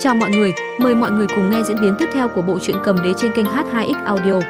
Chào mọi người, mời mọi người cùng nghe diễn biến tiếp theo của bộ truyện cầm đế trên kênh H2X Audio.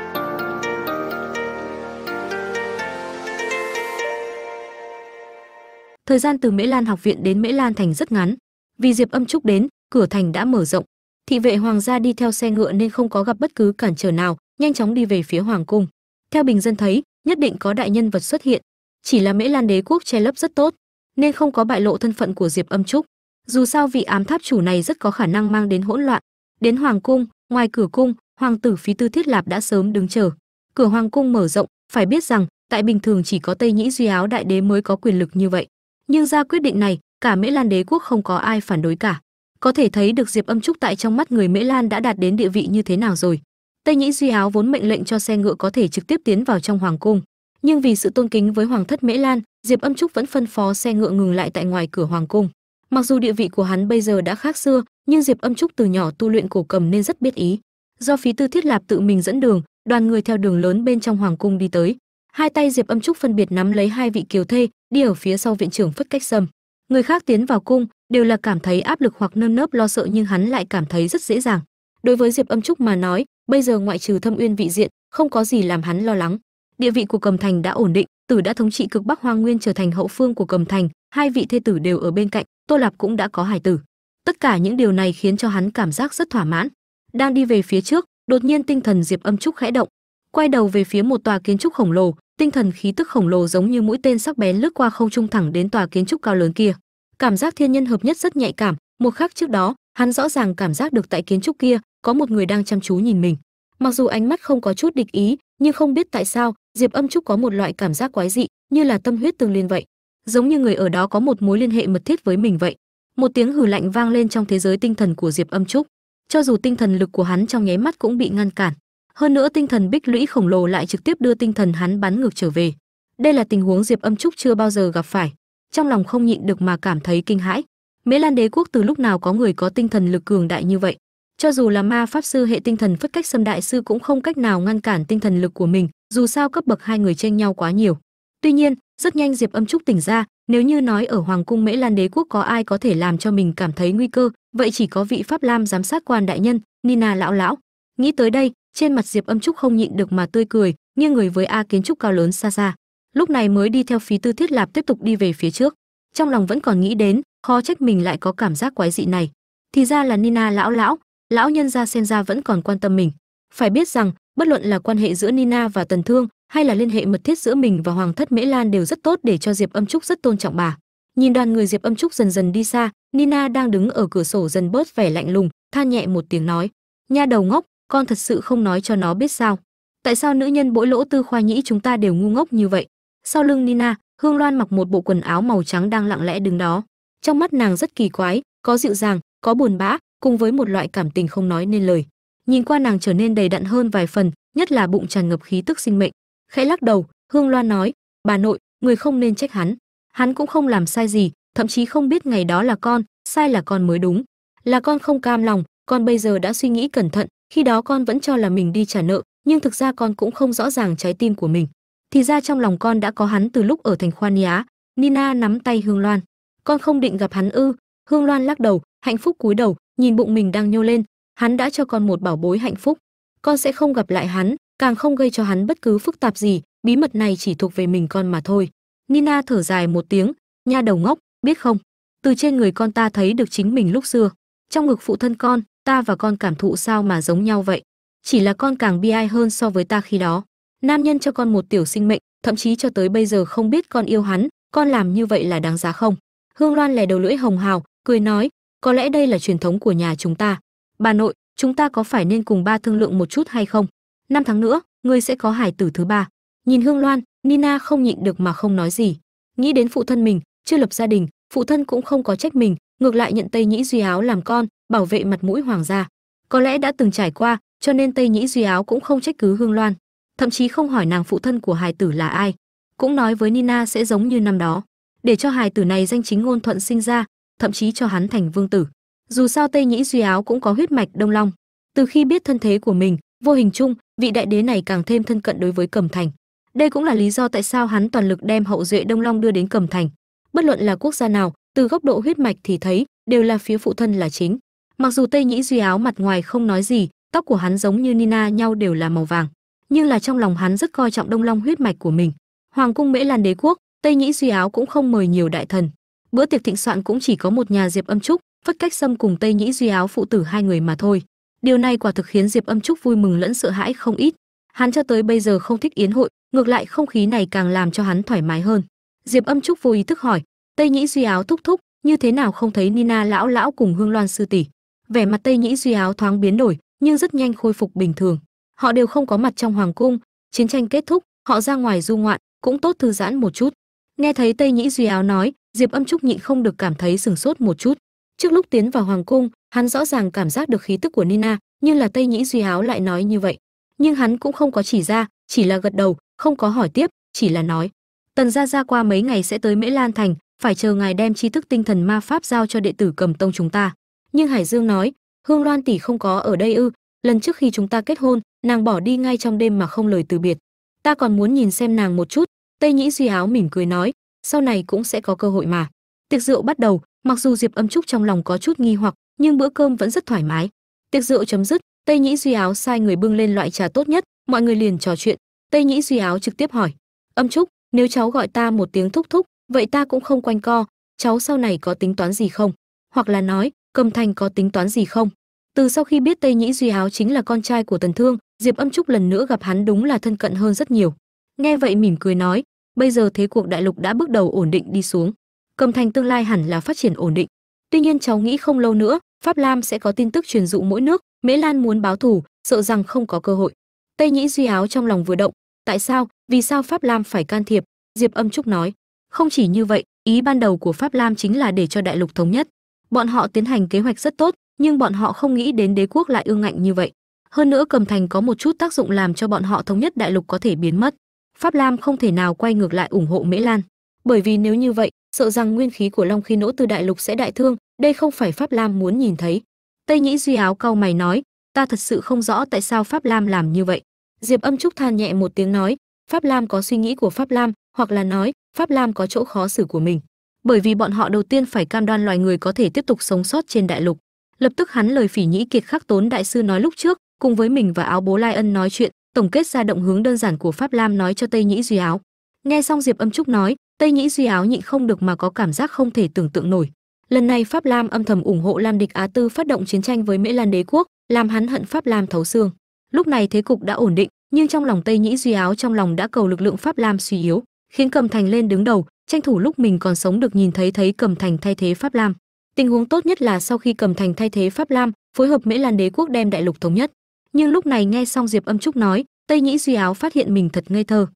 Thời gian từ Mễ Lan học viện đến Mễ Lan thành rất ngắn, vì Diệp Âm Trúc đến, cửa thành đã mở rộng. Thị vệ hoàng gia đi theo xe ngựa nên không có gặp bất cứ cản trở nào, nhanh chóng đi về phía hoàng cung. Theo bình dân thấy, nhất định có đại nhân vật xuất hiện, chỉ là Mễ Lan đế quốc che lấp rất tốt, nên không có bại lộ thân phận của Diệp Âm Trúc. Dù sao vị ám tháp chủ này rất có khả năng mang đến hỗn loạn. Đến hoàng cung, ngoài cửa cung, hoàng tử phí tư thiết lạp đã sớm đứng chờ. Cửa hoàng cung mở rộng, phải biết rằng tại bình thường chỉ có Tây Nhĩ Duy Áo đại đế mới có quyền lực như vậy. Nhưng ra quyết định này, cả Mễ Lan đế quốc không có ai phản đối cả. Có thể thấy được Diệp Âm Trúc tại trong mắt người Mễ Lan đã đạt đến địa vị như thế nào rồi. Tây Nhĩ Duy Áo vốn mệnh lệnh cho xe ngựa có thể trực tiếp tiến vào trong hoàng cung, nhưng vì sự tôn kính với hoàng thất Mễ Lan, Diệp Âm Trúc vẫn phân phó xe ngựa ngừng lại tại ngoài cửa hoàng cung. Mặc dù địa vị của hắn bây giờ đã khác xưa, nhưng Diệp Âm Trúc từ nhỏ tu luyện cổ cầm nên rất biết ý. Do phí tư thiết lạp tự mình dẫn đường, đoàn người theo đường lớn bên trong hoàng cung đi tới. Hai tay Diệp Âm Trúc phân biệt nắm lấy hai vị kiều thê, đi ở phía sau viện trưởng Phất Cách Sâm. Người khác tiến vào cung đều là cảm thấy áp lực hoặc nơm nớp lo sợ nhưng hắn lại cảm thấy rất dễ dàng. Đối với Diệp Âm Trúc mà nói, bây giờ ngoại trừ Thâm Uyên vị diện, không có gì làm hắn lo lắng. Địa vị của Cầm Thành đã ổn định, Tử đã thống trị cực Bắc Hoang Nguyên trở thành hậu phương của Cầm Thành, hai vị thê tử đều ở bên cạnh, Tô Lạp cũng đã có hài tử. Tất cả những điều này khiến cho hắn cảm giác rất thỏa mãn. Đang đi về phía trước, đột nhiên tinh thần Diệp Âm Trúc khẽ động, quay đầu về phía một tòa kiến trúc khổng lồ, tinh thần khí tức khổng lồ giống như mũi tên sắc bén lướt qua không trung thẳng đến tòa kiến trúc cao lớn kia. Cảm giác thiên nhân hợp nhất rất nhạy cảm, một khắc trước đó, hắn rõ ràng cảm giác được tại kiến trúc kia có một người đang chăm chú nhìn mình. Mặc dù ánh mắt không có chút địch ý, nhưng không biết tại sao, Diệp Âm Trúc có một loại cảm giác quái dị, như là tâm huyết tương liên vậy, giống như người ở đó có một mối liên hệ mật thiết với mình vậy. Một tiếng hừ lạnh vang lên trong thế giới tinh thần của Diệp Âm Trúc, cho dù tinh thần lực của hắn trong nháy mắt cũng bị ngăn cản. Hơn nữa tinh thần bích lũy khổng lồ lại trực tiếp đưa tinh thần hắn bắn ngược trở về. Đây là tình huống Diệp Âm Trúc chưa bao giờ gặp phải, trong lòng không nhịn được mà cảm thấy kinh hãi. Mễ Lan Đế quốc từ lúc nào có người có tinh thần lực cường đại như vậy? Cho dù là ma pháp sư hệ tinh thần phất cách xâm đại sư cũng không cách nào ngăn cản tinh thần lực của mình, dù sao cấp bậc hai người tranh nhau quá nhiều. Tuy nhiên, rất nhanh Diệp Âm Trúc tỉnh ra, nếu như nói ở Hoàng cung Mễ Lan Đế quốc có ai có thể làm cho mình cảm thấy nguy cơ, vậy chỉ có vị Pháp Lam giám sát quan đại nhân, Nina lão lão. Nghĩ tới đây, trên mặt Diệp Âm Trúc không nhịn được mà tươi cười, nghiêng người với A kiến trúc cao lớn xa xa. Lúc này mới đi theo phí tư thiết lạp tiếp tục đi về phía trước. Trong lòng vẫn còn nghĩ đến, khó trách mình lại có cảm giác quái dị này. Thì ra là Nina lão lão, lão nhân gia xem ra vẫn còn quan tâm mình. Phải biết rằng, bất luận là quan hệ giữa Nina và Tần Thương, hay là liên hệ mật thiết giữa mình và Hoàng thất Mễ Lan đều rất tốt để cho Diệp Âm Trúc rất tôn trọng bà. Nhìn đoàn người Diệp Âm Trúc dần dần đi xa, Nina đang đứng ở cửa sổ dần bớt vẻ lạnh lùng, than nhẹ một tiếng nói: "Nha đầu ngốc, con thật sự không nói cho nó biết sao? Tại sao nữ nhân bỗi lỗ tư khoa nhĩ chúng ta đều ngu ngốc như vậy?" Sau lưng Nina, Hương Loan mặc một bộ quần áo màu trắng đang lặng lẽ đứng đó. Trong mắt nàng rất kỳ quái, có dịu dàng, có buồn bã, cùng với một loại cảm tình không nói nên lời. Nhìn qua nàng trở nên đầy đặn hơn vài phần, nhất là bụng tràn ngập khí tức sinh mệnh. Khẽ lắc đầu, Hương Loan nói, bà nội, người không nên trách hắn. Hắn cũng không làm sai gì, thậm chí không biết ngày đó là con, sai là con mới đúng. Là con không cam lòng, con bây giờ đã suy nghĩ cẩn thận, khi đó con vẫn cho là mình đi trả nợ, nhưng thực ra con cũng không rõ ràng trái tim của mình. Thì ra trong lòng con đã có hắn từ lúc ở thành khoan Nhá. Nina nắm tay Hương Loan. Con không định gặp hắn ư? Hương Loan lắc đầu, hạnh phúc cúi đầu, nhìn bụng mình đang nhô lên, hắn đã cho con một bảo bối hạnh phúc. Con sẽ không gặp lại hắn, càng không gây cho hắn bất cứ phức tạp gì, bí mật này chỉ thuộc về mình con mà thôi. Nina thở dài một tiếng, nha đầu ngốc, biết không? Từ trên người con ta thấy được chính mình lúc xưa. Trong ngực phụ thân con, ta và con cảm thụ sao mà giống nhau vậy? Chỉ là con càng bi ai hơn so với ta khi đó. Nam nhân cho con một tiểu sinh mệnh, thậm chí cho tới bây giờ không biết con yêu hắn, con làm như vậy là đáng giá không? Hương Loan lè đầu lưỡi hồng hào, cười nói, có lẽ đây là truyền thống của nhà chúng ta. Bà nội, chúng ta có phải nên cùng ba thương lượng một chút hay không? Năm tháng nữa, ngươi sẽ có hải tử thứ ba. Nhìn hương loan, nina không nhịn được mà không nói gì. Nghĩ đến phụ thân mình, chưa lập gia đình, phụ thân cũng không có trách mình, ngược lại nhận tây nhĩ duy áo làm con, bảo vệ mặt mũi hoàng gia. Có lẽ đã từng trải qua, cho nên tây nhĩ duy áo cũng không trách cứ hương loan. Thậm chí không hỏi nàng phụ thân của hài tử là ai. Cũng nói với nina sẽ giống như năm đó. Để cho hài tử này danh chính ngôn thuận sinh ra, thậm chí cho hắn thành vương tử. Dù sao tây nhĩ duy áo cũng có huyết mạch đông long. Từ khi biết thân thế của mình vô hình chung, vị đại đế này càng thêm thân cận đối với cẩm thành. Đây cũng là lý do tại sao hắn toàn lực đem hậu duệ đông long đưa đến cẩm thành. Bất luận là quốc gia nào, từ góc độ huyết mạch thì thấy, đều là phía phụ thân là chính. Mặc dù tây nhĩ duy áo mặt ngoài không nói gì, tóc của hắn giống như nina, nhau đều là màu vàng. Nhưng là trong lòng hắn rất coi trọng đông long huyết mạch của mình. Hoàng cung mễ lan đế quốc, tây nhĩ duy áo cũng không mời nhiều đại thần. Bữa tiệc thịnh soạn cũng chỉ có một nhà diệp âm trúc, phất cách sâm cùng tây nhĩ duy áo phụ tử hai người mà thôi điều này quả thực khiến diệp âm trúc vui mừng lẫn sợ hãi không ít. Hắn cho tới bây giờ không thích yến hội, ngược lại không khí này càng làm cho hắn thoải mái hơn. Diệp âm trúc vô ý thức hỏi, tây nhĩ duy áo thúc thúc, như thế nào không thấy nina lão lão cùng hương loan sư tỷ? Vẻ mặt tây nhĩ duy áo thoáng biến đổi, nhưng rất nhanh khôi phục bình thường. Họ đều không có mặt trong hoàng cung, chiến tranh kết thúc, họ ra ngoài du ngoạn, cũng tốt thư giãn một chút. Nghe thấy tây nhĩ duy áo nói, diệp âm trúc nhịn không được cảm thấy sừng sốt một chút trước lúc tiến vào hoàng cung, hắn rõ ràng cảm giác được khí tức của nina, nhưng là tây nhĩ duy áo lại nói như vậy. Nhưng hắn cũng không có chỉ ra, chỉ là gật đầu, không có hỏi tiếp, chỉ là nói, tần gia gia qua mấy ngày sẽ tới mễ lan thành, phải chờ ngài đem tri thức tinh thần ma pháp giao cho đệ tử cầm tông chúng ta. Nhưng hải dương nói, hương loan tỷ không có ở đây ư, lần trước khi chúng ta kết hôn, nàng bỏ đi ngay trong đêm mà không lời từ biệt. Ta còn muốn nhìn xem nàng một chút. Tây nhĩ duy áo mỉm cười nói, sau này cũng sẽ có cơ hội mà. Tiệc rượu bắt đầu mặc dù diệp âm trúc trong lòng có chút nghi hoặc, nhưng bữa cơm vẫn rất thoải mái. Tiệc rượu chấm dứt, tây nhĩ duy áo sai người bưng lên loại trà tốt nhất, mọi người liền trò chuyện. Tây nhĩ duy áo trực tiếp hỏi, âm trúc, nếu cháu gọi ta một tiếng thúc thúc, vậy ta cũng không quanh co, cháu sau này có tính toán gì không? Hoặc là nói, cầm thành có tính toán gì không? Từ sau khi biết tây nhĩ duy áo chính là con trai của tần thương, diệp âm trúc lần nữa gặp hắn đúng là thân cận hơn rất nhiều. Nghe vậy mỉm cười nói, bây giờ thế cuộc đại lục đã bước đầu ổn định đi xuống cầm thành tương lai hẳn là phát triển ổn định. Tuy nhiên cháu nghĩ không lâu nữa, pháp lam sẽ có tin tức truyền dụ mỗi nước, mễ lan muốn báo thù, sợ rằng không có cơ hội. Tây nhĩ duy áo trong lòng vừa động, tại sao, vì sao pháp lam phải can thiệp? Diệp âm trúc nói, không chỉ như vậy, ý ban đầu của pháp lam chính là để cho đại lục thống nhất. Bọn họ tiến hành kế hoạch rất tốt, nhưng bọn họ không nghĩ đến đế quốc lại ương ngạnh như vậy. Hơn nữa cầm thành có một chút tác dụng làm cho bọn họ thống nhất đại lục có thể biến mất. Pháp lam không thể nào quay ngược lại ủng hộ mễ lan. Bởi vì nếu như vậy sợ rằng nguyên khí của long khí nỗ từ đại lục sẽ đại thương, đây không phải pháp lam muốn nhìn thấy. Tây nhĩ duy áo cau mày nói, ta thật sự không rõ tại sao pháp lam làm như vậy. Diệp âm trúc than nhẹ một tiếng nói, pháp lam có suy nghĩ của pháp lam, hoặc là nói, pháp lam có chỗ khó xử của mình. Bởi vì bọn họ đầu tiên phải cam đoan loài người có thể tiếp tục sống sót trên đại lục. Lập tức hắn lời phỉ nhĩ kiệt khắc tốn đại sư nói lúc trước, cùng với mình và áo bố lai ân nói chuyện, tổng kết ra động hướng đơn giản của pháp lam nói cho tây nhĩ duy áo. Nghe xong diệp âm trúc nói tây nhĩ duy áo nhịn không được mà có cảm giác không thể tưởng tượng nổi. Lần này pháp lam âm thầm ủng hộ lam địch á tư phát động chiến tranh với mễ lan đế quốc, làm hắn hận pháp lam thấu xương. Lúc này thế cục đã ổn định, nhưng trong lòng tây nhĩ duy áo trong lòng đã cầu lực lượng pháp lam suy yếu, khiến cầm thành lên đứng đầu, tranh thủ lúc mình còn sống được nhìn thấy thấy cầm thành thay thế pháp lam. Tình huống tốt nhất là sau khi cầm thành thay thế pháp lam, phối hợp mễ lan đế quốc đem đại lục thống nhất. Nhưng lúc này nghe xong diệp âm trúc nói, tây nhĩ duy áo phát hiện mình thật ngây thơ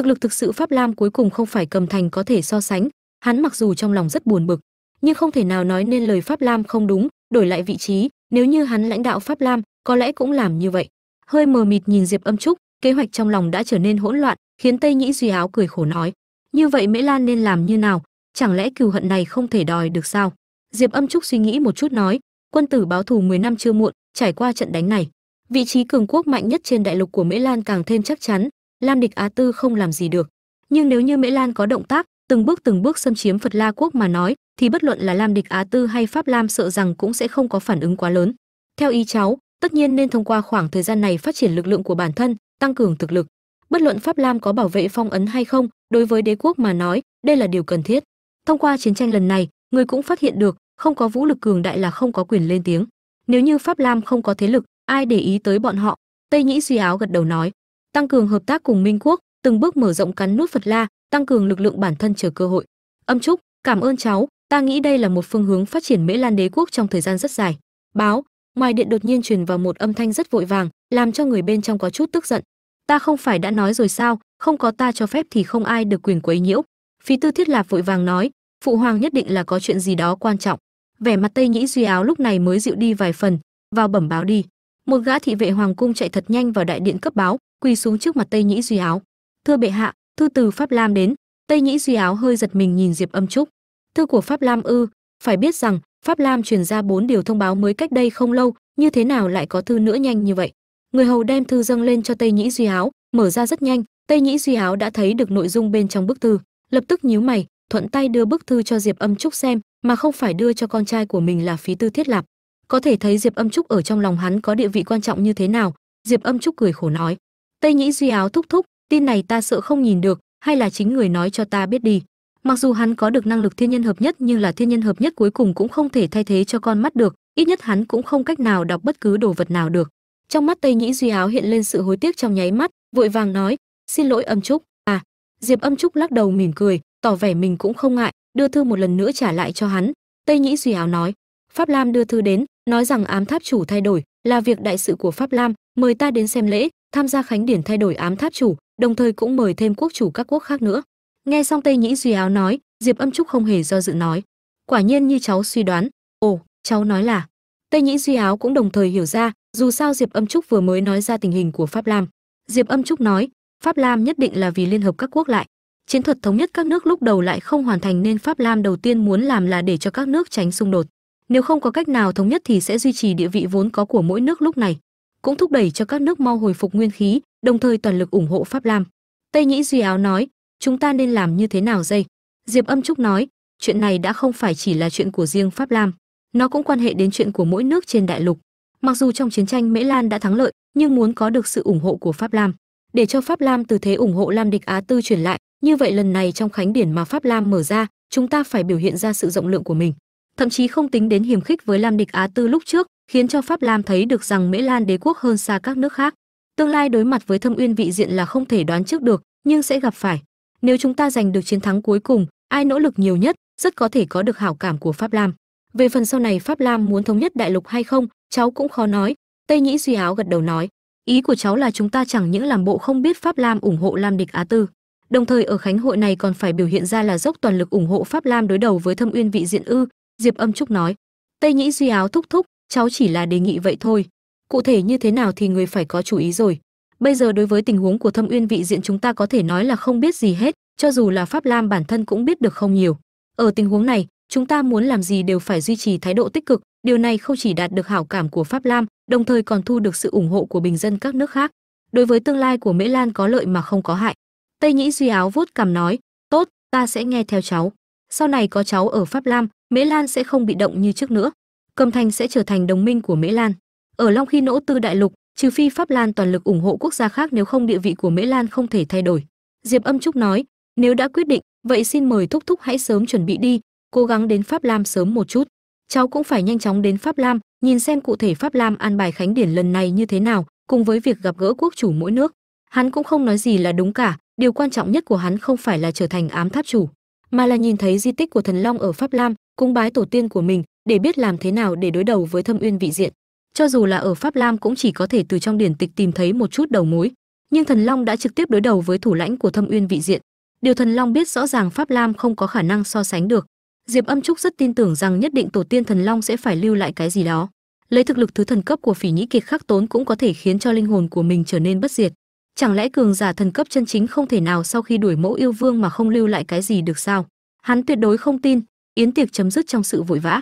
thực lực thực sự pháp lam cuối cùng không phải cầm thành có thể so sánh, hắn mặc dù trong lòng rất buồn bực, nhưng không thể nào nói nên lời pháp lam không đúng, đổi lại vị trí, nếu như hắn lãnh đạo pháp lam, có lẽ cũng làm như vậy. Hơi mờ mịt nhìn diệp âm trúc, kế hoạch trong lòng đã trở nên hỗn loạn, khiến tây nhĩ duy áo cười khổ nói, như vậy mễ lan nên làm như nào? Chẳng lẽ cừu hận này không thể đòi được sao? Diệp âm trúc suy nghĩ một chút nói, quân tử báo thù 10 năm chưa muộn, trải qua trận đánh này, vị trí cường quốc mạnh nhất trên đại lục của mễ lan càng thêm chắc chắn lam địch á tư không làm gì được. Nhưng nếu như mễ lan có động tác, từng bước từng bước xâm chiếm phật la quốc mà nói, thì bất luận là lam địch á tư hay pháp lam sợ rằng cũng sẽ không có phản ứng quá lớn. Theo ý cháu, tất nhiên nên thông qua khoảng thời gian này phát triển lực lượng của bản thân, tăng cường thực lực. Bất luận pháp lam có bảo vệ phong ấn hay không, đối với đế quốc mà nói, đây là điều cần thiết. Thông qua chiến tranh lần này, người cũng phát hiện được, không có vũ lực cường đại là không có quyền lên tiếng. Nếu như pháp lam không có thế lực, ai để ý tới bọn họ? Tây nhĩ suy áo gật đầu nói tăng cường hợp tác cùng minh quốc, từng bước mở rộng cắn nút phật la, tăng cường lực lượng bản thân chờ cơ hội. Âm trúc cảm ơn cháu, ta nghĩ đây là một phương hướng phát triển mễ lan đế quốc trong thời gian rất dài. Báo, ngoài điện đột nhiên truyền vào một âm thanh rất vội vàng, làm cho người bên trong có chút tức giận. Ta không phải đã nói rồi sao, không có ta cho phép thì không ai được quyền quấy nhiễu. Phí tư thiết lạp vội vàng nói, phụ hoàng nhất định là có chuyện gì đó quan trọng. Vẻ mặt tây nhĩ duy áo lúc này mới dịu đi vài phần, vào bẩm báo đi. Một gã thị vệ hoàng cung chạy thật nhanh vào đại điện cấp báo quỳ xuống trước mặt tây nhĩ duy áo. Thưa bệ hạ, thư từ pháp lam đến, tây nhĩ duy áo hơi giật mình nhìn diệp âm trúc. Thư của pháp lam ư, phải biết rằng, pháp lam truyền ra bốn điều thông báo mới cách đây không lâu, như thế nào lại có thư nữa nhanh như vậy? Người hầu đem thư dâng lên cho tây nhĩ duy áo, mở ra rất nhanh, tây nhĩ duy áo đã thấy được nội dung bên trong bức thư, lập tức nhíu mày, thuận tay đưa bức thư cho diệp âm trúc xem, mà không phải đưa cho con trai của mình là phí tư thiết lạp. Có thể thấy diệp âm trúc ở trong lòng hắn có địa vị quan trọng như thế nào, diệp âm trúc cười khổ nói tây nhĩ duy áo thúc thúc, tin này ta sợ không nhìn được, hay là chính người nói cho ta biết đi. Mặc dù hắn có được năng lực thiên nhân hợp nhất, nhưng là thiên nhân hợp nhất cuối cùng cũng không thể thay thế cho con mắt được, ít nhất hắn cũng không cách nào đọc bất cứ đồ vật nào được. Trong mắt tây nhĩ duy áo hiện lên sự hối tiếc trong nháy mắt, vội vàng nói, xin lỗi âm trúc. À diệp âm trúc lắc đầu mỉm cười, tỏ vẻ mình cũng không ngại, đưa thư một lần nữa trả lại cho hắn. Tây nhĩ duy áo nói, pháp lam đưa thư đến, nói rằng ám tháp chủ thay đổi, là việc đại sự của pháp lam, mời ta đến xem lễ tham gia khánh điển thay đổi ám tháp chủ, đồng thời cũng mời thêm quốc chủ các quốc khác nữa. Nghe xong tây nhĩ duy áo nói, diệp âm trúc không hề do dự nói, quả nhiên như cháu suy đoán. Ồ, cháu nói là. Tây nhĩ duy áo cũng đồng thời hiểu ra, dù sao diệp âm trúc vừa mới nói ra tình hình của pháp lam. Diệp âm trúc nói, pháp lam nhất định là vì liên hợp các quốc lại. Chiến thuật thống nhất các nước lúc đầu lại không hoàn thành nên pháp lam đầu tiên muốn làm là để cho các nước tránh xung đột. Nếu không có cách nào thống nhất thì sẽ duy trì địa vị vốn có của mỗi nước lúc này cũng thúc đẩy cho các nước mau hồi phục nguyên khí, đồng thời toàn lực ủng hộ pháp lam. Tây nhĩ duy áo nói, chúng ta nên làm như thế nào dây? Diệp âm trúc nói, chuyện này đã không phải chỉ là chuyện của riêng pháp lam. Nó cũng quan hệ đến chuyện của mỗi nước trên đại lục. Mặc dù trong chiến tranh mễ lan đã thắng lợi, nhưng muốn có được sự ủng hộ của pháp lam, để cho pháp lam từ thế ủng hộ lam địch á tư chuyển lại, như vậy lần này trong khánh điển mà pháp lam mở ra, chúng ta phải biểu hiện ra sự rộng lượng của mình. Thậm chí không tính đến hiềm khích với lam địch á tư lúc trước khiến cho pháp lam thấy được rằng mễ lan đế quốc hơn xa các nước khác. Tương lai đối mặt với thâm uyên vị diện là không thể đoán trước được, nhưng sẽ gặp phải. Nếu chúng ta giành được chiến thắng cuối cùng, ai nỗ lực nhiều nhất, rất có thể có được hảo cảm của pháp lam. Về phần sau này pháp lam muốn thống nhất đại lục hay không, cháu cũng khó nói. Tây nhĩ duy áo gật đầu nói, ý của cháu là chúng ta chẳng những làm bộ không biết pháp lam ủng hộ lam địch á tư, đồng thời ở khánh hội này còn phải biểu hiện ra là dốc toàn lực ủng hộ pháp lam đối đầu với thâm uyên vị diện ư, diệp âm trúc nói. Tây nhĩ duy áo thúc thúc cháu chỉ là đề nghị vậy thôi. Cụ thể như thế nào thì người phải có chủ ý rồi. Bây giờ đối với tình huống của thâm uyên vị diện chúng ta có thể nói là không biết gì hết, cho dù là pháp lam bản thân cũng biết được không nhiều. Ở tình huống này, chúng ta muốn làm gì đều phải duy trì thái độ tích cực, điều này không chỉ đạt được hảo cảm của pháp lam, đồng thời còn thu được sự ủng hộ của bình dân các nước khác. Đối với tương lai của mễ lan có lợi mà không có hại. Tây nhĩ duy áo vuốt cằm nói, tốt, ta sẽ nghe theo cháu. Sau này có cháu ở pháp lam mễ lan sẽ không bị động như trước nữa cầm thành sẽ trở thành đồng minh của mễ lan. Ở long khi nỗ tư đại lục, trừ phi pháp lan toàn lực ủng hộ quốc gia khác nếu không địa vị của mễ lan không thể thay đổi. Diệp âm trúc nói, nếu đã quyết định, vậy xin mời thúc thúc hãy sớm chuẩn bị đi, cố gắng đến pháp lam sớm một chút. Cháu cũng phải nhanh chóng đến pháp lam, nhìn xem cụ thể pháp lam an bài khánh điển lần này như thế nào, cùng với việc gặp gỡ quốc chủ mỗi nước. Hắn cũng không nói gì là đúng cả, điều quan trọng nhất của hắn không phải là trở thành ám tháp chủ, mà là nhìn thấy di tích của thần long ở pháp lam cung bái tổ tiên của mình để biết làm thế nào để đối đầu với thâm uyên vị diện. Cho dù là ở pháp lam cũng chỉ có thể từ trong điển tịch tìm thấy một chút đầu mối, nhưng thần long đã trực tiếp đối đầu với thủ lãnh của thâm uyên vị diện. Điều thần long biết rõ ràng pháp lam không có khả năng so sánh được. Diệp âm trúc rất tin tưởng rằng nhất định tổ tiên thần long sẽ phải lưu lại cái gì đó. Lấy thực lực thứ thần cấp của phỉ nhĩ kiệt khắc tốn cũng có thể khiến cho linh hồn của mình trở nên bất diệt. Chẳng lẽ cường giả thần cấp chân chính không thể nào sau khi đuổi mẫu yêu vương mà không lưu lại cái gì được sao? Hắn tuyệt đối không tin, yến tiệc chấm dứt trong sự vội vã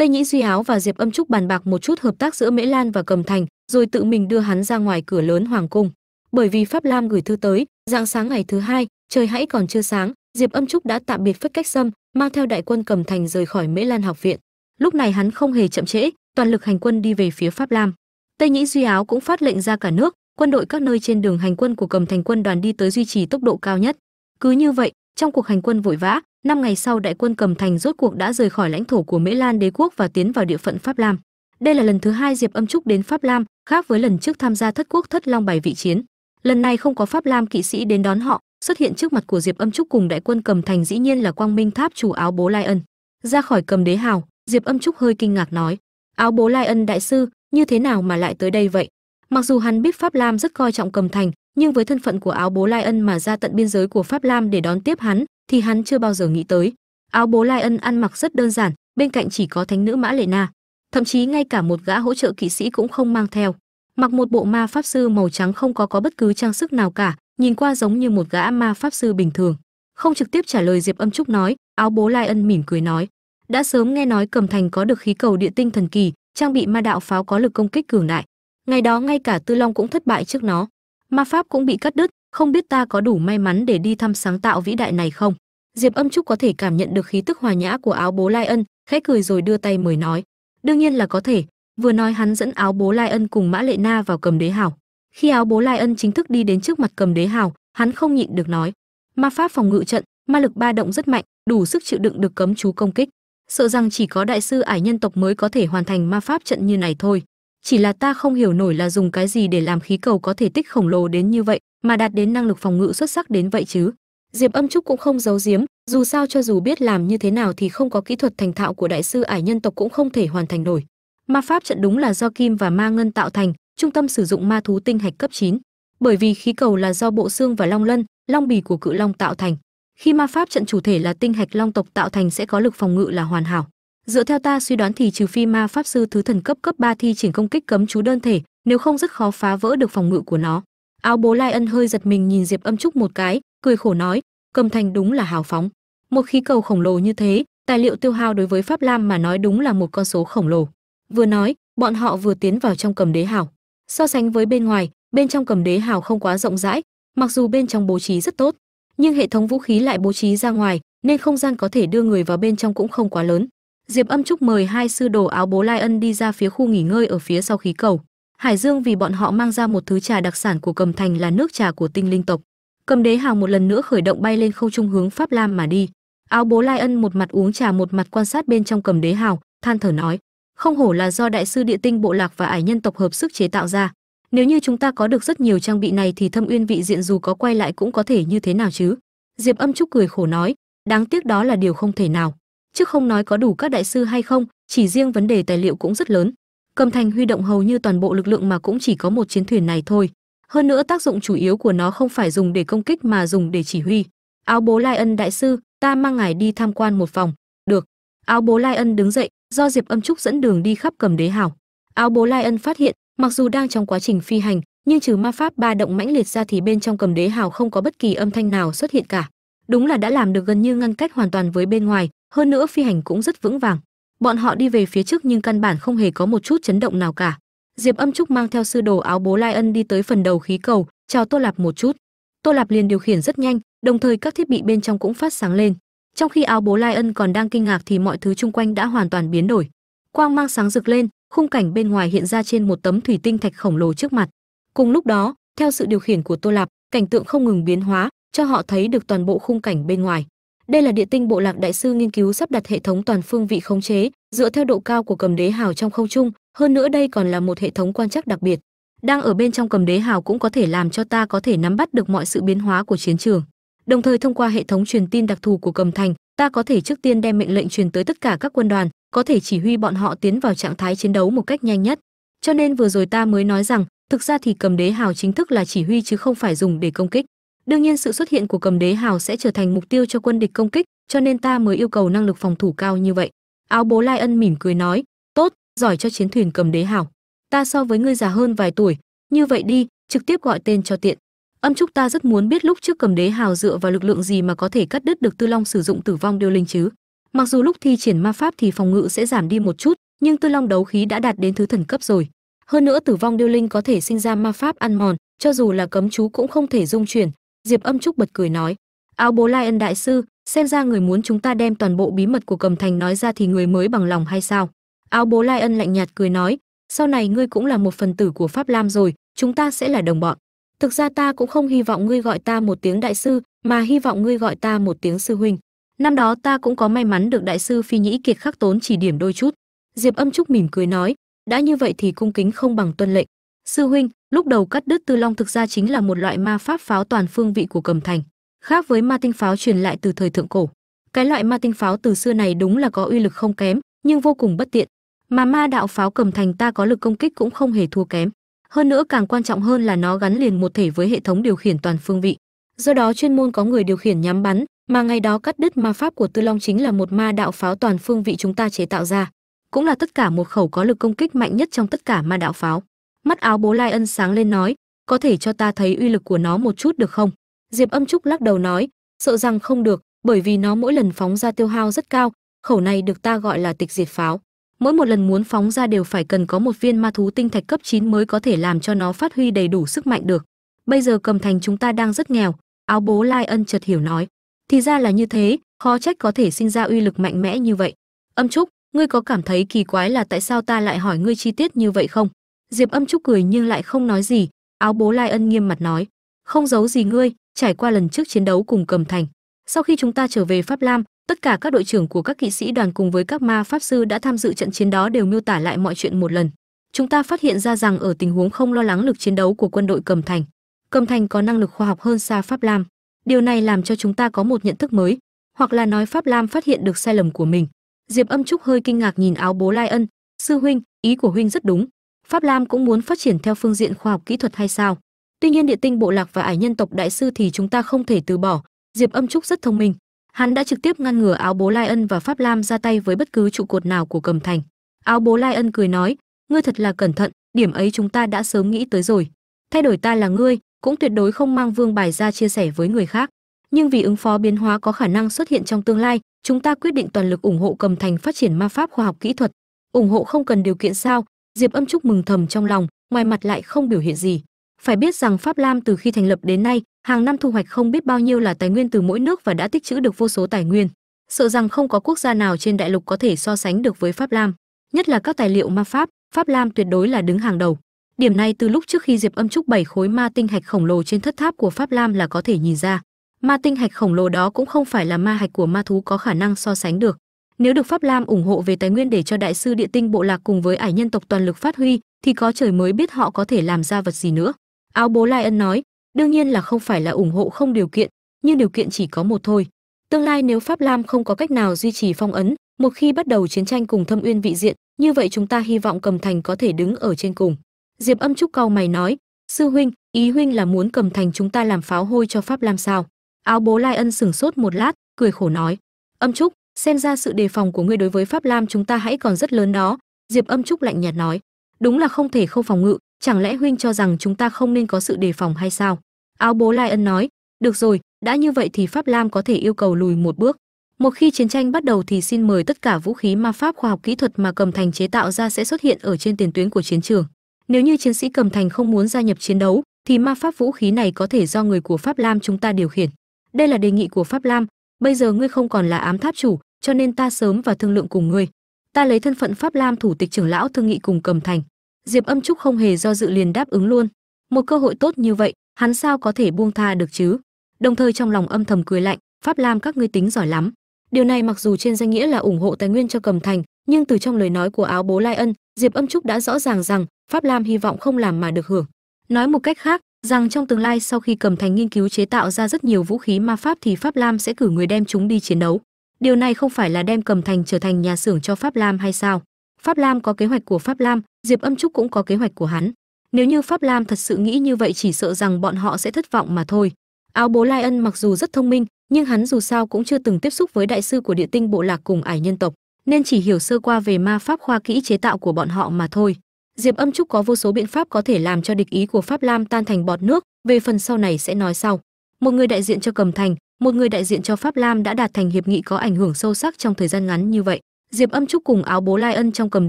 tây nhĩ duy áo và diệp âm trúc bàn bạc một chút hợp tác giữa mễ lan và cầm thành, rồi tự mình đưa hắn ra ngoài cửa lớn hoàng cung. Bởi vì pháp lam gửi thư tới, dạng sáng ngày thứ hai, trời hãy còn chưa sáng, diệp âm trúc đã tạm biệt phất cách sâm, mang theo đại quân cầm thành rời khỏi mễ lan học viện. Lúc này hắn không hề chậm trễ, toàn lực hành quân đi về phía pháp lam. Tây nhĩ duy áo cũng phát lệnh ra cả nước, quân đội các nơi trên đường hành quân của cầm thành quân đoàn đi tới duy trì tốc độ cao nhất. Cứ như vậy, trong cuộc hành quân vội vã năm ngày sau, đại quân cầm thành rốt cuộc đã rời khỏi lãnh thổ của mễ lan đế quốc và tiến vào địa phận pháp lam. Đây là lần thứ hai diệp âm trúc đến pháp lam, khác với lần trước tham gia thất quốc thất long bài vị chiến. Lần này không có pháp lam kỵ sĩ đến đón họ, xuất hiện trước mặt của diệp âm trúc cùng đại quân cầm thành dĩ nhiên là quang minh tháp chủ áo bố lai ân. Ra khỏi cầm đế hào, diệp âm trúc hơi kinh ngạc nói, áo bố lai ân đại sư, như thế nào mà lại tới đây vậy? Mặc dù hắn biết pháp lam rất coi trọng cầm thành, nhưng với thân phận của áo bố lai ân mà ra tận biên giới của pháp lam để đón tiếp hắn thì hắn chưa bao giờ nghĩ tới. Áo bố lai ân ăn mặc rất đơn giản, bên cạnh chỉ có thánh nữ mã lệ na. Thậm chí ngay cả một gã hỗ trợ kỵ sĩ cũng không mang theo. Mặc một bộ ma pháp sư màu trắng không có có bất cứ trang sức nào cả, nhìn qua giống như một gã ma pháp sư bình thường. Không trực tiếp trả lời diệp âm trúc nói, áo bố lai ân mỉm cười nói, đã sớm nghe nói cầm thành có được khí cầu địa tinh thần kỳ, trang bị ma đạo pháo có lực công kích cường đại. Ngày đó ngay cả tư long cũng thất bại trước nó. Ma pháp cũng bị cắt đứt không biết ta có đủ may mắn để đi thăm sáng tạo vĩ đại này không? Diệp âm trúc có thể cảm nhận được khí tức hòa nhã của áo bố lai ân, khẽ cười rồi đưa tay mời nói. Đương nhiên là có thể, vừa nói hắn dẫn áo bố lai ân cùng mã lệ na vào cầm đế hào. Khi áo bố lai ân chính thức đi đến trước mặt cầm đế hào, hắn không nhịn được nói. Ma pháp phòng ngự trận, ma lực ba động rất mạnh, đủ sức chịu đựng được cấm chú công kích. Sợ rằng chỉ có đại sư ải nhân tộc mới có thể hoàn thành ma pháp trận như này thôi. Chỉ là ta không hiểu nổi là dùng cái gì để làm khí cầu có thể tích khổng lồ đến như vậy mà đạt đến năng lực phòng ngự xuất sắc đến vậy chứ. Diệp âm trúc cũng không giấu giếm, dù sao cho dù biết làm như thế nào thì không có kỹ thuật thành thạo của đại sư ải nhân tộc cũng không thể hoàn thành nổi. Ma pháp trận đúng là do kim và ma ngân tạo thành, trung tâm sử dụng ma thú tinh hạch cấp 9. bởi vì khí cầu là do bộ xương và long lân, long bì của cự long tạo thành. Khi ma pháp trận chủ thể là tinh hạch long tộc tạo thành sẽ có lực phòng ngự là hoàn hảo. Dựa theo ta suy đoán thì trừ phi ma pháp sư thứ thần cấp cấp 3 thi triển công kích cấm chú đơn thể, nếu không rất khó phá vỡ được phòng ngự của nó áo bố lai ân hơi giật mình nhìn diệp âm trúc một cái, cười khổ nói, cầm thành đúng là hào phóng. Một khí cầu khổng lồ như thế, tài liệu tiêu hao đối với pháp lam mà nói đúng là một con số khổng lồ. Vừa nói, bọn họ vừa tiến vào trong cầm đế hào. So sánh với bên ngoài, bên trong cầm đế hào không quá rộng rãi, mặc dù bên trong bố trí rất tốt, nhưng hệ thống vũ khí lại bố trí ra ngoài, nên không gian có thể đưa người vào bên trong cũng không quá lớn. Diệp âm trúc mời hai sư đồ áo bố lai ân đi ra phía khu nghỉ ngơi ở phía sau khí cầu hải dương vì bọn họ mang ra một thứ trà đặc sản của cầm thành là nước trà của tinh linh tộc. Cầm đế hào một lần nữa khởi động bay lên không trung hướng pháp lam mà đi. Áo bố lai ân một mặt uống trà một mặt quan sát bên trong cầm đế hào, than thở nói, không hổ là do đại sư địa tinh bộ lạc và ải nhân tộc hợp sức chế tạo ra. Nếu như chúng ta có được rất nhiều trang bị này thì thâm uyên vị diện dù có quay lại cũng có thể như thế nào chứ? Diệp âm trúc cười khổ nói, đáng tiếc đó là điều không thể nào. Chứ không nói có đủ các đại sư hay không, chỉ riêng vấn đề tài liệu cũng rất lớn cầm thành huy động hầu như toàn bộ lực lượng mà cũng chỉ có một chiến thuyền này thôi. Hơn nữa tác dụng chủ yếu của nó không phải dùng để công kích mà dùng để chỉ huy. Áo bố lai ân đại sư, ta mang ngài đi tham quan một vòng. Được. Áo bố lai ân đứng dậy, do diệp âm trúc dẫn đường đi khắp cầm đế hào. Áo bố lai ân phát hiện, mặc dù đang trong quá trình phi hành, nhưng trừ ma pháp ba động mãnh liệt ra thì bên trong cầm đế hào không có bất kỳ âm thanh nào xuất hiện cả. Đúng là đã làm được gần như ngăn cách hoàn toàn với bên ngoài, hơn nữa phi hành cũng rất vững vàng bọn họ đi về phía trước nhưng căn bản không hề có một chút chấn động nào cả. Diệp âm trúc mang theo sư đồ áo bố lai ân đi tới phần đầu khí cầu, chào tô lạp một chút. Tô lạp liền điều khiển rất nhanh, đồng thời các thiết bị bên trong cũng phát sáng lên. Trong khi áo bố lai ân còn đang kinh ngạc thì mọi thứ chung quanh đã hoàn toàn biến đổi. Quang mang sáng rực lên, khung cảnh bên ngoài hiện ra trên một tấm thủy tinh thạch khổng lồ trước mặt. Cùng lúc đó, theo sự điều khiển của tô lạp, cảnh tượng không ngừng biến hóa, cho họ thấy được toàn bộ khung cảnh bên ngoài đây là địa tinh bộ lạc đại sư nghiên cứu sắp đặt hệ thống toàn phương vị khống chế, dựa theo độ cao của cầm đế hào trong không trung, hơn nữa đây còn là một hệ thống quan trắc đặc biệt. Đang ở bên trong cầm đế hào cũng có thể làm cho ta có thể nắm bắt được mọi sự biến hóa của chiến trường. Đồng thời thông qua hệ thống truyền tin đặc thù của cầm thành, ta có thể trước tiên đem mệnh lệnh truyền tới tất cả các quân đoàn, có thể chỉ huy bọn họ tiến vào trạng thái chiến đấu một cách nhanh nhất. Cho nên vừa rồi ta mới nói rằng, thực ra thì cầm đế hào chính thức là chỉ huy chứ không phải dùng để công kích đương nhiên, sự xuất hiện của cầm đế hào sẽ trở thành mục tiêu cho quân địch công kích, cho nên ta mới yêu cầu năng lực phòng thủ cao như vậy. Áo bố lai ân mỉm cười nói, tốt, giỏi cho chiến thuyền cầm đế hào. Ta so với ngươi già hơn vài tuổi. Như vậy đi, trực tiếp gọi tên cho tiện. Âm trúc ta rất muốn biết lúc trước cầm đế hào dựa vào lực lượng gì mà có thể cắt đứt được tư long sử dụng tử vong điêu linh chứ? Mặc dù lúc thi triển ma pháp thì phòng ngự sẽ giảm đi một chút, nhưng tư long đấu khí đã đạt đến thứ thần cấp rồi. Hơn nữa tử vong điêu linh có thể sinh ra ma pháp ăn mòn, cho dù là cấm chú cũng không thể dung chuyển diệp âm trúc bật cười nói, áo bố lai ân đại sư, xem ra người muốn chúng ta đem toàn bộ bí mật của cầm thành nói ra thì người mới bằng lòng hay sao? Áo bố lai ân lạnh nhạt cười nói, sau này ngươi cũng là một phần tử của pháp lam rồi, chúng ta sẽ là đồng bọn. Thực ra ta cũng không hy vọng ngươi gọi ta một tiếng đại sư, mà hy vọng ngươi gọi ta một tiếng sư huynh. Năm đó ta cũng có may mắn được đại sư phi nhĩ kiệt khắc tốn chỉ điểm đôi chút. Diệp âm trúc mỉm cười nói, đã như vậy thì cung kính không bằng tuân lệnh sư huynh, lúc đầu cắt đứt tư long thực ra chính là một loại ma pháp pháo toàn phương vị của cầm thành, khác với ma tinh pháo truyền lại từ thời thượng cổ. Cái loại ma tinh pháo từ xưa này đúng là có uy lực không kém, nhưng vô cùng bất tiện. Mà ma đạo pháo cầm thành ta có lực công kích cũng không hề thua kém. Hơn nữa càng quan trọng hơn là nó gắn liền một thể với hệ thống điều khiển toàn phương vị. Do đó chuyên môn có người điều khiển nhắm bắn, mà ngày đó cắt đứt ma pháp của tư long chính là một ma đạo pháo toàn phương vị chúng ta chế tạo ra. Cũng là tất cả một khẩu có lực công kích mạnh nhất trong tất cả ma đạo pháo mắt áo bố lai ân sáng lên nói, có thể cho ta thấy uy lực của nó một chút được không? Diệp âm trúc lắc đầu nói, sợ rằng không được, bởi vì nó mỗi lần phóng ra tiêu hao rất cao, khẩu này được ta gọi là tịch diệt pháo. Mỗi một lần muốn phóng ra đều phải cần có một viên ma thú tinh thạch cấp 9 mới có thể làm cho nó phát huy đầy đủ sức mạnh được. Bây giờ cầm thành chúng ta đang rất nghèo. Áo bố lai ân chợt hiểu nói, thì ra là như thế, khó trách có thể sinh ra uy lực mạnh mẽ như vậy. Âm trúc, ngươi có cảm thấy kỳ quái là tại sao ta lại hỏi ngươi chi tiết như vậy không? Diệp âm trúc cười nhưng lại không nói gì, áo bố lai ân nghiêm mặt nói, không giấu gì ngươi, trải qua lần trước chiến đấu cùng cầm thành, sau khi chúng ta trở về pháp lam, tất cả các đội trưởng của các kỵ sĩ đoàn cùng với các ma pháp sư đã tham dự trận chiến đó đều miêu tả lại mọi chuyện một lần. Chúng ta phát hiện ra rằng ở tình huống không lo lắng lực chiến đấu của quân đội cầm thành cầm thành có năng lực khoa học hơn xa pháp lam. Điều này làm cho chúng ta có một nhận thức mới, hoặc là nói pháp lam phát hiện được sai lầm của mình. Diệp âm trúc hơi kinh ngạc nhìn áo bố lai ân, sư huynh, ý của huynh rất đúng pháp lam cũng muốn phát triển theo phương diện khoa học kỹ thuật hay sao? Tuy nhiên địa tinh bộ lạc và ải nhân tộc đại sư thì chúng ta không thể từ bỏ. Diệp âm trúc rất thông minh. Hắn đã trực tiếp ngăn ngừa áo bố lai ân và pháp lam ra tay với bất cứ trụ cột nào của cầm thành. Áo bố lai ân cười nói, ngươi thật là cẩn thận, điểm ấy chúng ta đã sớm nghĩ tới rồi. Thay đổi ta là ngươi, cũng tuyệt đối không mang vương bài ra chia sẻ với người khác. Nhưng vì ứng phó biến hóa có khả năng xuất hiện trong tương lai, chúng ta quyết định toàn lực ủng hộ cầm thành phát triển ma pháp khoa học kỹ thuật. Ủng hộ không cần điều kiện sao diệp âm trúc mừng thầm trong lòng, ngoài mặt lại không biểu hiện gì. Phải biết rằng pháp lam từ khi thành lập đến nay, hàng năm thu hoạch không biết bao nhiêu là tài nguyên từ mỗi nước và đã tích trữ được vô số tài nguyên. Sợ rằng không có quốc gia nào trên đại lục có thể so sánh được với pháp lam. Nhất là các tài liệu ma pháp pháp lam tuyệt đối là đứng hàng đầu. Điểm này từ lúc trước khi diệp âm trúc bảy khối ma tinh hạch khổng lồ trên thất tháp của pháp lam là có thể nhìn ra. Ma tinh hạch khổng lồ đó cũng không phải là ma hạch của ma thú có khả năng so sánh được nếu được pháp lam ủng hộ về tài nguyên để cho đại sư địa tinh bộ lạc cùng với ải nhân tộc toàn lực phát huy, thì có trời mới biết họ có thể làm ra vật gì nữa. Áo bố lai ân nói, đương nhiên là không phải là ủng hộ không điều kiện, nhưng điều kiện chỉ có một thôi. Tương lai nếu pháp lam không có cách nào duy trì phong ấn, một khi bắt đầu chiến tranh cùng thâm uyên vị diện, như vậy chúng ta hy vọng cầm thành có thể đứng ở trên cùng. Diệp âm trúc cau mày nói, sư huynh, ý huynh là muốn cầm thành chúng ta làm pháo hôi cho pháp lam sao? Áo bố lai ân sửng sốt một lát, cười khổ nói, âm trúc xem ra sự đề phòng của ngươi đối với pháp lam chúng ta hãy còn rất lớn đó. Diệp âm trúc lạnh nhạt nói. Đúng là không thể không phòng ngự, chẳng lẽ huynh cho rằng chúng ta không nên có sự đề phòng hay sao? Áo bố lai ân nói. Được rồi, đã như vậy thì pháp lam có thể yêu cầu lùi một bước. Một khi chiến tranh bắt đầu thì xin mời tất cả vũ khí ma pháp khoa học kỹ thuật mà cầm thành chế tạo ra sẽ xuất hiện ở trên tiền tuyến của chiến trường. Nếu như chiến sĩ cầm thành không muốn gia nhập chiến đấu, thì ma pháp vũ khí này có thể do người của pháp lam chúng ta điều khiển. Đây là đề nghị của pháp lam. Bây giờ ngươi không còn là ám tháp chủ cho nên ta sớm và thương lượng cùng ngươi. Ta lấy thân phận pháp lam thủ tịch trưởng lão thương nghị cùng cầm thành. Diệp âm trúc không hề do dự liền đáp ứng luôn. Một cơ hội tốt như vậy, hắn sao có thể buông tha được chứ? Đồng thời trong lòng âm thầm cười lạnh, pháp lam các ngươi tính giỏi lắm. Điều này mặc dù trên danh nghĩa là ủng hộ tài nguyên cho cầm thành, nhưng từ trong lời nói của áo bố lai ân, diệp âm trúc đã rõ ràng rằng pháp lam hy vọng không làm mà được hưởng. Nói một cách khác, rằng trong tương lai sau khi cầm thành nghiên cứu chế tạo ra rất nhiều vũ khí ma pháp thì pháp lam sẽ cử người đem chúng đi chiến đấu điều này không phải là đem cầm thành trở thành nhà xưởng cho pháp lam hay sao? Pháp lam có kế hoạch của pháp lam, diệp âm trúc cũng có kế hoạch của hắn. Nếu như pháp lam thật sự nghĩ như vậy chỉ sợ rằng bọn họ sẽ thất vọng mà thôi. Áo bố lai ân mặc dù rất thông minh, nhưng hắn dù sao cũng chưa từng tiếp xúc với đại sư của địa tinh bộ lạc cùng ải nhân tộc, nên chỉ hiểu sơ qua về ma pháp khoa kỹ chế tạo của bọn họ mà thôi. Diệp âm trúc có vô số biện pháp có thể làm cho địch ý của pháp lam tan thành bọt nước, về phần sau này sẽ nói sau. Một người đại diện cho cầm thành một người đại diện cho pháp lam đã đạt thành hiệp nghị có ảnh hưởng sâu sắc trong thời gian ngắn như vậy. Diệp âm trúc cùng áo bố lai ân trong cầm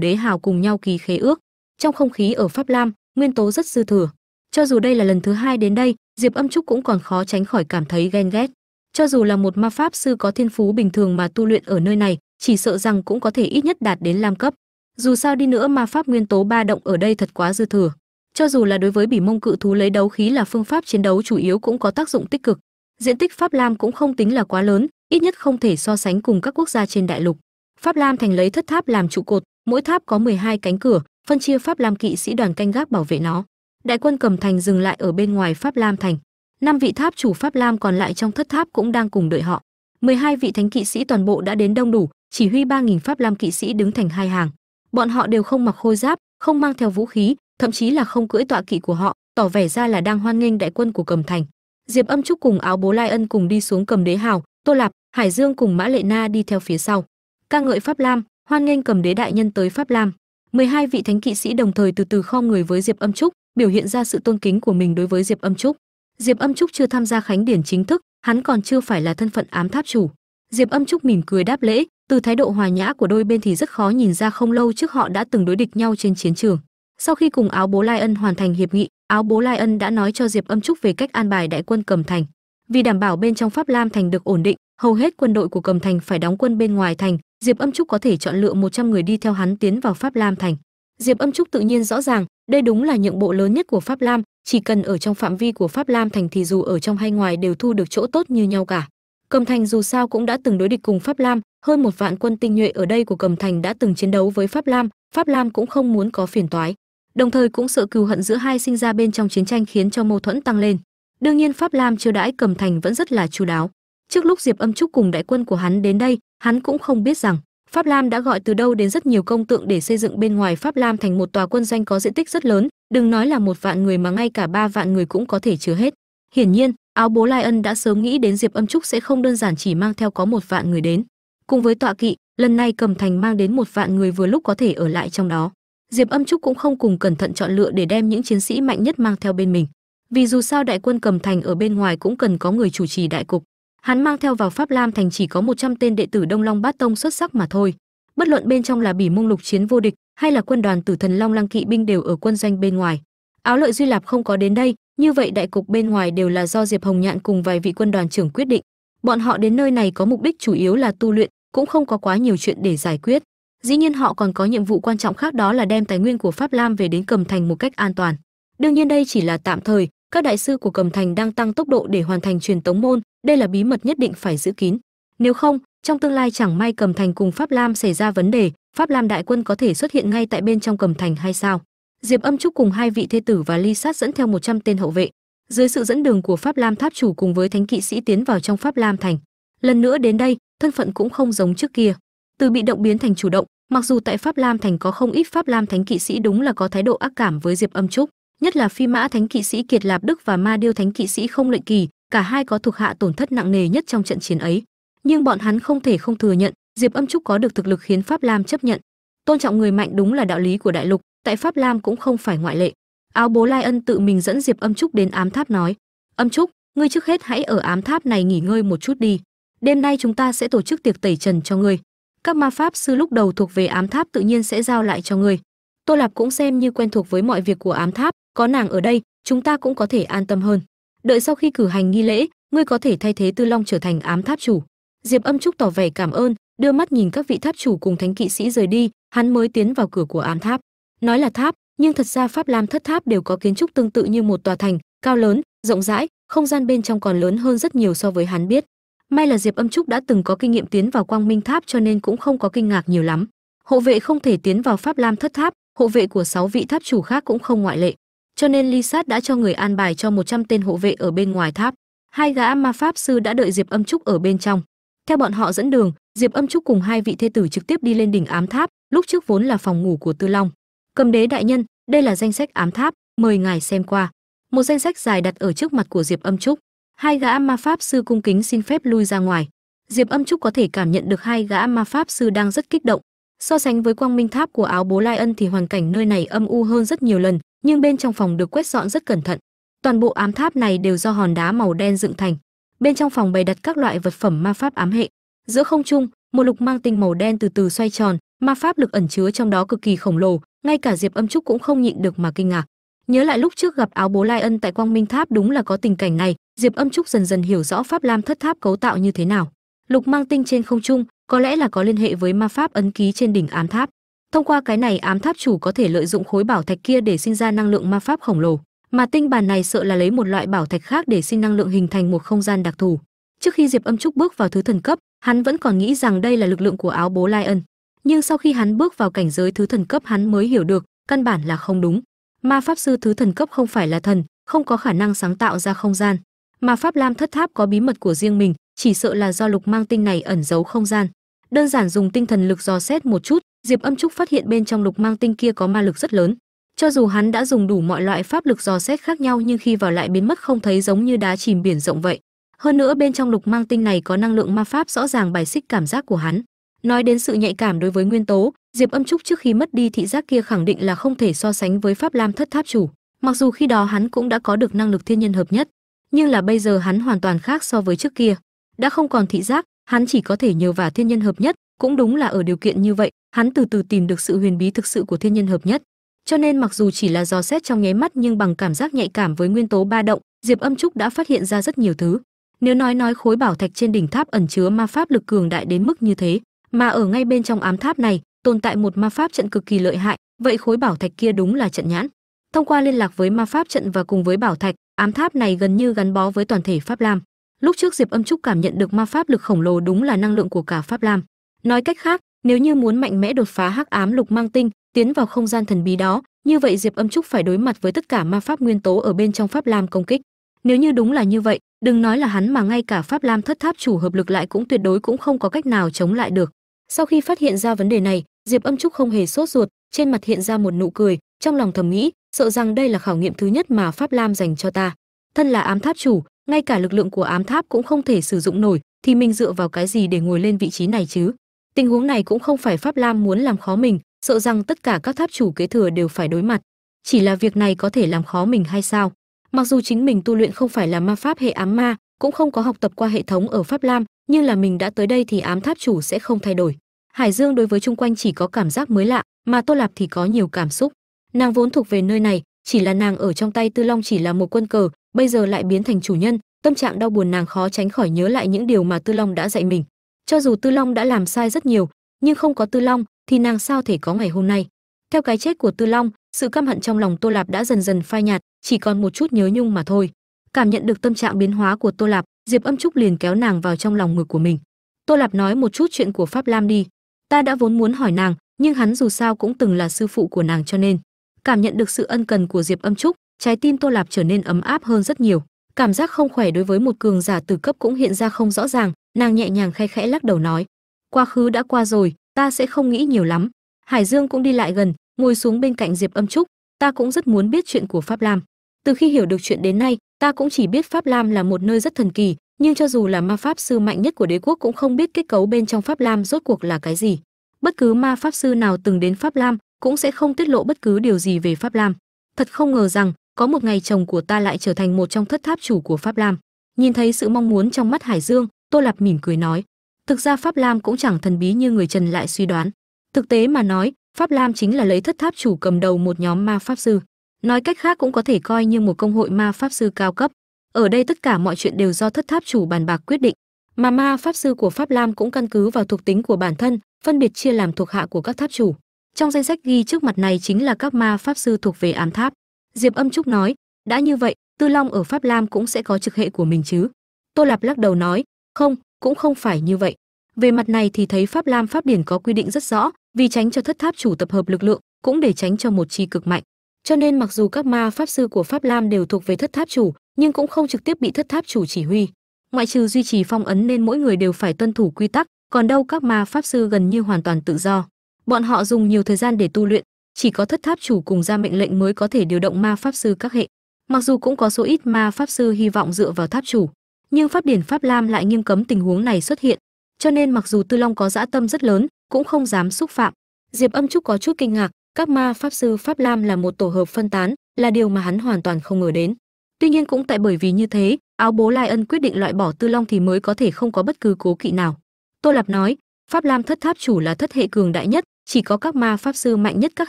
đế hào cùng nhau ký khế ước. Trong không khí ở pháp lam, nguyên tố rất dư thừa. Cho dù đây là lần thứ hai đến đây, diệp âm trúc cũng còn khó tránh khỏi cảm thấy ghen ghét. Cho dù là một ma pháp sư có thiên phú bình thường mà tu luyện ở nơi này, chỉ sợ rằng cũng có thể ít nhất đạt đến lam cấp. Dù sao đi nữa ma pháp nguyên tố ba động ở đây thật quá dư thừa. Cho dù là đối với bỉ mông cự thú lấy đấu khí là phương pháp chiến đấu chủ yếu cũng có tác dụng tích cực diện tích pháp lam cũng không tính là quá lớn, ít nhất không thể so sánh cùng các quốc gia trên đại lục. Pháp lam thành lấy thất tháp làm trụ cột, mỗi tháp có 12 cánh cửa, phân chia pháp lam kỵ sĩ đoàn canh gác bảo vệ nó. Đại quân cầm thành dừng lại ở bên ngoài pháp lam thành. Năm vị tháp chủ pháp lam còn lại trong thất tháp cũng đang cùng đợi họ. 12 vị thánh kỵ sĩ toàn bộ đã đến đông đủ, chỉ huy 3.000 pháp lam kỵ sĩ đứng thành hai hàng. Bọn họ đều không mặc khôi giáp, không mang theo vũ khí, thậm chí là không cưỡi tọa kỵ của họ, tỏ vẻ ra là đang hoan nghênh đại quân của cầm thành diệp âm trúc cùng áo bố lai ân cùng đi xuống cầm đế hào, tô lạp, hải dương cùng mã lệ na đi theo phía sau. Ca ngợi pháp lam, hoan nghênh cầm đế đại nhân tới pháp lam. 12 vị thánh kỵ sĩ đồng thời từ từ kho người với diệp âm trúc, biểu hiện ra sự tôn kính của mình đối với diệp âm trúc. Diệp âm trúc chưa tham gia khánh điển chính thức, hắn còn chưa phải là thân phận ám tháp chủ. Diệp âm trúc mỉm cười đáp lễ, từ thái độ hòa nhã của đôi bên thì rất khó nhìn ra không lâu trước họ đã từng đối địch nhau trên chiến trường. Sau khi cùng áo bố lai ân hoàn thành hiệp nghị áo bố lai ân đã nói cho diệp âm trúc về cách an bài đại quân cầm thành. Vì đảm bảo bên trong pháp lam thành được ổn định, hầu hết quân đội của cầm thành phải đóng quân bên ngoài thành, diệp âm trúc có thể chọn lựa 100 người đi theo hắn tiến vào pháp lam thành. Diệp âm trúc tự nhiên rõ ràng, đây đúng là nhượng bộ lớn nhất của pháp lam, chỉ cần ở trong phạm vi của pháp lam thành thì dù ở trong hay ngoài đều thu được chỗ tốt như nhau cả. Cầm thành dù sao cũng đã từng đối địch cùng pháp lam, hơn một vạn quân tinh nhuệ ở đây của cầm thành đã từng chiến đấu với pháp lam pháp lam cũng không muốn có phiền toái đồng thời cũng sợ cừu hận giữa hai sinh ra bên trong chiến tranh khiến cho mâu thuẫn tăng lên. Đương nhiên pháp lam chiêu đãi cầm thành vẫn rất là chu đáo. Trước lúc diệp âm trúc cùng đại quân của hắn đến đây, hắn cũng không biết rằng pháp lam đã gọi từ đâu đến rất nhiều công tượng để xây dựng bên ngoài pháp lam thành một tòa quân doanh có diện tích rất lớn, đừng nói là một vạn người mà ngay cả ba vạn người cũng có thể chứa hết. Hiển nhiên, áo bố lai ân đã sớm nghĩ đến diệp âm trúc sẽ không đơn giản chỉ mang theo có một vạn người đến. Cùng với tọa kỵ, lần này cầm thành mang đến một vạn người vừa lúc có thể ở lại trong đó diệp âm trúc cũng không cùng cẩn thận chọn lựa để đem những chiến sĩ mạnh nhất mang theo bên mình. Vì dù sao đại quân cầm thành ở bên ngoài cũng cần có người chủ trì đại cục. Hắn mang theo vào pháp lam thành chỉ có 100 tên đệ tử đông long bát tông xuất sắc mà thôi. Bất luận bên trong là bỉ mông lục chiến vô địch hay là quân đoàn tử thần long lăng kỵ binh đều ở quân doanh bên ngoài. Áo lợi duy lạp không có đến đây, như vậy đại cục bên ngoài đều là do diệp hồng nhạn cùng vài vị quân đoàn trưởng quyết định. Bọn họ đến nơi này có mục đích chủ yếu là tu luyện, cũng không có quá nhiều chuyện để giải quyết dĩ nhiên họ còn có nhiệm vụ quan trọng khác đó là đem tài nguyên của pháp lam về đến cầm thành một cách an toàn. Đương nhiên đây chỉ là tạm thời, các đại sư của cầm thành đang tăng tốc độ để hoàn thành truyền tống môn, đây là bí mật nhất định phải giữ kín. Nếu không, trong tương lai chẳng may cầm thành cùng pháp lam xảy ra vấn đề, pháp lam đại quân có thể xuất hiện ngay tại bên trong cầm thành hay sao? Diệp âm trúc cùng hai vị thê tử và ly sát dẫn theo 100 tên hậu vệ. Dưới sự dẫn đường của pháp lam tháp chủ cùng với thánh kỵ sĩ tiến vào trong pháp lam thành. Lần nữa đến đây, thân phận cũng không giống trước kia từ bị động biến thành chủ động, mặc dù tại pháp lam thành có không ít pháp lam thánh kỵ sĩ đúng là có thái độ ác cảm với diệp âm trúc, nhất là phi mã thánh kỵ sĩ kiệt lạp đức và ma điêu thánh kỵ sĩ không lệnh kỳ, cả hai có thuộc hạ tổn thất nặng nề nhất trong trận chiến ấy. Nhưng bọn hắn không thể không thừa nhận, diệp âm trúc có được thực lực khiến pháp lam chấp nhận. Tôn trọng người mạnh đúng là đạo lý của đại lục, tại pháp lam cũng không phải ngoại lệ. Áo bố lai ân tự mình dẫn diệp âm trúc đến ám tháp nói, âm trúc, ngươi trước hết hãy ở ám tháp này nghỉ ngơi một chút đi. Đêm nay chúng ta sẽ tổ chức tiệc tẩy trần cho ngươi các ma pháp sư lúc đầu thuộc về ám tháp tự nhiên sẽ giao lại cho ngươi tô lạp cũng xem như quen thuộc với mọi việc của ám tháp, có nàng ở đây, chúng ta cũng có thể an tâm hơn. Đợi sau khi cử hành nghi lễ, ngươi có thể thay thế tư long trở thành ám tháp chủ. Diệp âm trúc tỏ vẻ cảm ơn, đưa mắt nhìn các vị tháp chủ cùng thánh kỵ sĩ rời đi, hắn mới tiến vào cửa của ám tháp. Nói là tháp, nhưng thật ra pháp lam thất tháp đều có kiến trúc tương tự như một tòa thành, cao lớn, rộng rãi, không gian bên trong còn lớn hơn rất nhiều so với hắn biết may là diệp âm trúc đã từng có kinh nghiệm tiến vào quang minh tháp cho nên cũng không có kinh ngạc nhiều lắm. Hộ vệ không thể tiến vào pháp lam thất tháp, hộ vệ của sáu vị tháp chủ khác cũng không ngoại lệ. Cho nên ly sát đã cho người an bài cho 100 tên hộ vệ ở bên ngoài tháp. Hai gã ma pháp sư đã đợi diệp âm trúc ở bên trong. Theo bọn họ dẫn đường, diệp âm trúc cùng hai vị thê tử trực tiếp đi lên đỉnh ám tháp, lúc trước vốn là phòng ngủ của tư long. Cầm đế đại nhân, đây là danh sách ám tháp, mời ngài xem qua. Một danh sách dài đặt ở trước mặt của diệp âm trúc hai gã ma pháp sư cung kính xin phép lui ra ngoài. Diệp âm trúc có thể cảm nhận được hai gã ma pháp sư đang rất kích động. So sánh với quang minh tháp của áo bố lai ân thì hoàn cảnh nơi này âm u hơn rất nhiều lần, nhưng bên trong phòng được quét dọn rất cẩn thận. Toàn bộ ám tháp này đều do hòn đá màu đen dựng thành. Bên trong phòng bày đặt các loại vật phẩm ma pháp ám hệ. Giữa không trung, một lục mang tinh màu đen từ từ xoay tròn, ma pháp lực ẩn chứa trong đó cực kỳ khổng lồ, ngay cả diệp âm trúc cũng không nhịn được mà kinh ngạc nhớ lại lúc trước gặp áo bố lai ân tại quang minh tháp đúng là có tình cảnh này, diệp âm trúc dần dần hiểu rõ pháp lam thất tháp cấu tạo như thế nào. Lục mang tinh trên không trung, có lẽ là có liên hệ với ma pháp ấn ký trên đỉnh ám tháp. Thông qua cái này, ám tháp chủ có thể lợi dụng khối bảo thạch kia để sinh ra năng lượng ma pháp khổng lồ. Mà tinh bàn này sợ là lấy một loại bảo thạch khác để sinh năng lượng hình thành một không gian đặc thù. Trước khi diệp âm trúc bước vào thứ thần cấp, hắn vẫn còn nghĩ rằng đây là lực lượng của áo bố lai ân nhưng sau khi hắn bước vào cảnh giới thứ thần cấp, hắn mới hiểu được, căn bản là không đúng ma pháp sư thứ thần cấp không phải là thần, không có khả năng sáng tạo ra không gian. Mà pháp lam thất tháp có bí mật của riêng mình, chỉ sợ là do lục mang tinh này ẩn giấu không gian. Đơn giản dùng tinh thần lực dò xét một chút, diệp âm trúc phát hiện bên trong lục mang tinh kia có ma lực rất lớn. Cho dù hắn đã dùng đủ mọi loại pháp lực dò xét khác nhau nhưng khi vào lại biến mất không thấy giống như đá chìm biển rộng vậy. Hơn nữa bên trong lục mang tinh này có năng lượng ma pháp rõ ràng bài xích cảm giác của hắn. Nói đến sự nhạy cảm đối với nguyên tố diệp âm trúc trước khi mất đi thị giác kia khẳng định là không thể so sánh với pháp lam thất tháp chủ. Mặc dù khi đó hắn cũng đã có được năng lực thiên nhân hợp nhất, nhưng là bây giờ hắn hoàn toàn khác so với trước kia. Đã không còn thị giác, hắn chỉ có thể nhờ vào thiên nhân hợp nhất, cũng đúng là ở điều kiện như vậy, hắn từ từ tìm được sự huyền bí thực sự của thiên nhân hợp nhất. Cho nên mặc dù chỉ là dò xét trong nháy mắt nhưng bằng cảm giác nhạy cảm với nguyên tố ba động, diệp âm trúc đã phát hiện ra rất nhiều thứ. Nếu nói nói khối bảo thạch trên đỉnh tháp ẩn chứa ma pháp lực cường đại đến mức như thế, mà ở ngay bên trong ám tháp này tồn tại một ma pháp trận cực kỳ lợi hại, vậy khối bảo thạch kia đúng là trận nhãn. Thông qua liên lạc với ma pháp trận và cùng với bảo thạch, ám tháp này gần như gắn bó với toàn thể pháp lam. Lúc trước diệp âm trúc cảm nhận được ma pháp lực khổng lồ đúng là năng lượng của cả pháp lam. Nói cách khác, nếu như muốn mạnh mẽ đột phá hắc ám lục mang tinh, tiến vào không gian thần bí đó, như vậy diệp âm trúc phải đối mặt với tất cả ma pháp nguyên tố ở bên trong pháp lam công kích. Nếu như đúng là như vậy, đừng nói là hắn mà ngay cả pháp lam thất tháp chủ hợp lực lại cũng tuyệt đối cũng không có cách nào chống lại được. Sau khi phát hiện ra vấn đề này diệp âm trúc không hề sốt ruột, trên mặt hiện ra một nụ cười, trong lòng thầm nghĩ, sợ rằng đây là khảo nghiệm thứ nhất mà pháp lam dành cho ta. Thân là ám tháp chủ, ngay cả lực lượng của ám tháp cũng không thể sử dụng nổi, thì mình dựa vào cái gì để ngồi lên vị trí này chứ? Tình huống này cũng không phải pháp lam muốn làm khó mình, sợ rằng tất cả các tháp chủ kế thừa đều phải đối mặt. Chỉ là việc này có thể làm khó mình hay sao? Mặc dù chính mình tu luyện không phải là ma pháp hệ ám ma, cũng không có học tập qua hệ thống ở pháp lam, nhưng là mình đã tới đây thì ám tháp chủ sẽ không thay đổi hải dương đối với chung quanh chỉ có cảm giác mới lạ, mà tô lạp thì có nhiều cảm xúc. Nàng vốn thuộc về nơi này, chỉ là nàng ở trong tay tư long chỉ là một quân cờ, bây giờ lại biến thành chủ nhân, tâm trạng đau buồn nàng khó tránh khỏi nhớ lại những điều mà tư long đã dạy mình. Cho dù tư long đã làm sai rất nhiều, nhưng không có tư long thì nàng sao thể có ngày hôm nay? Theo cái chết của tư long, sự căm hận trong lòng tô lạp đã dần dần phai nhạt, chỉ còn một chút nhớ nhung mà thôi. Cảm nhận được tâm trạng biến hóa của tô lạp, diệp âm trúc liền kéo nàng vào trong lòng ngực của mình. Tô lạp nói một chút chuyện của pháp lam đi ta đã vốn muốn hỏi nàng, nhưng hắn dù sao cũng từng là sư phụ của nàng cho nên. Cảm nhận được sự ân cần của diệp âm trúc, trái tim tô lạp trở nên ấm áp hơn rất nhiều. Cảm giác không khỏe đối với một cường giả từ cấp cũng hiện ra không rõ ràng, nàng nhẹ nhàng khay khẽ lắc đầu nói. Quá khứ đã qua rồi, ta sẽ không nghĩ nhiều lắm. Hải dương cũng đi lại gần, ngồi xuống bên cạnh diệp âm trúc, ta cũng rất muốn biết chuyện của pháp lam. Từ khi hiểu được chuyện đến nay, ta cũng chỉ biết pháp lam là một nơi rất thần kỳ nhưng cho dù là ma pháp sư mạnh nhất của đế quốc cũng không biết kết cấu bên trong pháp lam rốt cuộc là cái gì. Bất cứ ma pháp sư nào từng đến pháp lam cũng sẽ không tiết lộ bất cứ điều gì về pháp lam. Thật không ngờ rằng, có một ngày chồng của ta lại trở thành một trong thất tháp chủ của pháp lam. Nhìn thấy sự mong muốn trong mắt hải dương, tô lạp mỉm cười nói, thực ra pháp lam cũng chẳng thần bí như người trần lại suy đoán. Thực tế mà nói, pháp lam chính là lấy thất tháp chủ cầm đầu một nhóm ma pháp sư. Nói cách khác cũng có thể coi như một công hội ma pháp sư cao cấp ở đây tất cả mọi chuyện đều do thất tháp chủ bàn bạc quyết định. Mà ma pháp sư của pháp lam cũng căn cứ vào thuộc tính của bản thân, phân biệt chia làm thuộc hạ của các tháp chủ. Trong danh sách ghi trước mặt này chính là các ma pháp sư thuộc về ám tháp. Diệp âm trúc nói, đã như vậy, tư long ở pháp lam cũng sẽ có trực hệ của mình chứ? Tô lạp lắc đầu nói, không, cũng không phải như vậy. Về mặt này thì thấy pháp lam pháp điển có quy định rất rõ, vì tránh cho thất tháp chủ tập hợp lực lượng, cũng để tránh cho một chi cực mạnh cho nên mặc dù các ma pháp sư của pháp lam đều thuộc về thất tháp chủ, nhưng cũng không trực tiếp bị thất tháp chủ chỉ huy. Ngoại trừ duy trì phong ấn nên mỗi người đều phải tuân thủ quy tắc, còn đâu các ma pháp sư gần như hoàn toàn tự do. Bọn họ dùng nhiều thời gian để tu luyện, chỉ có thất tháp chủ cùng ra mệnh lệnh mới có thể điều động ma pháp sư các hệ. Mặc dù cũng có số ít ma pháp sư hy vọng dựa vào tháp chủ, nhưng pháp điển pháp lam lại nghiêm cấm tình huống này xuất hiện. Cho nên mặc dù tư long có dã tâm rất lớn, cũng không dám xúc phạm. Diệp âm trúc có chút kinh ngạc các ma pháp sư pháp lam là một tổ hợp phân tán, là điều mà hắn hoàn toàn không ngờ đến. Tuy nhiên cũng tại bởi vì như thế, áo bố lai ân quyết định loại bỏ tư long thì mới có thể không có bất cứ cố kỵ nào. Tô lạp nói, pháp lam thất tháp chủ là thất hệ cường đại nhất, chỉ có các ma pháp sư mạnh nhất các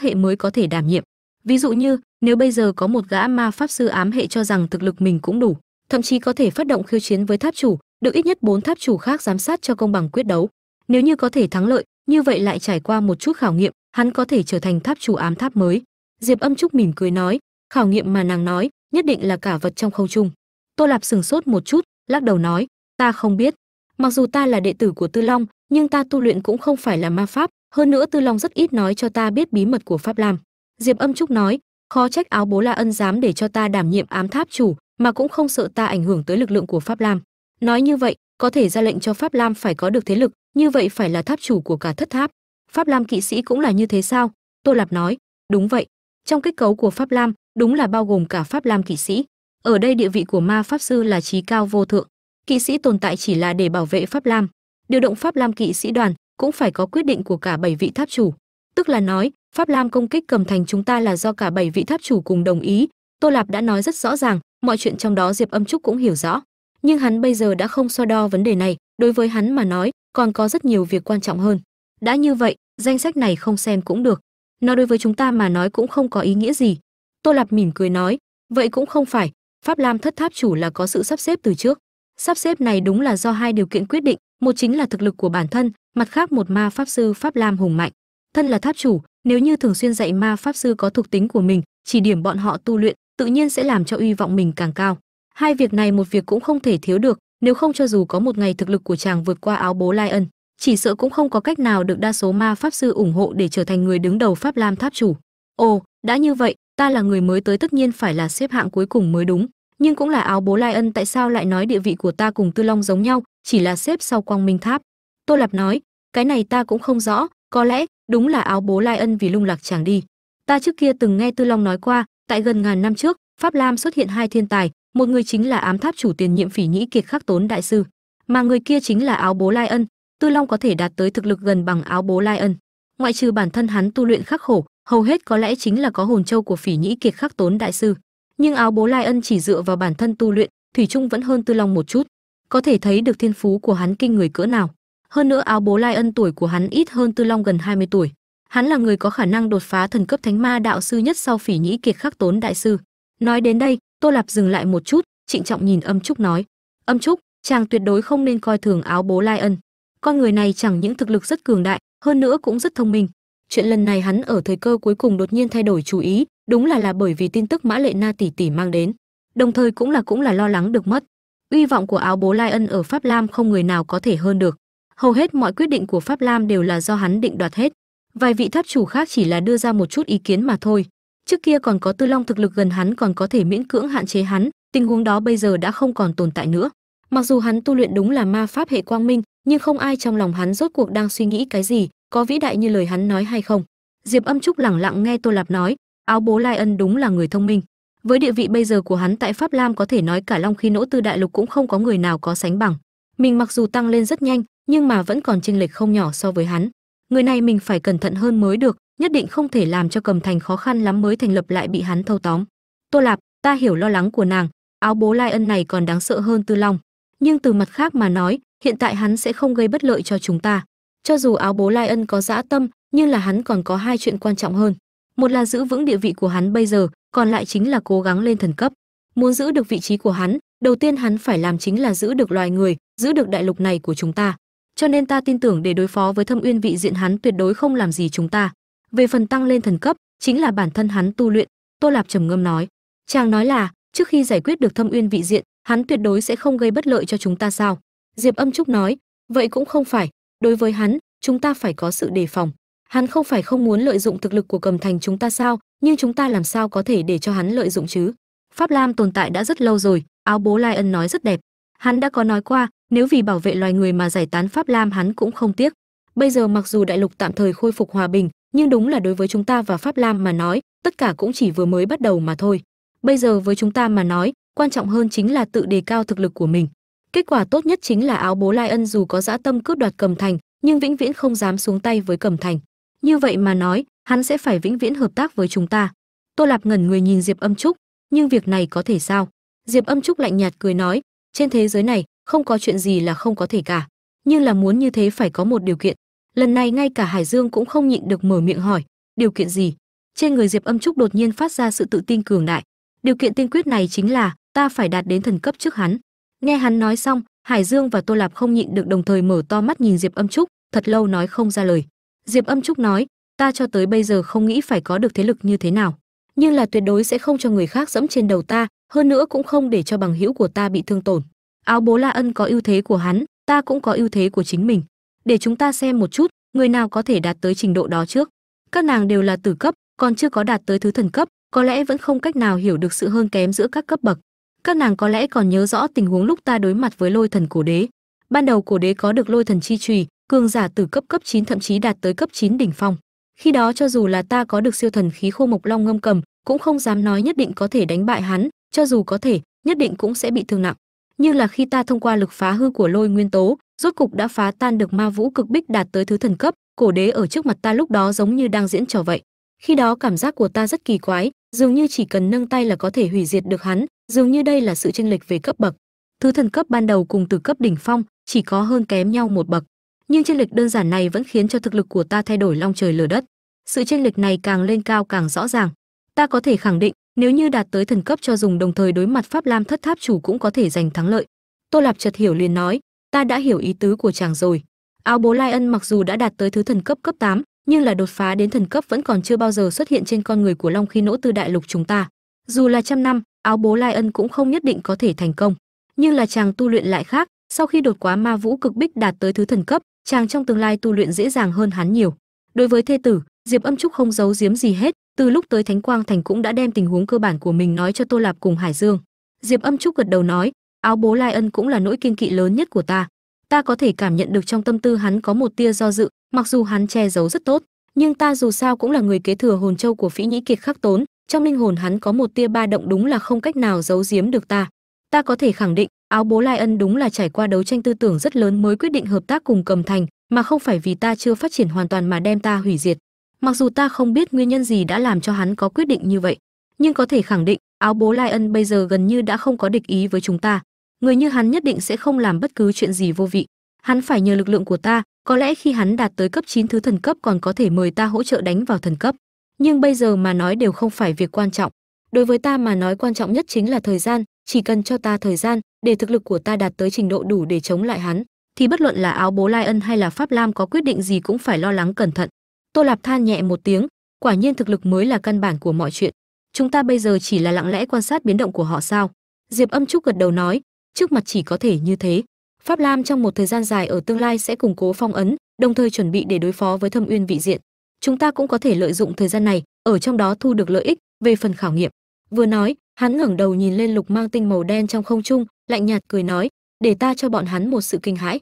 hệ mới có thể đảm nhiệm. Ví dụ như, nếu bây giờ có một gã ma pháp sư ám hệ cho rằng thực lực mình cũng đủ, thậm chí có thể phát động khiêu chiến với tháp chủ, được ít nhất bốn tháp chủ khác giám sát cho công bằng quyết đấu. Nếu như có thể thắng lợi, như vậy lại trải qua một chút khảo nghiệm hắn có thể trở thành tháp chủ ám tháp mới. Diệp âm trúc mỉm cười nói, khảo nghiệm mà nàng nói, nhất định là cả vật trong không trung. tô lạp sừng sốt một chút, lắc đầu nói, ta không biết. Mặc dù ta là đệ tử của tư long, nhưng ta tu luyện cũng không phải là ma pháp, hơn nữa tư long rất ít nói cho ta biết bí mật của pháp lam. Diệp âm trúc nói, khó trách áo bố la ân dám để cho ta đảm nhiệm ám tháp chủ, mà cũng không sợ ta ảnh hưởng tới lực lượng của pháp lam. Nói như vậy, có thể ra lệnh cho pháp lam phải có được thế lực, như vậy phải là tháp chủ của cả thất tháp pháp lam kỵ sĩ cũng là như thế sao? Tô lạp nói, đúng vậy. Trong kết cấu của pháp lam, đúng là bao gồm cả pháp lam kỵ sĩ. Ở đây địa vị của ma pháp sư là trí cao vô thượng. Kỵ sĩ tồn tại chỉ là để bảo vệ pháp lam. Điều động pháp lam kỵ sĩ đoàn cũng phải có quyết định của cả bảy vị tháp chủ. Tức là nói, pháp lam công kích cầm thành chúng ta là do cả bảy vị tháp chủ cùng đồng ý. Tô lạp đã nói rất rõ ràng, mọi chuyện trong đó diệp âm trúc cũng hiểu rõ. Nhưng hắn bây giờ đã không so đo vấn đề này, đối với hắn mà nói, còn có rất nhiều việc quan trọng hơn. Đã như vậy danh sách này không xem cũng được. Nó đối với chúng ta mà nói cũng không có ý nghĩa gì. Tô lạp mỉm cười nói, vậy cũng không phải. Pháp lam thất tháp chủ là có sự sắp xếp từ trước. Sắp xếp này đúng là do hai điều kiện quyết định, một chính là thực lực của bản thân, mặt khác một ma pháp sư pháp lam hùng mạnh. Thân là tháp chủ, nếu như thường xuyên dạy ma pháp sư có thuộc tính của mình, chỉ điểm bọn họ tu luyện, tự nhiên sẽ làm cho uy vọng mình càng cao. Hai việc này một việc cũng không thể thiếu được, nếu không cho dù có một ngày thực lực của chàng vượt qua áo bố lion chỉ sợ cũng không có cách nào được đa số ma pháp sư ủng hộ để trở thành người đứng đầu pháp lam tháp chủ. Ồ, đã như vậy, ta là người mới tới tất nhiên phải là xếp hạng cuối cùng mới đúng. Nhưng cũng là áo bố lai ân, tại sao lại nói địa vị của ta cùng tư long giống nhau, chỉ là xếp sau quang minh tháp? Tô lạp nói, cái này ta cũng không rõ, có lẽ đúng là áo bố lai ân vì lung lạc chàng đi. Ta trước kia từng nghe tư long nói qua, tại gần ngàn năm trước, pháp lam xuất hiện hai thiên tài, một người chính là ám tháp chủ tiền nhiệm phỉ nhĩ kiệt khắc tốn đại sư, mà người kia chính là áo bố lai ân tư long có thể đạt tới thực lực gần bằng áo bố lai ân ngoại trừ bản thân hắn tu luyện khắc khổ, hầu hết có lẽ chính là có hồn châu của phỉ nhĩ kiệt khắc tốn đại sư. Nhưng áo bố lai ân chỉ dựa vào bản thân tu luyện, thủy trung vẫn hơn tư long một chút. Có thể thấy được thiên phú của hắn kinh người cỡ nào. Hơn nữa áo bố lai ân tuổi của hắn ít hơn tư long gần 20 tuổi. Hắn là người có khả năng đột phá thần cấp thánh ma đạo sư nhất sau phỉ nhĩ kiệt khắc tốn đại sư. Nói đến đây, tô lạp dừng lại một chút, trịnh trọng nhìn âm trúc nói. Âm trúc, chàng tuyệt đối không nên coi thường áo bố lai ân con người này chẳng những thực lực rất cường đại, hơn nữa cũng rất thông minh. Chuyện lần này hắn ở thời cơ cuối cùng đột nhiên thay đổi chú ý, đúng là là bởi vì tin tức mã lệ na tỷ tỷ mang đến, đồng thời cũng là cũng là lo lắng được mất. Uy vọng của áo bố lai ân ở pháp lam không người nào có thể hơn được. Hầu hết mọi quyết định của pháp lam đều là do hắn định đoạt hết. Vài vị tháp chủ khác chỉ là đưa ra một chút ý kiến mà thôi. Trước kia còn có tư long thực lực gần hắn còn có thể miễn cưỡng hạn chế hắn, tình huống đó bây giờ đã không còn tồn tại nữa. Mặc dù hắn tu luyện đúng là ma pháp hệ quang minh nhưng không ai trong lòng hắn rốt cuộc đang suy nghĩ cái gì, có vĩ đại như lời hắn nói hay không. Diệp âm trúc lẳng lặng nghe tô lạp nói, áo bố lai ân đúng là người thông minh. Với địa vị bây giờ của hắn tại pháp lam có thể nói cả long khi nỗ tư đại lục cũng không có người nào có sánh bằng. Mình mặc dù tăng lên rất nhanh, nhưng mà vẫn còn chênh lệch không nhỏ so với hắn. Người này mình phải cẩn thận hơn mới được, nhất định không thể làm cho cầm thành khó khăn lắm mới thành lập lại bị hắn thâu tóm. Tô lạp, ta hiểu lo lắng của nàng, áo bố lai ân này còn đáng sợ hơn tư long. Nhưng từ mặt khác mà nói hiện tại hắn sẽ không gây bất lợi cho chúng ta. Cho dù áo bố lai ân có dã tâm, nhưng là hắn còn có hai chuyện quan trọng hơn. Một là giữ vững địa vị của hắn bây giờ, còn lại chính là cố gắng lên thần cấp. Muốn giữ được vị trí của hắn, đầu tiên hắn phải làm chính là giữ được loài người, giữ được đại lục này của chúng ta. Cho nên ta tin tưởng để đối phó với thâm uyên vị diện hắn tuyệt đối không làm gì chúng ta. Về phần tăng lên thần cấp, chính là bản thân hắn tu luyện, tô lạp trầm ngâm nói. Chàng nói là, trước khi giải quyết được thâm uyên vị diện, hắn tuyệt đối sẽ không gây bất lợi cho chúng ta sao? Diệp âm trúc nói, vậy cũng không phải. Đối với hắn, chúng ta phải có sự đề phòng. Hắn không phải không muốn lợi dụng thực lực của cầm thành chúng ta sao, nhưng chúng ta làm sao có thể để cho hắn lợi dụng chứ? Pháp lam tồn tại đã rất lâu rồi, áo bố lai ân nói rất đẹp. Hắn đã có nói qua, nếu vì bảo vệ loài người mà giải tán pháp lam hắn cũng không tiếc. Bây giờ mặc dù đại lục tạm thời khôi phục hòa bình, nhưng đúng là đối với chúng ta và pháp lam mà nói, tất cả cũng chỉ vừa mới bắt đầu mà thôi. Bây giờ với chúng ta mà nói, quan trọng hơn chính là tự đề cao thực lực của mình kết quả tốt nhất chính là áo bố lai ân dù có dã tâm cướp đoạt cầm thành, nhưng vĩnh viễn không dám xuống tay với cầm thành. Như vậy mà nói, hắn sẽ phải vĩnh viễn hợp tác với chúng ta. Tô lạp ngẩn người nhìn diệp âm trúc, nhưng việc này có thể sao? Diệp âm trúc lạnh nhạt cười nói, trên thế giới này, không có chuyện gì là không có thể cả. Nhưng là muốn như thế phải có một điều kiện. Lần này ngay cả hải dương cũng không nhịn được mở miệng hỏi, điều kiện gì? Trên người diệp âm trúc đột nhiên phát ra sự tự tin cường đại. Điều kiện tiên quyết này chính là ta phải đạt đến thần cấp trước hắn nghe hắn nói xong, hải dương và tô lạp không nhịn được đồng thời mở to mắt nhìn diệp âm trúc, thật lâu nói không ra lời. Diệp âm trúc nói, ta cho tới bây giờ không nghĩ phải có được thế lực như thế nào, nhưng là tuyệt đối sẽ không cho người khác dẫm trên đầu ta, hơn nữa cũng không để cho bằng hữu của ta bị thương tổn. Áo bố la ân có ưu thế của hắn, ta cũng có ưu thế của chính mình. Để chúng ta xem một chút, người nào có thể đạt tới trình độ đó trước. Các nàng đều là tử cấp, còn chưa có đạt tới thứ thần cấp, có lẽ vẫn không cách nào hiểu được sự hơn kém giữa các cấp bậc các nàng có lẽ còn nhớ rõ tình huống lúc ta đối mặt với lôi thần cổ đế. Ban đầu cổ đế có được lôi thần chi trùy, cường giả từ cấp cấp 9 thậm chí đạt tới cấp 9 đỉnh phong. Khi đó cho dù là ta có được siêu thần khí khô mộc long ngâm cầm, cũng không dám nói nhất định có thể đánh bại hắn, cho dù có thể, nhất định cũng sẽ bị thương nặng. Như là khi ta thông qua lực phá hư của lôi nguyên tố, rốt cục đã phá tan được ma vũ cực bích đạt tới thứ thần cấp, cổ đế ở trước mặt ta lúc đó giống như đang diễn trò vậy. Khi đó cảm giác của ta rất kỳ quái, dường như chỉ cần nâng tay là có thể hủy diệt được hắn dường như đây là sự chênh lệch về cấp bậc. Thứ thần cấp ban đầu cùng từ cấp đỉnh phong chỉ có hơn kém nhau một bậc. Nhưng chênh lệch đơn giản này vẫn khiến cho thực lực của ta thay đổi long trời lở đất. Sự chênh lệch này càng lên cao càng rõ ràng. Ta có thể khẳng định nếu như đạt tới thần cấp cho dùng đồng thời đối mặt pháp lam thất tháp chủ cũng có thể giành thắng lợi. Tô lạp chợt hiểu liền nói ta đã hiểu ý tứ của chàng rồi. Áo bố lai ân mặc dù đã đạt tới thứ thần cấp cấp 8, nhưng là đột phá đến thần cấp vẫn còn chưa bao giờ xuất hiện trên con người của long khí nỗ tư đại lục chúng ta. Dù là trăm năm áo bố lai ân cũng không nhất định có thể thành công. Nhưng là chàng tu luyện lại khác, sau khi đột quá ma vũ cực bích đạt tới thứ thần cấp, chàng trong tương lai tu luyện dễ dàng hơn hắn nhiều. Đối với thê tử, diệp âm trúc không giấu giếm gì hết, từ lúc tới thánh quang thành cũng đã đem tình huống cơ bản của mình nói cho tô lạp cùng hải dương. Diệp âm trúc gật đầu nói, áo bố lai ân cũng là nỗi kiên kỵ lớn nhất của ta. Ta có thể cảm nhận được trong tâm tư hắn có một tia do dự, mặc dù hắn che giấu rất tốt, nhưng ta dù sao cũng là người kế thừa hồn châu của phỉ nhĩ kiệt khắc tốn trong linh hồn hắn có một tia ba động đúng là không cách nào giấu giếm được ta. Ta có thể khẳng định, áo bố lai ân đúng là trải qua đấu tranh tư tưởng rất lớn mới quyết định hợp tác cùng cầm thành, mà không phải vì ta chưa phát triển hoàn toàn mà đem ta hủy diệt. Mặc dù ta không biết nguyên nhân gì đã làm cho hắn có quyết định như vậy, nhưng có thể khẳng định, áo bố lai ân bây giờ gần như đã không có địch ý với chúng ta. Người như hắn nhất định sẽ không làm bất cứ chuyện gì vô vị. Hắn phải nhờ lực lượng của ta, có lẽ khi hắn đạt tới cấp 9 thứ thần cấp còn có thể mời ta hỗ trợ đánh vào thần cấp nhưng bây giờ mà nói đều không phải việc quan trọng. Đối với ta mà nói quan trọng nhất chính là thời gian, chỉ cần cho ta thời gian, để thực lực của ta đạt tới trình độ đủ để chống lại hắn, thì bất luận là áo bố lai ân hay là pháp lam có quyết định gì cũng phải lo lắng cẩn thận. Tô lạp than nhẹ một tiếng, quả nhiên thực lực mới là căn bản của mọi chuyện. Chúng ta bây giờ chỉ là lặng lẽ quan sát biến động của họ sao? Diệp âm trúc gật đầu nói, trước mặt chỉ có thể như thế. Pháp lam trong một thời gian dài ở tương lai sẽ củng cố phong ấn, đồng thời chuẩn bị để đối phó với thâm uyên vị diện chúng ta cũng có thể lợi dụng thời gian này, ở trong đó thu được lợi ích về phần khảo nghiệm. Vừa nói, hắn ngẩng đầu nhìn lên lục mang tinh màu đen trong không trung, lạnh nhạt cười nói, để ta cho bọn hắn một sự kinh hãi.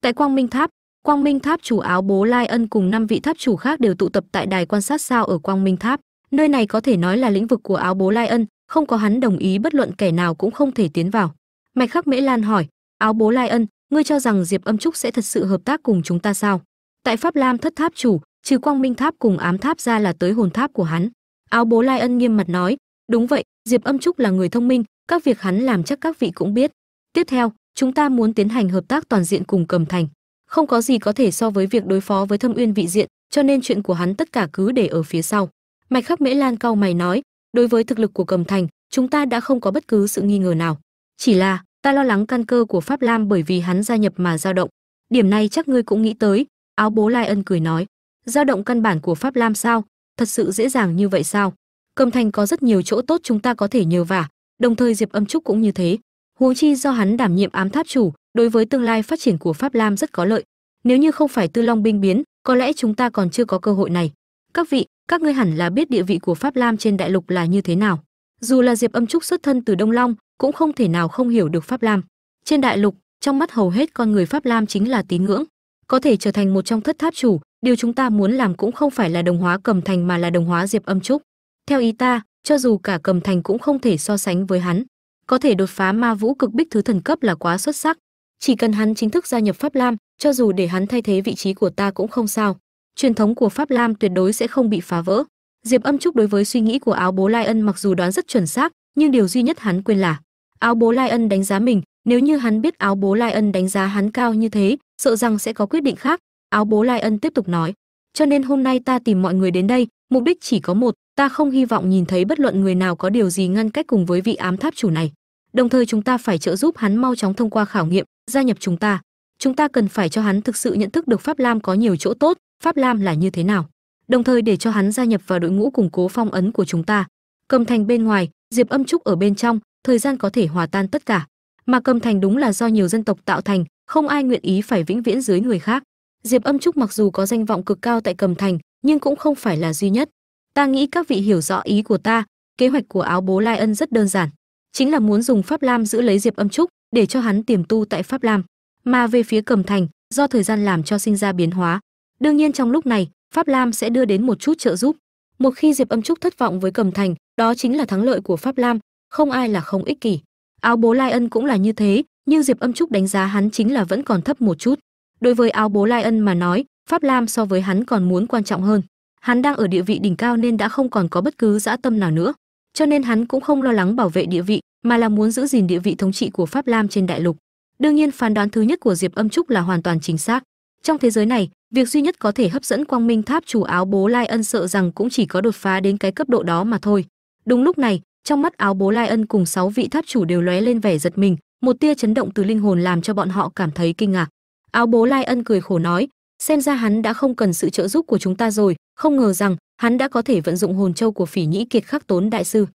Tại quang minh tháp, quang minh tháp chủ áo bố lai ân cùng năm vị tháp chủ khác đều tụ tập tại đài quan sát sao ở quang minh tháp. Nơi này có thể nói là lĩnh vực của áo bố lai ân, không có hắn đồng ý bất luận kẻ nào cũng không thể tiến vào mạch khắc mễ lan hỏi, áo bố lai ân, ngươi cho rằng diệp âm trúc sẽ thật sự hợp tác cùng chúng ta sao? Tại pháp lam thất tháp chủ, trừ quang minh tháp cùng ám tháp ra là tới hồn tháp của hắn. Áo bố lai ân nghiêm mặt nói, đúng vậy, diệp âm trúc là người thông minh, các việc hắn làm chắc các vị cũng biết. Tiếp theo, chúng ta muốn tiến hành hợp tác toàn diện cùng cầm thành. Không có gì có thể so với việc đối phó với thâm uyên vị diện, cho nên chuyện của hắn tất cả cứ để ở phía sau. Mạch khắc mễ lan cau mày nói, đối với thực lực của cầm thành, chúng ta đã không có bất cứ sự nghi ngờ nào. Chỉ là ta lo lắng căn cơ của pháp lam bởi vì hắn gia nhập mà dao động. Điểm này chắc ngươi cũng nghĩ tới, áo bố lai ân cười nói. Dao động căn bản của pháp lam sao? Thật sự dễ dàng như vậy sao? Cầm thành có rất nhiều chỗ tốt chúng ta có thể nhờ vả. Đồng thời diệp âm trúc cũng như thế. Huống chi do hắn đảm nhiệm ám tháp chủ, đối với tương lai phát triển của pháp lam rất có lợi. Nếu như không phải tư long binh biến, có lẽ chúng ta còn chưa có cơ hội này. Các vị, các ngươi hẳn là biết địa vị của pháp lam trên đại lục là như thế nào. Dù là diệp âm trúc xuất thân từ đông long cũng không thể nào không hiểu được pháp lam. Trên đại lục, trong mắt hầu hết con người pháp lam chính là tín ngưỡng. Có thể trở thành một trong thất tháp chủ, điều chúng ta muốn làm cũng không phải là đồng hóa cầm thành mà là đồng hóa diệp âm trúc. Theo ý ta, cho dù cả cầm thành cũng không thể so sánh với hắn. Có thể đột phá ma vũ cực bích thứ thần cấp là quá xuất sắc. Chỉ cần hắn chính thức gia nhập pháp lam, cho dù để hắn thay thế vị trí của ta cũng không sao. Truyền thống của pháp lam tuyệt đối sẽ không bị phá vỡ. Diệp âm trúc đối với suy nghĩ của áo bố lai ân mặc dù đoán rất chuẩn xác, nhưng điều duy nhất hắn quên là áo bố lai ân đánh giá mình, nếu như hắn biết áo bố lai ân đánh giá hắn cao như thế, sợ rằng sẽ có quyết định khác, áo bố lai ân tiếp tục nói. Cho nên hôm nay ta tìm mọi người đến đây, mục đích chỉ có một, ta không hy vọng nhìn thấy bất luận người nào có điều gì ngăn cách cùng với vị ám tháp chủ này. Đồng thời chúng ta phải trợ giúp hắn mau chóng thông qua khảo nghiệm, gia nhập chúng ta. Chúng ta cần phải cho hắn thực sự nhận thức được pháp lam có nhiều chỗ tốt, pháp lam là như thế nào. Đồng thời để cho hắn gia nhập vào đội ngũ củng cố phong ấn của chúng ta. Cầm thành bên ngoài, diệp âm trúc ở bên trong thời gian có thể hòa tan tất cả, mà cầm thành đúng là do nhiều dân tộc tạo thành, không ai nguyện ý phải vĩnh viễn dưới người khác. Diệp âm trúc mặc dù có danh vọng cực cao tại cầm thành, nhưng cũng không phải là duy nhất. Ta nghĩ các vị hiểu rõ ý của ta, kế hoạch của áo bố lai ân rất đơn giản, chính là muốn dùng pháp lam giữ lấy diệp âm trúc để cho hắn tiềm tu tại pháp lam. Mà về phía cầm thành, do thời gian làm cho sinh ra biến hóa, đương nhiên trong lúc này, pháp lam sẽ đưa đến một chút trợ giúp. Một khi diệp âm trúc thất vọng với cầm thành, đó chính là thắng lợi của pháp lam không ai là không ích kỷ. Áo bố lai ân cũng là như thế, nhưng diệp âm trúc đánh giá hắn chính là vẫn còn thấp một chút. Đối với áo bố lai ân mà nói, pháp lam so với hắn còn muốn quan trọng hơn. Hắn đang ở địa vị đỉnh cao nên đã không còn có bất cứ dã tâm nào nữa. Cho nên hắn cũng không lo lắng bảo vệ địa vị, mà là muốn giữ gìn địa vị thống trị của pháp lam trên đại lục. Đương nhiên phán đoán thứ nhất của diệp âm trúc là hoàn toàn chính xác. Trong thế giới này, việc duy nhất có thể hấp dẫn quang minh tháp chủ áo bố lai ân sợ rằng cũng chỉ có đột phá đến cái cấp độ đó mà thôi. Đúng lúc này trong mắt áo bố lai ân cùng sáu vị tháp chủ đều lóe lên vẻ giật mình, một tia chấn động từ linh hồn làm cho bọn họ cảm thấy kinh ngạc. Áo bố lai ân cười khổ nói, xem ra hắn đã không cần sự trợ giúp của chúng ta rồi, không ngờ rằng hắn đã có thể vận dụng hồn châu của phỉ nhĩ kiệt khắc tốn đại sư.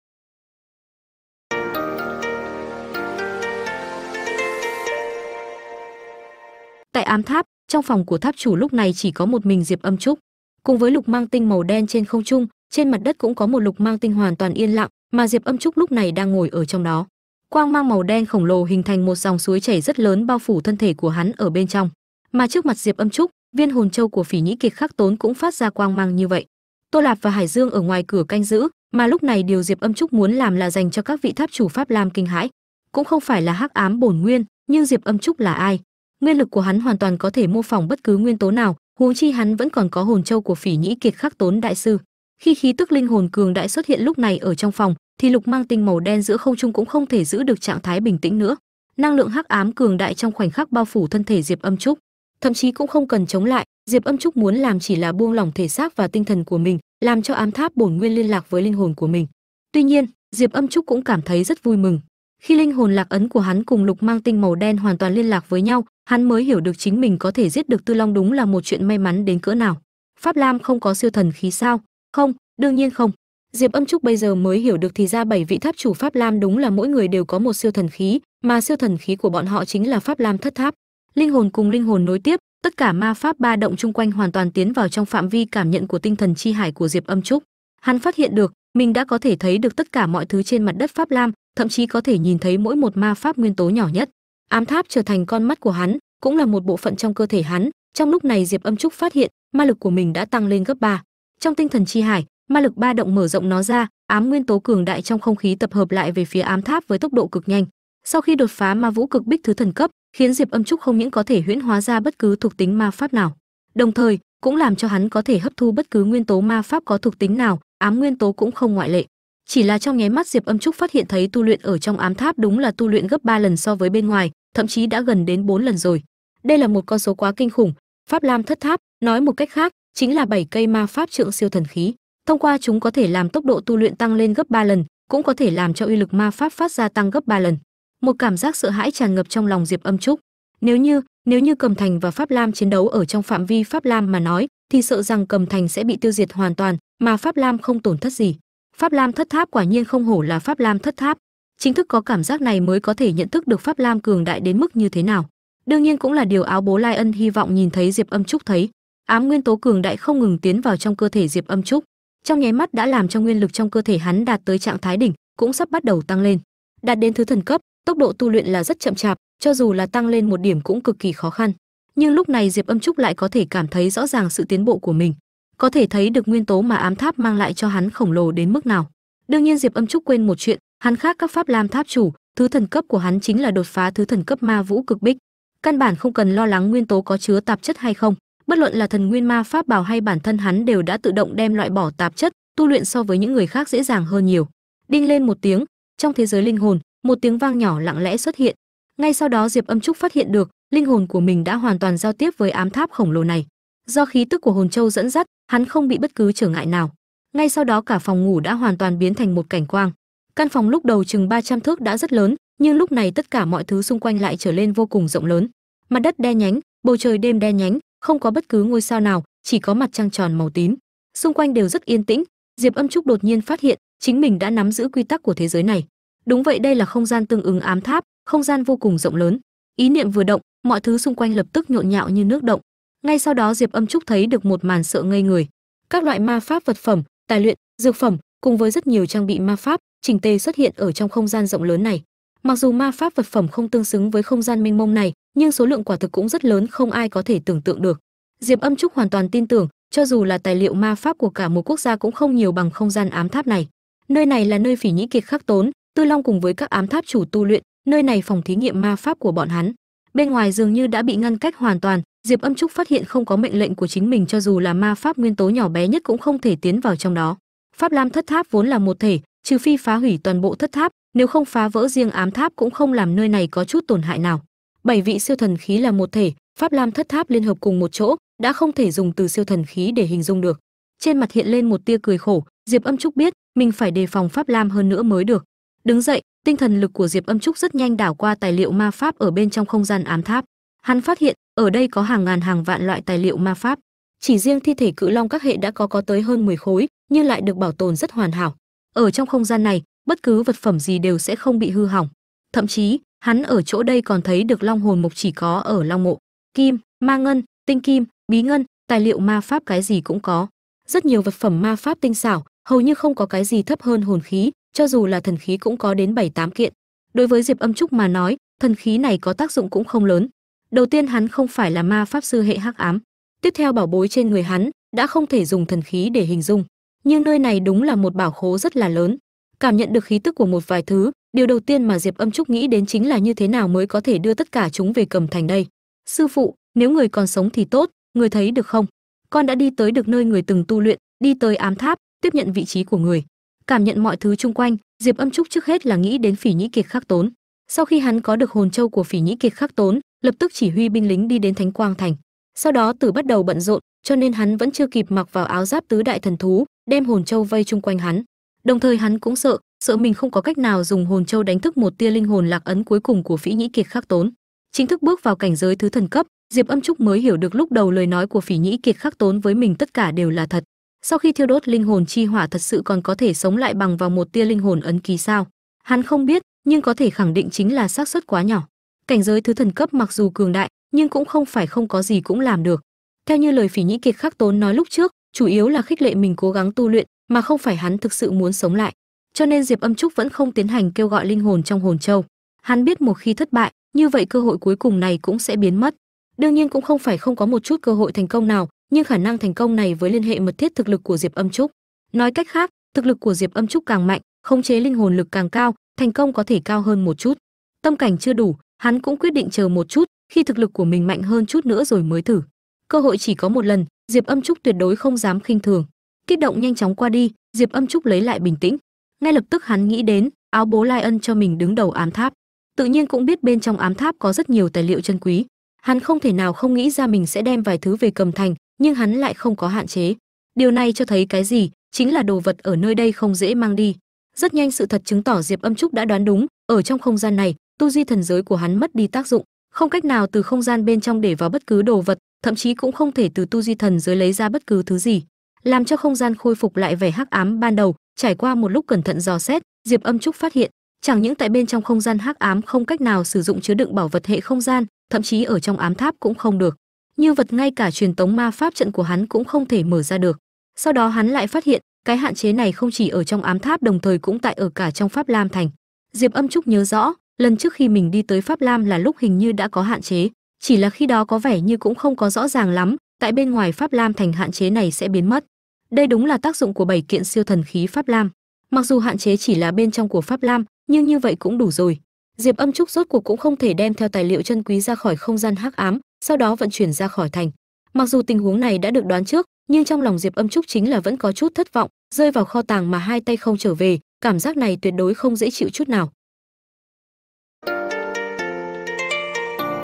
Tại ám tháp, trong phòng của tháp chủ lúc này chỉ có một mình diệp âm trúc. Cùng với lục mang tinh màu đen trên không trung, trên mặt đất cũng có một lục mang tinh hoàn toàn yên lặng mà diệp âm trúc lúc này đang ngồi ở trong đó. Quang mang màu đen khổng lồ hình thành một dòng suối chảy rất lớn bao phủ thân thể của hắn ở bên trong. Mà trước mặt diệp âm trúc, viên hồn châu của phỉ nhĩ kiệt khắc tốn cũng phát ra quang mang như vậy. Tô lạp và hải dương ở ngoài cửa canh giữ, mà lúc này điều diệp âm trúc muốn làm là dành cho các vị tháp chủ pháp lam kinh hãi. Cũng không phải là hắc ám bổn nguyên, nhưng diệp âm trúc là ai? Nguyên lực của hắn hoàn toàn có thể mô phỏng bất cứ nguyên tố nào, huống chi hắn vẫn còn có hồn châu của phỉ nhĩ kiệt khắc tốn đại sư khi khí tức linh hồn cường đại xuất hiện lúc này ở trong phòng, thì lục mang tinh màu đen giữa không trung cũng không thể giữ được trạng thái bình tĩnh nữa. Năng lượng hắc ám cường đại trong khoảnh khắc bao phủ thân thể diệp âm trúc. Thậm chí cũng không cần chống lại, diệp âm trúc muốn làm chỉ là buông lỏng thể xác và tinh thần của mình, làm cho ám tháp bổn nguyên liên lạc với linh hồn của mình. Tuy nhiên, diệp âm trúc cũng cảm thấy rất vui mừng. Khi linh hồn lạc ấn của hắn cùng lục mang tinh màu đen hoàn toàn liên lạc với nhau, hắn mới hiểu được chính mình có thể giết được tư long đúng là một chuyện may mắn đến cỡ nào. Pháp lam không có siêu thần khí sao? Không, đương nhiên không. Diệp âm trúc bây giờ mới hiểu được thì ra bảy vị tháp chủ pháp lam đúng là mỗi người đều có một siêu thần khí, mà siêu thần khí của bọn họ chính là pháp lam thất tháp. Linh hồn cùng linh hồn nối tiếp, tất cả ma pháp ba động chung quanh hoàn toàn tiến vào trong phạm vi cảm nhận của tinh thần chi hải của diệp âm trúc. Hắn phát hiện được, mình đã có thể thấy được tất cả mọi thứ trên mặt đất pháp lam, thậm chí có thể nhìn thấy mỗi một ma pháp nguyên tố nhỏ nhất. Ám tháp trở thành con mắt của hắn, cũng là một bộ phận trong cơ thể hắn. Trong lúc này diệp âm trúc phát hiện, ma lực của mình đã tăng lên gấp 3 trong tinh thần chi hải, ma lực ba động mở rộng nó ra, ám nguyên tố cường đại trong không khí tập hợp lại về phía ám tháp với tốc độ cực nhanh. Sau khi đột phá ma vũ cực bích thứ thần cấp, khiến diệp âm trúc không những có thể huyễn hóa ra bất cứ thuộc tính ma pháp nào, đồng thời cũng làm cho hắn có thể hấp thu bất cứ nguyên tố ma pháp có thuộc tính nào, ám nguyên tố cũng không ngoại lệ. Chỉ là trong nháy mắt diệp âm trúc phát hiện thấy tu luyện ở trong ám tháp đúng là tu luyện gấp 3 lần so với bên ngoài, thậm chí đã gần đến 4 lần rồi. Đây là một con số quá kinh khủng, pháp lam thất tháp, nói một cách khác chính là 7 cây ma pháp trượng siêu thần khí. Thông qua chúng có thể làm tốc độ tu luyện tăng lên gấp 3 lần, cũng có thể làm cho uy lực ma pháp phát ra tăng gấp 3 lần. Một cảm giác sợ hãi tràn ngập trong lòng diệp âm trúc. Nếu như nếu như cầm thành và pháp lam chiến đấu ở trong phạm vi pháp lam mà nói, thì sợ rằng cầm thành sẽ bị tiêu diệt hoàn toàn, mà pháp lam không tổn thất gì. Pháp lam thất tháp quả nhiên không hổ là pháp lam thất tháp. Chính thức có cảm giác này mới có thể nhận thức được pháp lam cường đại đến mức như thế nào. Đương nhiên cũng là điều áo bố lai ân hy vọng nhìn thấy diệp âm trúc thấy ám nguyên tố cường đại không ngừng tiến vào trong cơ thể diệp âm trúc. Trong nháy mắt đã làm cho nguyên lực trong cơ thể hắn đạt tới trạng thái đỉnh, cũng sắp bắt đầu tăng lên. Đạt đến thứ thần cấp, tốc độ tu luyện là rất chậm chạp, cho dù là tăng lên một điểm cũng cực kỳ khó khăn. Nhưng lúc này diệp âm trúc lại có thể cảm thấy rõ ràng sự tiến bộ của mình, có thể thấy được nguyên tố mà ám tháp mang lại cho hắn khổng lồ đến mức nào. Đương nhiên diệp âm trúc quên một chuyện, hắn khác các pháp lam tháp chủ, thứ thần cấp của hắn chính là đột phá thứ thần cấp ma vũ cực bích. Căn bản không cần lo lắng nguyên tố có chứa tạp chất hay không bất luận là thần nguyên ma pháp bảo hay bản thân hắn đều đã tự động đem loại bỏ tạp chất, tu luyện so với những người khác dễ dàng hơn nhiều. Đinh lên một tiếng, trong thế giới linh hồn, một tiếng vang nhỏ lặng lẽ xuất hiện. Ngay sau đó diệp âm trúc phát hiện được, linh hồn của mình đã hoàn toàn giao tiếp với ám tháp khổng lồ này. Do khí tức của hồn châu dẫn dắt, hắn không bị bất cứ trở ngại nào. Ngay sau đó cả phòng ngủ đã hoàn toàn biến thành một cảnh quang. Căn phòng lúc đầu chừng 300 thước đã rất lớn, nhưng lúc này tất cả mọi thứ xung quanh lại trở lên vô cùng rộng lớn. Mặt đất đen nhánh, bầu trời đêm đen nhánh không có bất cứ ngôi sao nào, chỉ có mặt trăng tròn màu tím. Xung quanh đều rất yên tĩnh. Diệp âm trúc đột nhiên phát hiện chính mình đã nắm giữ quy tắc của thế giới này. Đúng vậy, đây là không gian tương ứng ám tháp, không gian vô cùng rộng lớn. Ý niệm vừa động, mọi thứ xung quanh lập tức nhộn nhạo như nước động. Ngay sau đó, diệp âm trúc thấy được một màn sợ ngây người. Các loại ma pháp vật phẩm, tài luyện, dược phẩm, cùng với rất nhiều trang bị ma pháp, chỉnh tề xuất hiện ở trong không gian rộng lớn này. Mặc dù ma pháp vật phẩm không tương xứng với không gian mênh mông này nhưng số lượng quả thực cũng rất lớn, không ai có thể tưởng tượng được. Diệp âm trúc hoàn toàn tin tưởng, cho dù là tài liệu ma pháp của cả một quốc gia cũng không nhiều bằng không gian ám tháp này. Nơi này là nơi phỉ nhĩ kiệt khắc tốn, tư long cùng với các ám tháp chủ tu luyện, nơi này phòng thí nghiệm ma pháp của bọn hắn. Bên ngoài dường như đã bị ngăn cách hoàn toàn, diệp âm trúc phát hiện không có mệnh lệnh của chính mình, cho dù là ma pháp nguyên tố nhỏ bé nhất cũng không thể tiến vào trong đó. Pháp lam thất tháp vốn là một thể, trừ phi phá hủy toàn bộ thất tháp, nếu không phá vỡ riêng ám tháp cũng không làm nơi này có chút tổn hại nào bảy vị siêu thần khí là một thể, pháp lam thất tháp liên hợp cùng một chỗ, đã không thể dùng từ siêu thần khí để hình dung được. Trên mặt hiện lên một tia cười khổ, diệp âm trúc biết mình phải đề phòng pháp lam hơn nữa mới được. Đứng dậy, tinh thần lực của diệp âm trúc rất nhanh đảo qua tài liệu ma pháp ở bên trong không gian ám tháp. Hắn phát hiện, ở đây có hàng ngàn hàng vạn loại tài liệu ma pháp. Chỉ riêng thi thể cự long các hệ đã có có tới hơn 10 khối, nhưng lại được bảo tồn rất hoàn hảo. Ở trong không gian này, bất cứ vật phẩm gì đều sẽ không bị hư hỏng. Thậm chí hắn ở chỗ đây còn thấy được long hồn mục chỉ có ở long mộ, kim, ma ngân, tinh kim, bí ngân, tài liệu ma pháp cái gì cũng có. Rất nhiều vật phẩm ma pháp tinh xảo, hầu như không có cái gì thấp hơn hồn khí, cho dù là thần khí cũng có đến bảy tám kiện. Đối với diệp âm trúc mà nói, thần khí này có tác dụng cũng không lớn. Đầu tiên hắn không phải là ma pháp sư hệ hắc ám. Tiếp theo bảo bối trên người hắn đã không thể dùng thần khí để hình dung. Nhưng nơi này đúng là một bảo khố rất là lớn cảm nhận được khí tức của một vài thứ, điều đầu tiên mà diệp âm trúc nghĩ đến chính là như thế nào mới có thể đưa tất cả chúng về cầm thành đây. Sư phụ, nếu người còn sống thì tốt, người thấy được không? Con đã đi tới được nơi người từng tu luyện, đi tới ám tháp, tiếp nhận vị trí của người. Cảm nhận mọi thứ chung quanh, diệp âm trúc trước hết là nghĩ đến phỉ nhĩ kiệt khắc tốn. Sau khi hắn có được hồn châu của phỉ nhĩ kiệt khắc tốn, lập tức chỉ huy binh lính đi đến thánh quang thành. Sau đó tử bắt đầu bận rộn, cho nên hắn vẫn chưa kịp mặc vào áo giáp tứ đại thần thú, đem hồn châu vây chung quanh hắn đồng thời hắn cũng sợ sợ mình không có cách nào dùng hồn châu đánh thức một tia linh hồn lạc ấn cuối cùng của phỉ nhĩ kiệt khắc tốn. Chính thức bước vào cảnh giới thứ thần cấp, diệp âm trúc mới hiểu được lúc đầu lời nói của phỉ nhĩ kiệt khắc tốn với mình tất cả đều là thật. Sau khi thiêu đốt linh hồn chi hỏa thật sự còn có thể sống lại bằng vào một tia linh hồn ấn ký sao? Hắn không biết, nhưng có thể khẳng định chính là xác suất quá nhỏ. Cảnh giới thứ thần cấp mặc dù cường đại, nhưng cũng không phải không có gì cũng làm được. Theo như lời phỉ nhĩ kiệt khắc tốn nói lúc trước, chủ yếu là khích lệ mình cố gắng tu luyện mà không phải hắn thực sự muốn sống lại. Cho nên diệp âm trúc vẫn không tiến hành kêu gọi linh hồn trong hồn châu. Hắn biết một khi thất bại, như vậy cơ hội cuối cùng này cũng sẽ biến mất. Đương nhiên cũng không phải không có một chút cơ hội thành công nào, nhưng khả năng thành công này với liên hệ mật thiết thực lực của diệp âm trúc. Nói cách khác, thực lực của diệp âm trúc càng mạnh, khống chế linh hồn lực càng cao, thành công có thể cao hơn một chút. Tâm cảnh chưa đủ, hắn cũng quyết định chờ một chút, khi thực lực của mình mạnh hơn chút nữa rồi mới thử. Cơ hội chỉ có một lần, diệp âm trúc tuyệt đối không dám khinh thường kích động nhanh chóng qua đi, diệp âm trúc lấy lại bình tĩnh. Ngay lập tức hắn nghĩ đến, áo bố lai ân cho mình đứng đầu ám tháp. Tự nhiên cũng biết bên trong ám tháp có rất nhiều tài liệu chân quý. Hắn không thể nào không nghĩ ra mình sẽ đem vài thứ về cầm thành, nhưng hắn lại không có hạn chế. Điều này cho thấy cái gì? Chính là đồ vật ở nơi đây không dễ mang đi. Rất nhanh sự thật chứng tỏ diệp âm trúc đã đoán đúng, ở trong không gian này, tu di thần giới của hắn mất đi tác dụng. Không cách nào từ không gian bên trong để vào bất cứ đồ vật, thậm chí cũng không thể từ tu di thần giới lấy ra bất cứ thứ gì làm cho không gian khôi phục lại vẻ hắc ám ban đầu. Trải qua một lúc cẩn thận dò xét, diệp âm trúc phát hiện, chẳng những tại bên trong không gian hắc ám không cách nào sử dụng chứa đựng bảo vật hệ không gian, thậm chí ở trong ám tháp cũng không được. Như vật ngay cả truyền tống ma pháp trận của hắn cũng không thể mở ra được. Sau đó hắn lại phát hiện, cái hạn chế này không chỉ ở trong ám tháp đồng thời cũng tại ở cả trong pháp lam thành. Diệp âm trúc nhớ rõ, lần trước khi mình đi tới pháp lam là lúc hình như đã có hạn chế, chỉ là khi đó có vẻ như cũng không có rõ ràng lắm tại bên ngoài pháp lam thành hạn chế này sẽ biến mất. Đây đúng là tác dụng của bảy kiện siêu thần khí pháp lam. Mặc dù hạn chế chỉ là bên trong của pháp lam, nhưng như vậy cũng đủ rồi. Diệp âm trúc rốt cuộc cũng không thể đem theo tài liệu chân quý ra khỏi không gian hắc ám, sau đó vận chuyển ra khỏi thành. Mặc dù tình huống này đã được đoán trước, nhưng trong lòng diệp âm trúc chính là vẫn có chút thất vọng, rơi vào kho tàng mà hai tay không trở về, cảm giác này tuyệt đối không dễ chịu chút nào.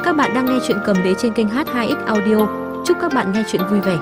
Các bạn đang nghe chuyện cầm đế trên kênh h2x audio chúc các bạn nghe chuyện vui vẻ.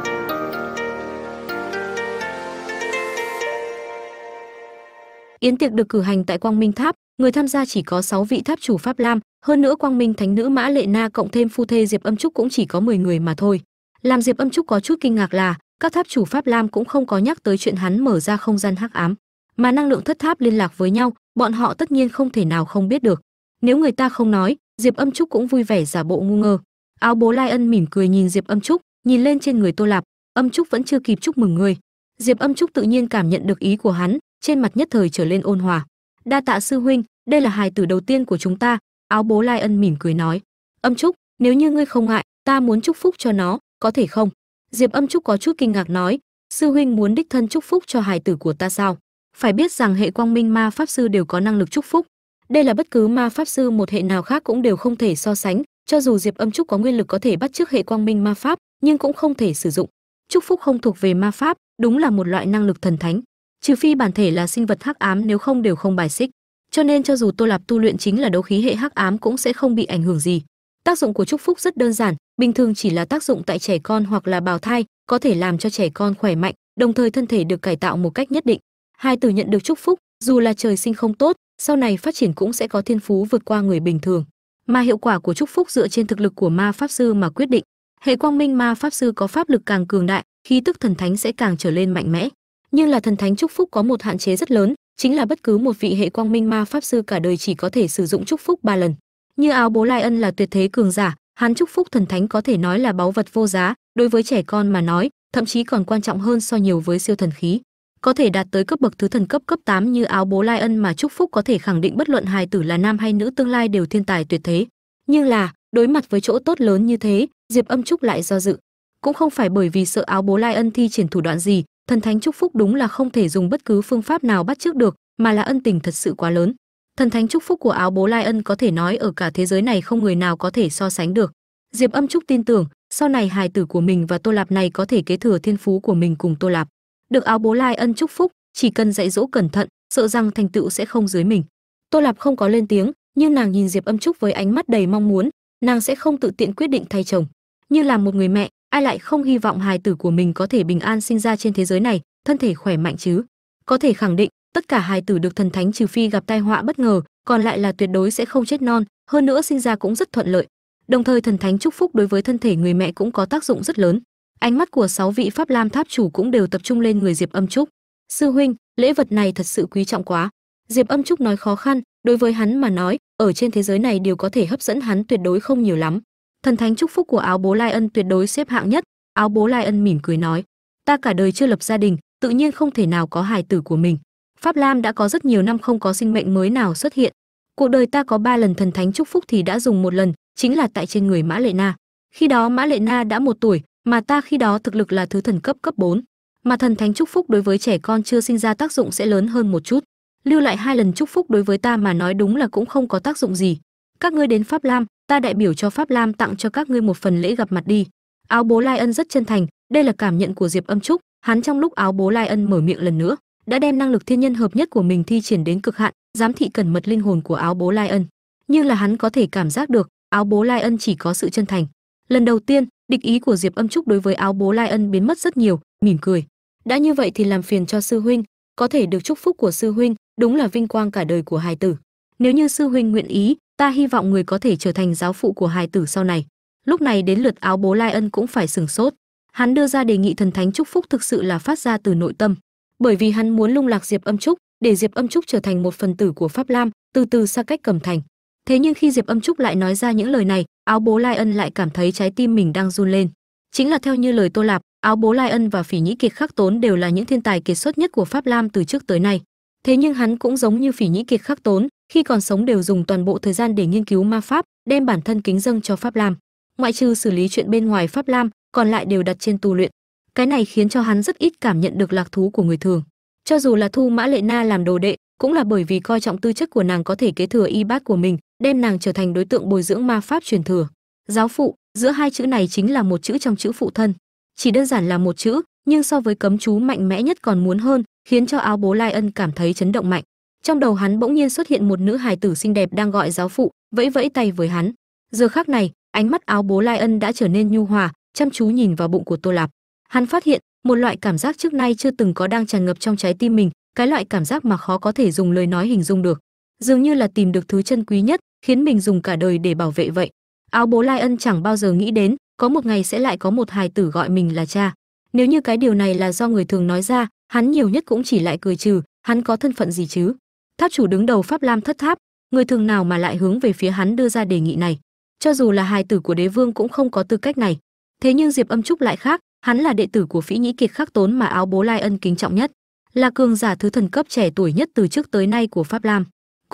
Yến tiệc được cử hành tại quang minh tháp. Người tham gia chỉ có 6 vị tháp chủ pháp lam. Hơn nữa quang minh thánh nữ mã lệ na cộng thêm phu thê diệp âm trúc cũng chỉ có 10 người mà thôi. Làm diệp âm trúc có chút kinh ngạc là, các tháp chủ pháp lam cũng không có nhắc tới chuyện hắn mở ra không gian hắc ám. Mà năng lượng thất tháp liên lạc với nhau, bọn họ tất nhiên không thể nào không biết được. Nếu người ta không nói, diệp âm trúc cũng vui vẻ giả bộ ngu ngơ áo bố lai ân mỉm cười nhìn diệp âm trúc, nhìn lên trên người tô lạp. Âm trúc vẫn chưa kịp chúc mừng người. Diệp âm trúc tự nhiên cảm nhận được ý của hắn, trên mặt nhất thời trở lên ôn hòa. Đa tạ sư huynh, đây là hài tử đầu tiên của chúng ta, áo bố lai ân mỉm cười nói. Âm trúc, nếu như ngươi không ngại, ta muốn chúc phúc cho nó, có thể không? Diệp âm trúc có chút kinh ngạc nói. Sư huynh muốn đích thân chúc phúc cho hài tử của ta sao? Phải biết rằng hệ quang minh ma pháp sư đều có năng lực chúc phúc. Đây là bất cứ ma pháp sư một hệ nào khác cũng đều không thể so sánh cho dù diệp âm trúc có nguyên lực có thể bắt chước hệ quang minh ma pháp, nhưng cũng không thể sử dụng. Chúc phúc không thuộc về ma pháp, đúng là một loại năng lực thần thánh. Trừ phi bản thể là sinh vật hắc ám, nếu không đều không bài xích. Cho nên cho dù tô lạp tu luyện chính là đấu khí hệ hắc ám cũng sẽ không bị ảnh hưởng gì. Tác dụng của chúc phúc rất đơn giản, bình thường chỉ là tác dụng tại trẻ con hoặc là bào thai, có thể làm cho trẻ con khỏe mạnh, đồng thời thân thể được cải tạo một cách nhất định. Hai tử nhận được chúc phúc, dù là trời sinh không tốt, sau này phát triển cũng sẽ có thiên phú vượt qua người bình thường mà hiệu quả của chúc phúc dựa trên thực lực của ma pháp sư mà quyết định. Hệ quang minh ma pháp sư có pháp lực càng cường đại, khí tức thần thánh sẽ càng trở lên mạnh mẽ. Nhưng là thần thánh chúc phúc có một hạn chế rất lớn, chính là bất cứ một vị hệ quang minh ma pháp sư cả đời chỉ có thể sử dụng chúc phúc ba lần. Như áo bố lai ân là tuyệt thế cường giả, hắn chúc phúc thần thánh có thể nói là báu vật vô giá, đối với trẻ con mà nói, thậm chí còn quan trọng hơn so nhiều với siêu thần khí có thể đạt tới cấp bậc thứ thần cấp cấp 8 như áo bố lai ân mà chúc phúc có thể khẳng định bất luận hài tử là nam hay nữ tương lai đều thiên tài tuyệt thế. Nhưng là, đối mặt với chỗ tốt lớn như thế, diệp âm trúc lại do dự. Cũng không phải bởi vì sợ áo bố lai ân thi triển thủ đoạn gì, thần thánh chúc phúc đúng là không thể dùng bất cứ phương pháp nào bắt trước được, mà là ân tình thật sự quá lớn. Thần thánh chúc phúc của áo bố lai ân có thể nói ở cả thế giới này không người nào có thể so sánh được. Diệp âm trúc tin tưởng, sau này hài tử của mình và tô lạp này có thể kế thừa thiên phú của mình cùng tô lạp được áo bố lai ân chúc phúc, chỉ cần dạy dỗ cẩn thận, sợ rằng thành tựu sẽ không dưới mình. Tô lạp không có lên tiếng, nhưng nàng nhìn diệp âm trúc với ánh mắt đầy mong muốn, nàng sẽ không tự tiện quyết định thay chồng. Như là một người mẹ, ai lại không hy vọng hài tử của mình có thể bình an sinh ra trên thế giới này, thân thể khỏe mạnh chứ? Có thể khẳng định, tất cả hài tử được thần thánh trừ phi gặp tai họa bất ngờ, còn lại là tuyệt đối sẽ không chết non, hơn nữa sinh ra cũng rất thuận lợi. Đồng thời thần thánh chúc phúc đối với thân thể người mẹ cũng có tác dụng rất lớn ánh mắt của sáu vị pháp lam tháp chủ cũng đều tập trung lên người diệp âm trúc. Sư huynh, lễ vật này thật sự quý trọng quá. Diệp âm trúc nói khó khăn, đối với hắn mà nói, ở trên thế giới này đều có thể hấp dẫn hắn tuyệt đối không nhiều lắm. Thần thánh chúc phúc của áo bố lai ân tuyệt đối xếp hạng nhất. Áo bố lai ân mỉm cười nói, ta cả đời chưa lập gia đình, tự nhiên không thể nào có hài tử của mình. Pháp lam đã có rất nhiều năm không có sinh mệnh mới nào xuất hiện. Cuộc đời ta có ba lần thần thánh chúc phúc thì đã dùng một lần, chính là tại trên người mã lệ na. Khi đó mã lệ na đã một tuổi mà ta khi đó thực lực là thứ thần cấp cấp 4. mà thần thánh chúc phúc đối với trẻ con chưa sinh ra tác dụng sẽ lớn hơn một chút. Lưu lại hai lần chúc phúc đối với ta mà nói đúng là cũng không có tác dụng gì. Các ngươi đến pháp lam, ta đại biểu cho pháp lam tặng cho các ngươi một phần lễ gặp mặt đi. Áo bố lai ân rất chân thành, đây là cảm nhận của diệp âm trúc. Hắn trong lúc áo bố lai ân mở miệng lần nữa, đã đem năng lực thiên nhân hợp nhất của mình thi triển đến cực hạn, giám thị cẩn mật linh hồn của áo bố lai ân. Nhưng là hắn có thể cảm giác được, áo bố lai ân chỉ có sự chân thành. Lần đầu tiên địch ý của diệp âm trúc đối với áo bố lai ân biến mất rất nhiều, mỉm cười. Đã như vậy thì làm phiền cho sư huynh, có thể được chúc phúc của sư huynh, đúng là vinh quang cả đời của hài tử. Nếu như sư huynh nguyện ý, ta hy vọng người có thể trở thành giáo phụ của hài tử sau này. Lúc này đến lượt áo bố lai ân cũng phải sừng sốt. Hắn đưa ra đề nghị thần thánh chúc phúc thực sự là phát ra từ nội tâm. Bởi vì hắn muốn lung lạc diệp âm trúc, để diệp âm trúc trở thành một phần tử của pháp lam, từ từ xa cách cầm thành thế nhưng khi diệp âm trúc lại nói ra những lời này, áo bố lai ân lại cảm thấy trái tim mình đang run lên. Chính là theo như lời tô lạp, áo bố lai ân và phỉ nhĩ kiệt khắc tốn đều là những thiên tài kiệt xuất nhất của pháp lam từ trước tới nay. Thế nhưng hắn cũng giống như phỉ nhĩ kiệt khắc tốn, khi còn sống đều dùng toàn bộ thời gian để nghiên cứu ma pháp, đem bản thân kính dâng cho pháp lam. Ngoại trừ xử lý chuyện bên ngoài pháp lam, còn lại đều đặt trên tu luyện. Cái này khiến cho hắn rất ít cảm nhận được lạc thú của người thường. Cho dù là thu mã lệ na làm đồ đệ, cũng là bởi vì coi trọng tư chất của nàng có thể kế thừa y bát của mình đem nàng trở thành đối tượng bồi dưỡng ma pháp truyền thừa. Giáo phụ, giữa hai chữ này chính là một chữ trong chữ phụ thân. Chỉ đơn giản là một chữ, nhưng so với cấm chú mạnh mẽ nhất còn muốn hơn, khiến cho áo bố lai ân cảm thấy chấn động mạnh. Trong đầu hắn bỗng nhiên xuất hiện một nữ hài tử xinh đẹp đang gọi giáo phụ, vẫy vẫy tay với hắn. Giờ khác này, ánh mắt áo bố lai ân đã trở nên nhu hòa, chăm chú nhìn vào bụng của tô lạp. Hắn phát hiện, một loại cảm giác trước nay chưa từng có đang tràn ngập trong trái tim mình, cái loại cảm giác mà khó có thể dùng lời nói hình dung được dường như là tìm được thứ chân quý nhất, khiến mình dùng cả đời để bảo vệ vậy. Áo bố lai ân chẳng bao giờ nghĩ đến, có một ngày sẽ lại có một hài tử gọi mình là cha. Nếu như cái điều này là do người thường nói ra, hắn nhiều nhất cũng chỉ lại cười trừ, hắn có thân phận gì chứ? Tháp chủ đứng đầu pháp lam thất tháp, người thường nào mà lại hướng về phía hắn đưa ra đề nghị này? Cho dù là hài tử của đế vương cũng không có tư cách này. Thế nhưng diệp âm trúc lại khác, hắn là đệ tử của phỉ nhĩ kiệt khắc tốn mà áo bố lai ân kính trọng nhất. Là cường giả thứ thần cấp trẻ tuổi nhất từ trước tới nay của pháp lam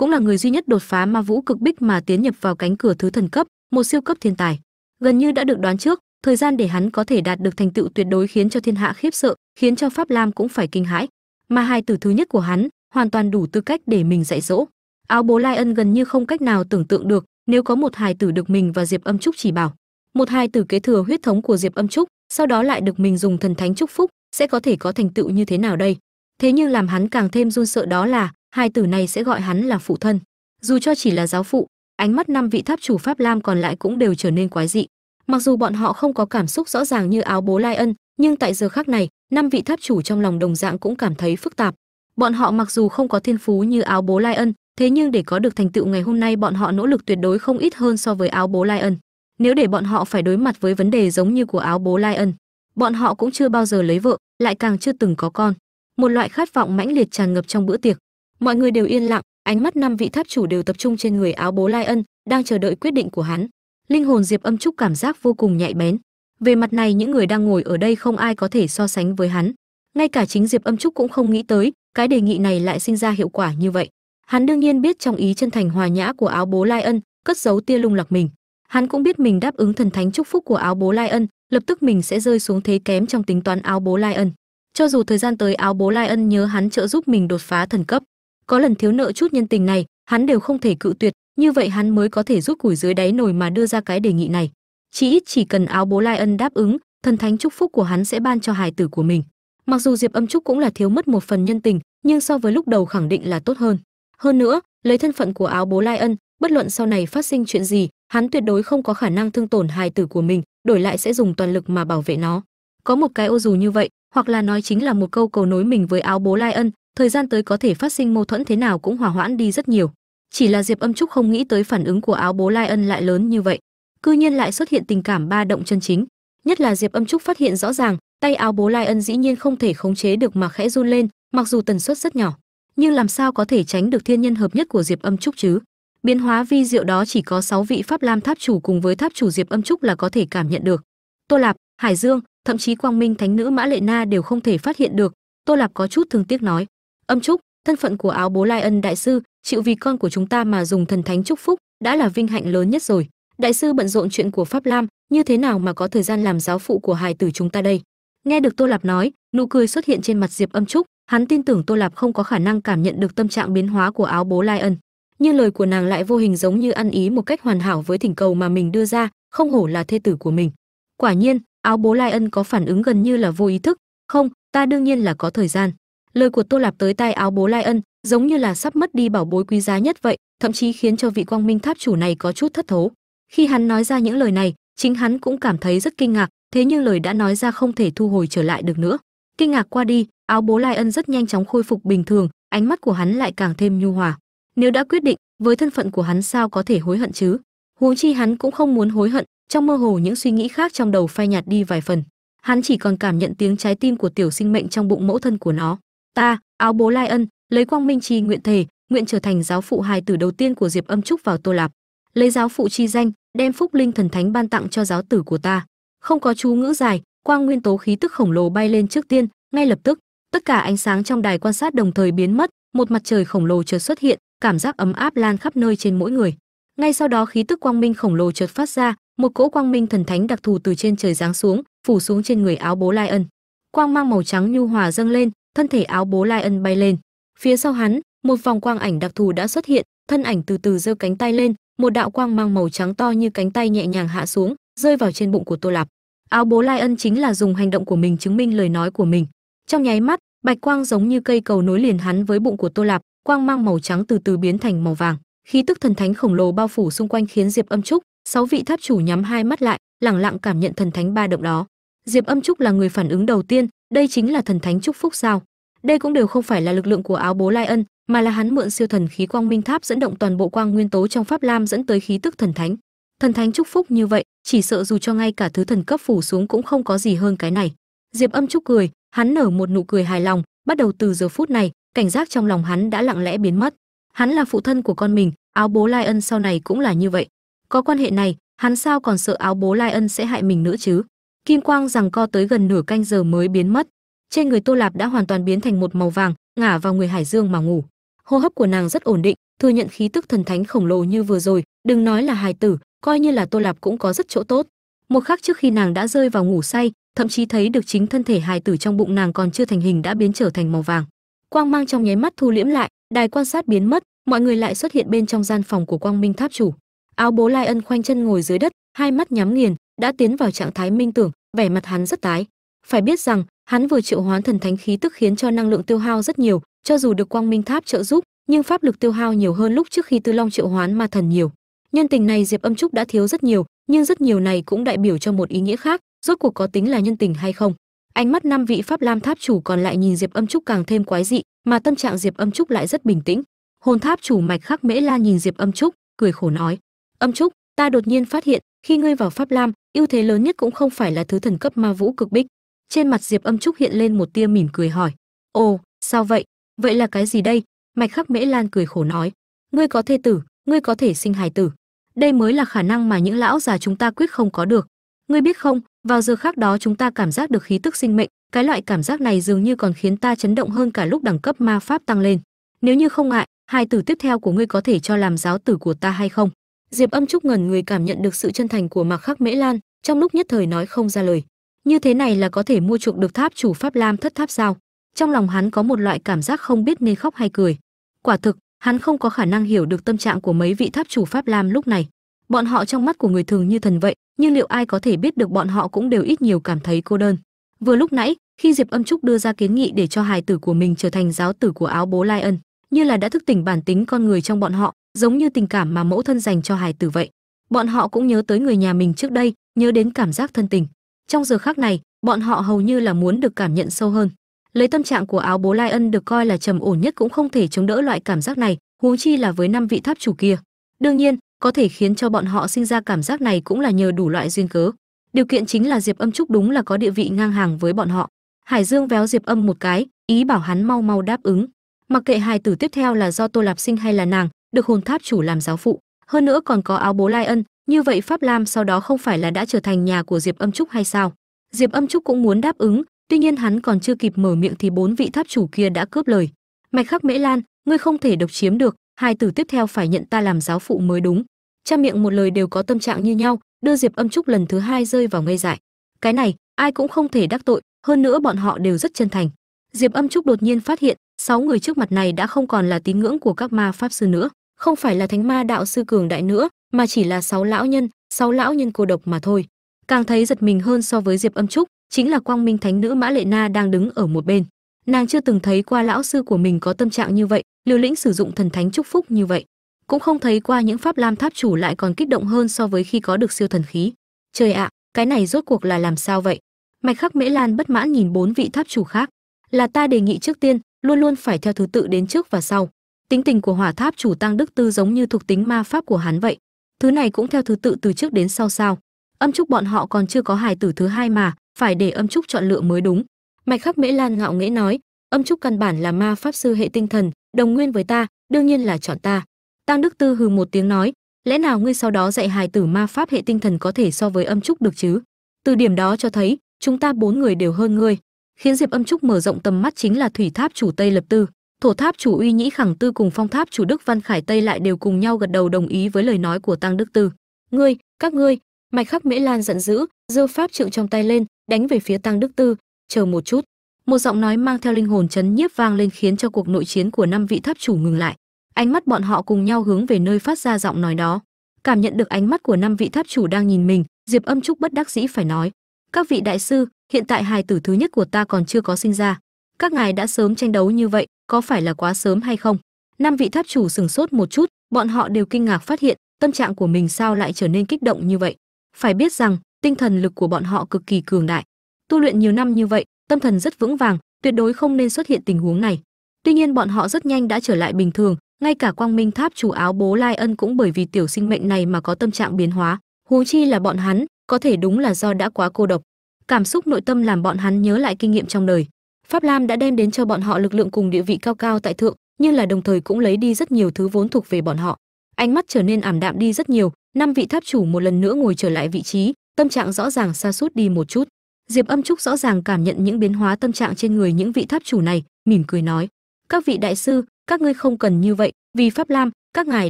cũng là người duy nhất đột phá ma vũ cực bích mà tiến nhập vào cánh cửa thứ thần cấp, một siêu cấp thiên tài. Gần như đã được đoán trước, thời gian để hắn có thể đạt được thành tựu tuyệt đối khiến cho thiên hạ khiếp sợ, khiến cho pháp lam cũng phải kinh hãi. Mà hai tử thứ nhất của hắn hoàn toàn đủ tư cách để mình dạy dỗ. Áo bố lai ân gần như không cách nào tưởng tượng được, nếu có một hài tử được mình và diệp âm trúc chỉ bảo. Một hài tử kế thừa huyết thống của diệp âm trúc, sau đó lại được mình dùng thần thánh chúc phúc, sẽ có thể có thành tựu như thế nào đây? Thế nhưng làm hắn càng thêm run sợ đó là hai tử này sẽ gọi hắn là phụ thân dù cho chỉ là giáo phụ ánh mắt năm vị tháp chủ pháp lam còn lại cũng đều trở nên quái dị mặc dù bọn họ không có cảm xúc rõ ràng như áo bố lai ân nhưng tại giờ khác này năm vị tháp chủ trong lòng đồng dạng cũng cảm thấy phức tạp bọn họ mặc dù không có thiên phú như áo bố Lion, thế nhưng để có được thành tựu ngày hôm nay bọn họ nỗ lực tuyệt đối không ít hơn so với áo bố Lion. Nếu để bọn họ phải đối mặt với vấn đề giống như của áo bố Lion, bọn họ cũng chưa bao giờ lấy vợ, lại càng chưa từng có con. Một loại khát vọng mãnh liệt tràn ngập trong bữa tiệc. Mọi người đều yên lặng, ánh mắt năm vị tháp chủ đều tập trung trên người áo bố Lion, đang chờ đợi quyết định của hắn. Linh hồn Diệp Âm Trúc cảm giác vô cùng nhạy bén. Về mặt này những người đang ngồi ở đây không ai có thể so sánh với hắn. Ngay cả chính Diệp Âm Trúc cũng không nghĩ tới, cái đề nghị này lại sinh ra hiệu quả như vậy. Hắn đương nhiên biết trong ý chân thành hòa nhã của áo bố Lion, cất giấu tia lung lạc mình. Hắn cũng biết mình đáp ứng thần thánh chúc phúc của áo bố Lion, lập tức mình sẽ rơi xuống thế kém trong tính toán áo bố Lion. Cho dù thời gian tới áo bố Lion nhớ hắn trợ giúp mình đột phá thần cấp, có lần thiếu nợ chút nhân tình này, hắn đều không thể cự tuyệt, như vậy hắn mới có thể rút củi dưới đáy nồi mà đưa ra cái đề nghị này. Chỉ ít chỉ cần áo bố lai ân đáp ứng, thần thánh chúc phúc của hắn sẽ ban cho hài tử của mình. Mặc dù Diệp Âm Trúc cũng là thiếu mất một phần nhân tình, nhưng so với lúc đầu khẳng định là tốt hơn. Hơn nữa, lấy thân phận của áo bố lai ân bất luận sau này phát sinh chuyện gì, hắn tuyệt đối không có khả năng thương tổn hài tử của mình, đổi lại sẽ dùng toàn lực mà bảo vệ nó. Có một cái ô dù như vậy, hoặc là nói chính là một câu cầu nối mình với áo bố lai ân thời gian tới có thể phát sinh mâu thuẫn thế nào cũng hòa hoãn đi rất nhiều. Chỉ là Diệp Âm Trúc không nghĩ tới phản ứng của áo bố Lai Ân lại lớn như vậy, cư nhiên lại xuất hiện tình cảm ba động chân chính. Nhất là Diệp Âm Trúc phát hiện rõ ràng, tay áo bố Lai Ân dĩ nhiên không thể khống chế được mà khẽ run lên, mặc dù tần suất rất nhỏ, nhưng làm sao có thể tránh được thiên nhân hợp nhất của Diệp Âm Trúc chứ? Biến hóa vi diệu đó chỉ có 6 vị Pháp Lam tháp chủ cùng với tháp chủ Diệp Âm Trúc là có thể cảm nhận được. Tô Lạp, Hải Dương, thậm chí Quang Minh Thánh nữ Mã Lệ Na đều không thể phát hiện được. Tô Lạp có chút thương tiếc nói: "Âm Trúc, thân phận của áo bố Lai Ân đại sư, chịu vì con của chúng ta mà dùng thần thánh chúc phúc, đã là vinh hạnh lớn nhất rồi. Đại sư bận rộn chuyện của Pháp Lam, như thế nào mà có thời gian làm giáo phụ của hài tử chúng ta đây?" Nghe được Tô Lạp nói, nụ cười xuất hiện trên mặt Diệp Âm Trúc, hắn tin tưởng Tô Lạp không có khả năng cảm nhận được tâm trạng biến hóa của áo bố Lai Ân nhưng lời của nàng lại vô hình giống như ăn ý một cách hoàn hảo với thỉnh cầu mà mình đưa ra không hổ là thê tử của mình quả nhiên áo bố lai ân có phản ứng gần như là vô ý thức không ta đương nhiên là có thời gian lời của tô lạp tới tai áo bố lai ân giống như là sắp mất đi bảo bối quý giá nhất vậy, thậm chí khiến cho vị quang minh tháp chủ này có chút thất thố khi hắn nói ra những lời này, chính hắn cũng cảm thấy rất kinh ngạc, thế nhưng lời đã nói ra không thể thu hồi trở lại được nữa. Kinh ngạc qua đi, áo bố lai ân rất nhanh chóng khôi phục bình thường, ánh mắt của hắn lại càng thêm nhu hòa. Nếu đã quyết định, với thân phận của hắn sao có thể hối hận chứ? Huống chi hắn cũng không muốn hối hận, trong mơ hồ những suy nghĩ khác trong đầu phai nhạt đi vài phần. Hắn chỉ còn cảm nhận tiếng trái tim của tiểu sinh mệnh trong bụng mẫu thân của nó ta, áo bố lai ân lấy quang minh chi nguyện thể, nguyện trở thành giáo phụ hài tử đầu tiên của diệp âm trúc vào tô lạp. Lấy giáo phụ chi danh, đem phúc linh thần thánh ban tặng cho giáo tử của ta. Không có chú ngữ dài, quang nguyên tố khí tức khổng lồ bay lên trước tiên, ngay lập tức, tất cả ánh sáng trong đài quan sát đồng thời biến mất, một mặt trời khổng lồ chợt xuất hiện, cảm giác ấm áp lan khắp nơi trên mỗi người. Ngay sau đó khí tức quang minh khổng lồ chợt phát ra, một cỗ quang minh thần thánh đặc thù từ trên trời giáng xuống, phủ xuống trên người áo bố lai ân quang mang màu trắng nhu hòa dâng lên thân thể áo bố lion bay lên. Phía sau hắn, một vòng quang ảnh đặc thù đã xuất hiện, thân ảnh từ từ giơ cánh tay lên, một đạo quang mang màu trắng to như cánh tay nhẹ nhàng hạ xuống, rơi vào trên bụng của tô lạp. Áo bố lion chính là dùng hành động của mình chứng minh lời nói của mình. Trong nháy mắt, bạch quang giống như cây cầu nối liền hắn với bụng của tô lạp, quang mang màu trắng từ từ biến thành màu vàng. Khí tức thần thánh khổng lồ bao phủ xung quanh khiến diệp âm trúc, sáu vị tháp chủ nhắm hai mắt lại lẳng lặng cảm nhận thần thánh ba động đó. Diệp âm trúc là người phản ứng đầu tiên đây chính là thần thánh chúc phúc sao? Đây cũng đều không phải là lực lượng của áo bố lai ân, mà là hắn mượn siêu thần khí quang minh tháp dẫn động toàn bộ quang nguyên tố trong pháp lam dẫn tới khí tức thần thánh. Thần thánh chúc phúc như vậy, chỉ sợ dù cho ngay cả thứ thần cấp phủ xuống cũng không có gì hơn cái này. Diệp âm chúc cười, hắn nở một nụ cười hài lòng, bắt đầu từ giờ phút này, cảnh giác trong lòng hắn đã lặng lẽ biến mất. Hắn là phụ thân của con mình, áo bố lai ân sau này cũng là như vậy. Có quan hệ này, hắn sao còn sợ áo bố lai ân sẽ hại mình nữa chứ? Kim quang rằng co tới gần nửa canh giờ mới biến mất. Trên người tô lạp đã hoàn toàn biến thành một màu vàng, ngả vào người hải dương mà ngủ. Hô hấp của nàng rất ổn định, thừa nhận khí tức thần thánh khổng lồ như vừa rồi, đừng nói là hài tử, coi như là tô lạp cũng có rất chỗ tốt. Một khắc trước khi nàng đã rơi vào ngủ say, thậm chí thấy được chính thân thể hài tử trong bụng nàng còn chưa thành hình đã biến trở thành màu vàng. Quang mang trong nháy mắt thu liễm lại, đài quan sát biến mất, mọi người lại xuất hiện bên trong gian phòng của quang minh tháp chủ. Áo bố lai ân khoanh chân ngồi dưới đất, hai mắt nhắm nghiền đã tiến vào trạng thái minh tưởng, vẻ mặt hắn rất tái. Phải biết rằng, hắn vừa triệu hoán thần thánh khí tức khiến cho năng lượng tiêu hao rất nhiều, cho dù được quang minh tháp trợ giúp, nhưng pháp lực tiêu hao nhiều hơn lúc trước khi tư long triệu hoán ma thần nhiều. Nhân tình này diệp âm trúc đã thiếu rất nhiều, nhưng rất nhiều này cũng đại biểu cho một ý nghĩa khác, rốt cuộc có tính là nhân tình hay không? Ánh mắt năm vị pháp lam tháp chủ còn lại nhìn diệp âm trúc càng thêm quái dị, mà tâm trạng diệp âm trúc lại rất bình tĩnh. Hồn tháp chủ mạch khắc mễ la nhìn diệp âm trúc, cười khổ nói, âm trúc, ta đột nhiên phát hiện khi ngươi vào pháp lam, ưu thế lớn nhất cũng không phải là thứ thần cấp ma vũ cực bích. Trên mặt diệp âm trúc hiện lên một tia mỉm cười hỏi, ồ, sao vậy? Vậy là cái gì đây? Mạch khắc mễ lan cười khổ nói, ngươi có thê tử, ngươi có thể sinh hài tử. Đây mới là khả năng mà những lão già chúng ta quyết không có được. Ngươi biết không, vào giờ khác đó chúng ta cảm giác được khí tức sinh mệnh, cái loại cảm giác này dường như còn khiến ta chấn động hơn cả lúc đẳng cấp ma pháp tăng lên. Nếu như không ngại, hai tử tiếp theo của ngươi có thể cho làm giáo tử của ta hay không? Diệp âm trúc ngẩn người cảm nhận được sự chân thành của mạc khắc mễ lan, trong lúc nhất thời nói không ra lời. Như thế này là có thể mua chuộc được tháp chủ pháp lam thất tháp sao? Trong lòng hắn có một loại cảm giác không biết nên khóc hay cười. Quả thực, hắn không có khả năng hiểu được tâm trạng của mấy vị tháp chủ pháp lam lúc này. Bọn họ trong mắt của người thường như thần vậy, nhưng liệu ai có thể biết được bọn họ cũng đều ít nhiều cảm thấy cô đơn. Vừa lúc nãy, khi diệp âm trúc đưa ra kiến nghị để cho hài tử của mình trở thành giáo tử của áo bố lai ân, như là đã thức tỉnh bản tính con người trong bọn họ giống như tình cảm mà mẫu thân dành cho hài tử vậy. Bọn họ cũng nhớ tới người nhà mình trước đây, nhớ đến cảm giác thân tình. Trong giờ khác này, bọn họ hầu như là muốn được cảm nhận sâu hơn. Lấy tâm trạng của áo bố lai ân được coi là trầm ổn nhất cũng không thể chống đỡ loại cảm giác này, huống chi là với năm vị tháp chủ kia. Đương nhiên, có thể khiến cho bọn họ sinh ra cảm giác này cũng là nhờ đủ loại duyên cớ. Điều kiện chính là diệp âm trúc đúng là có địa vị ngang hàng với bọn họ. Hải dương véo diệp âm một cái, ý bảo hắn mau mau đáp ứng. Mặc kệ hài tử tiếp theo là do tô lạp sinh hay là nàng được hồn tháp chủ làm giáo phụ. Hơn nữa còn có áo bố lai ân, như vậy pháp lam sau đó không phải là đã trở thành nhà của diệp âm trúc hay sao? Diệp âm trúc cũng muốn đáp ứng, tuy nhiên hắn còn chưa kịp mở miệng thì bốn vị tháp chủ kia đã cướp lời. Mạch khắc mễ lan, ngươi không thể độc chiếm được, hai tử tiếp theo phải nhận ta làm giáo phụ mới đúng. Cha miệng một lời đều có tâm trạng như nhau, đưa diệp âm trúc lần thứ hai rơi vào ngây dại. Cái này, ai cũng không thể đắc tội, hơn nữa bọn họ đều rất chân thành. Diệp âm trúc đột nhiên phát hiện, sáu người trước mặt này đã không còn là tín ngưỡng của các ma pháp sư nữa không phải là thánh ma đạo sư cường đại nữa, mà chỉ là sáu lão nhân, sáu lão nhân cô độc mà thôi. Càng thấy giật mình hơn so với diệp âm trúc, chính là quang minh thánh nữ mã lệ na đang đứng ở một bên. Nàng chưa từng thấy qua lão sư của mình có tâm trạng như vậy, liều lĩnh sử dụng thần thánh chúc phúc như vậy. Cũng không thấy qua những pháp lam tháp chủ lại còn kích động hơn so với khi có được siêu thần khí. Trời ạ, cái này rốt cuộc là làm sao vậy? Mạch khắc mễ lan bất mãn nhìn bốn vị tháp chủ khác. Là ta đề nghị trước tiên, luôn luôn phải theo thứ tự đến trước và sau tính tình của hỏa tháp chủ tăng đức tư giống như thuộc tính ma pháp của hắn vậy. Thứ này cũng theo thứ tự từ trước đến sau sao. Âm trúc bọn họ còn chưa có hài tử thứ hai mà, phải để âm trúc chọn lựa mới đúng. Mạch khắc mễ lan ngạo nghễ nói, âm trúc căn bản là ma pháp sư hệ tinh thần, đồng nguyên với ta, đương nhiên là chọn ta. Tăng đức tư hừ một tiếng nói, lẽ nào ngươi sau đó dạy hài tử ma pháp hệ tinh thần có thể so với âm trúc được chứ? Từ điểm đó cho thấy, chúng ta bốn người đều hơn ngươi. Khiến diệp âm trúc mở rộng tầm mắt chính là thủy tháp chủ tây lập tư thổ tháp chủ uy nhĩ khẳng tư cùng phong tháp chủ đức văn khải tây lại đều cùng nhau gật đầu đồng ý với lời nói của tăng đức tư. Ngươi, các ngươi, mạch khắc mễ lan giận dữ, giơ pháp trượng trong tay lên, đánh về phía tăng đức tư, chờ một chút. Một giọng nói mang theo linh hồn chấn nhiếp vang lên khiến cho cuộc nội chiến của năm vị tháp chủ ngừng lại. Ánh mắt bọn họ cùng nhau hướng về nơi phát ra giọng nói đó. Cảm nhận được ánh mắt của năm vị tháp chủ đang nhìn mình, diệp âm trúc bất đắc dĩ phải nói, các vị đại sư, hiện tại hài tử thứ nhất của ta còn chưa có sinh ra các ngài đã sớm tranh đấu như vậy, có phải là quá sớm hay không? Năm vị tháp chủ sừng sốt một chút, bọn họ đều kinh ngạc phát hiện, tâm trạng của mình sao lại trở nên kích động như vậy. Phải biết rằng, tinh thần lực của bọn họ cực kỳ cường đại. Tu luyện nhiều năm như vậy, tâm thần rất vững vàng, tuyệt đối không nên xuất hiện tình huống này. Tuy nhiên bọn họ rất nhanh đã trở lại bình thường, ngay cả quang minh tháp chủ áo bố lai ân cũng bởi vì tiểu sinh mệnh này mà có tâm trạng biến hóa. Huống chi là bọn hắn, có thể đúng là do đã quá cô độc. Cảm xúc nội tâm làm bọn hắn nhớ lại kinh nghiệm trong đời pháp lam đã đem đến cho bọn họ lực lượng cùng địa vị cao cao tại thượng, nhưng là đồng thời cũng lấy đi rất nhiều thứ vốn thuộc về bọn họ. Ánh mắt trở nên ảm đạm đi rất nhiều, năm vị tháp chủ một lần nữa ngồi trở lại vị trí, tâm trạng rõ ràng xa sút đi một chút. Diệp âm trúc rõ ràng cảm nhận những biến hóa tâm trạng trên người những vị tháp chủ này, mỉm cười nói, các vị đại sư, các ngươi không cần như vậy, vì pháp lam, các ngài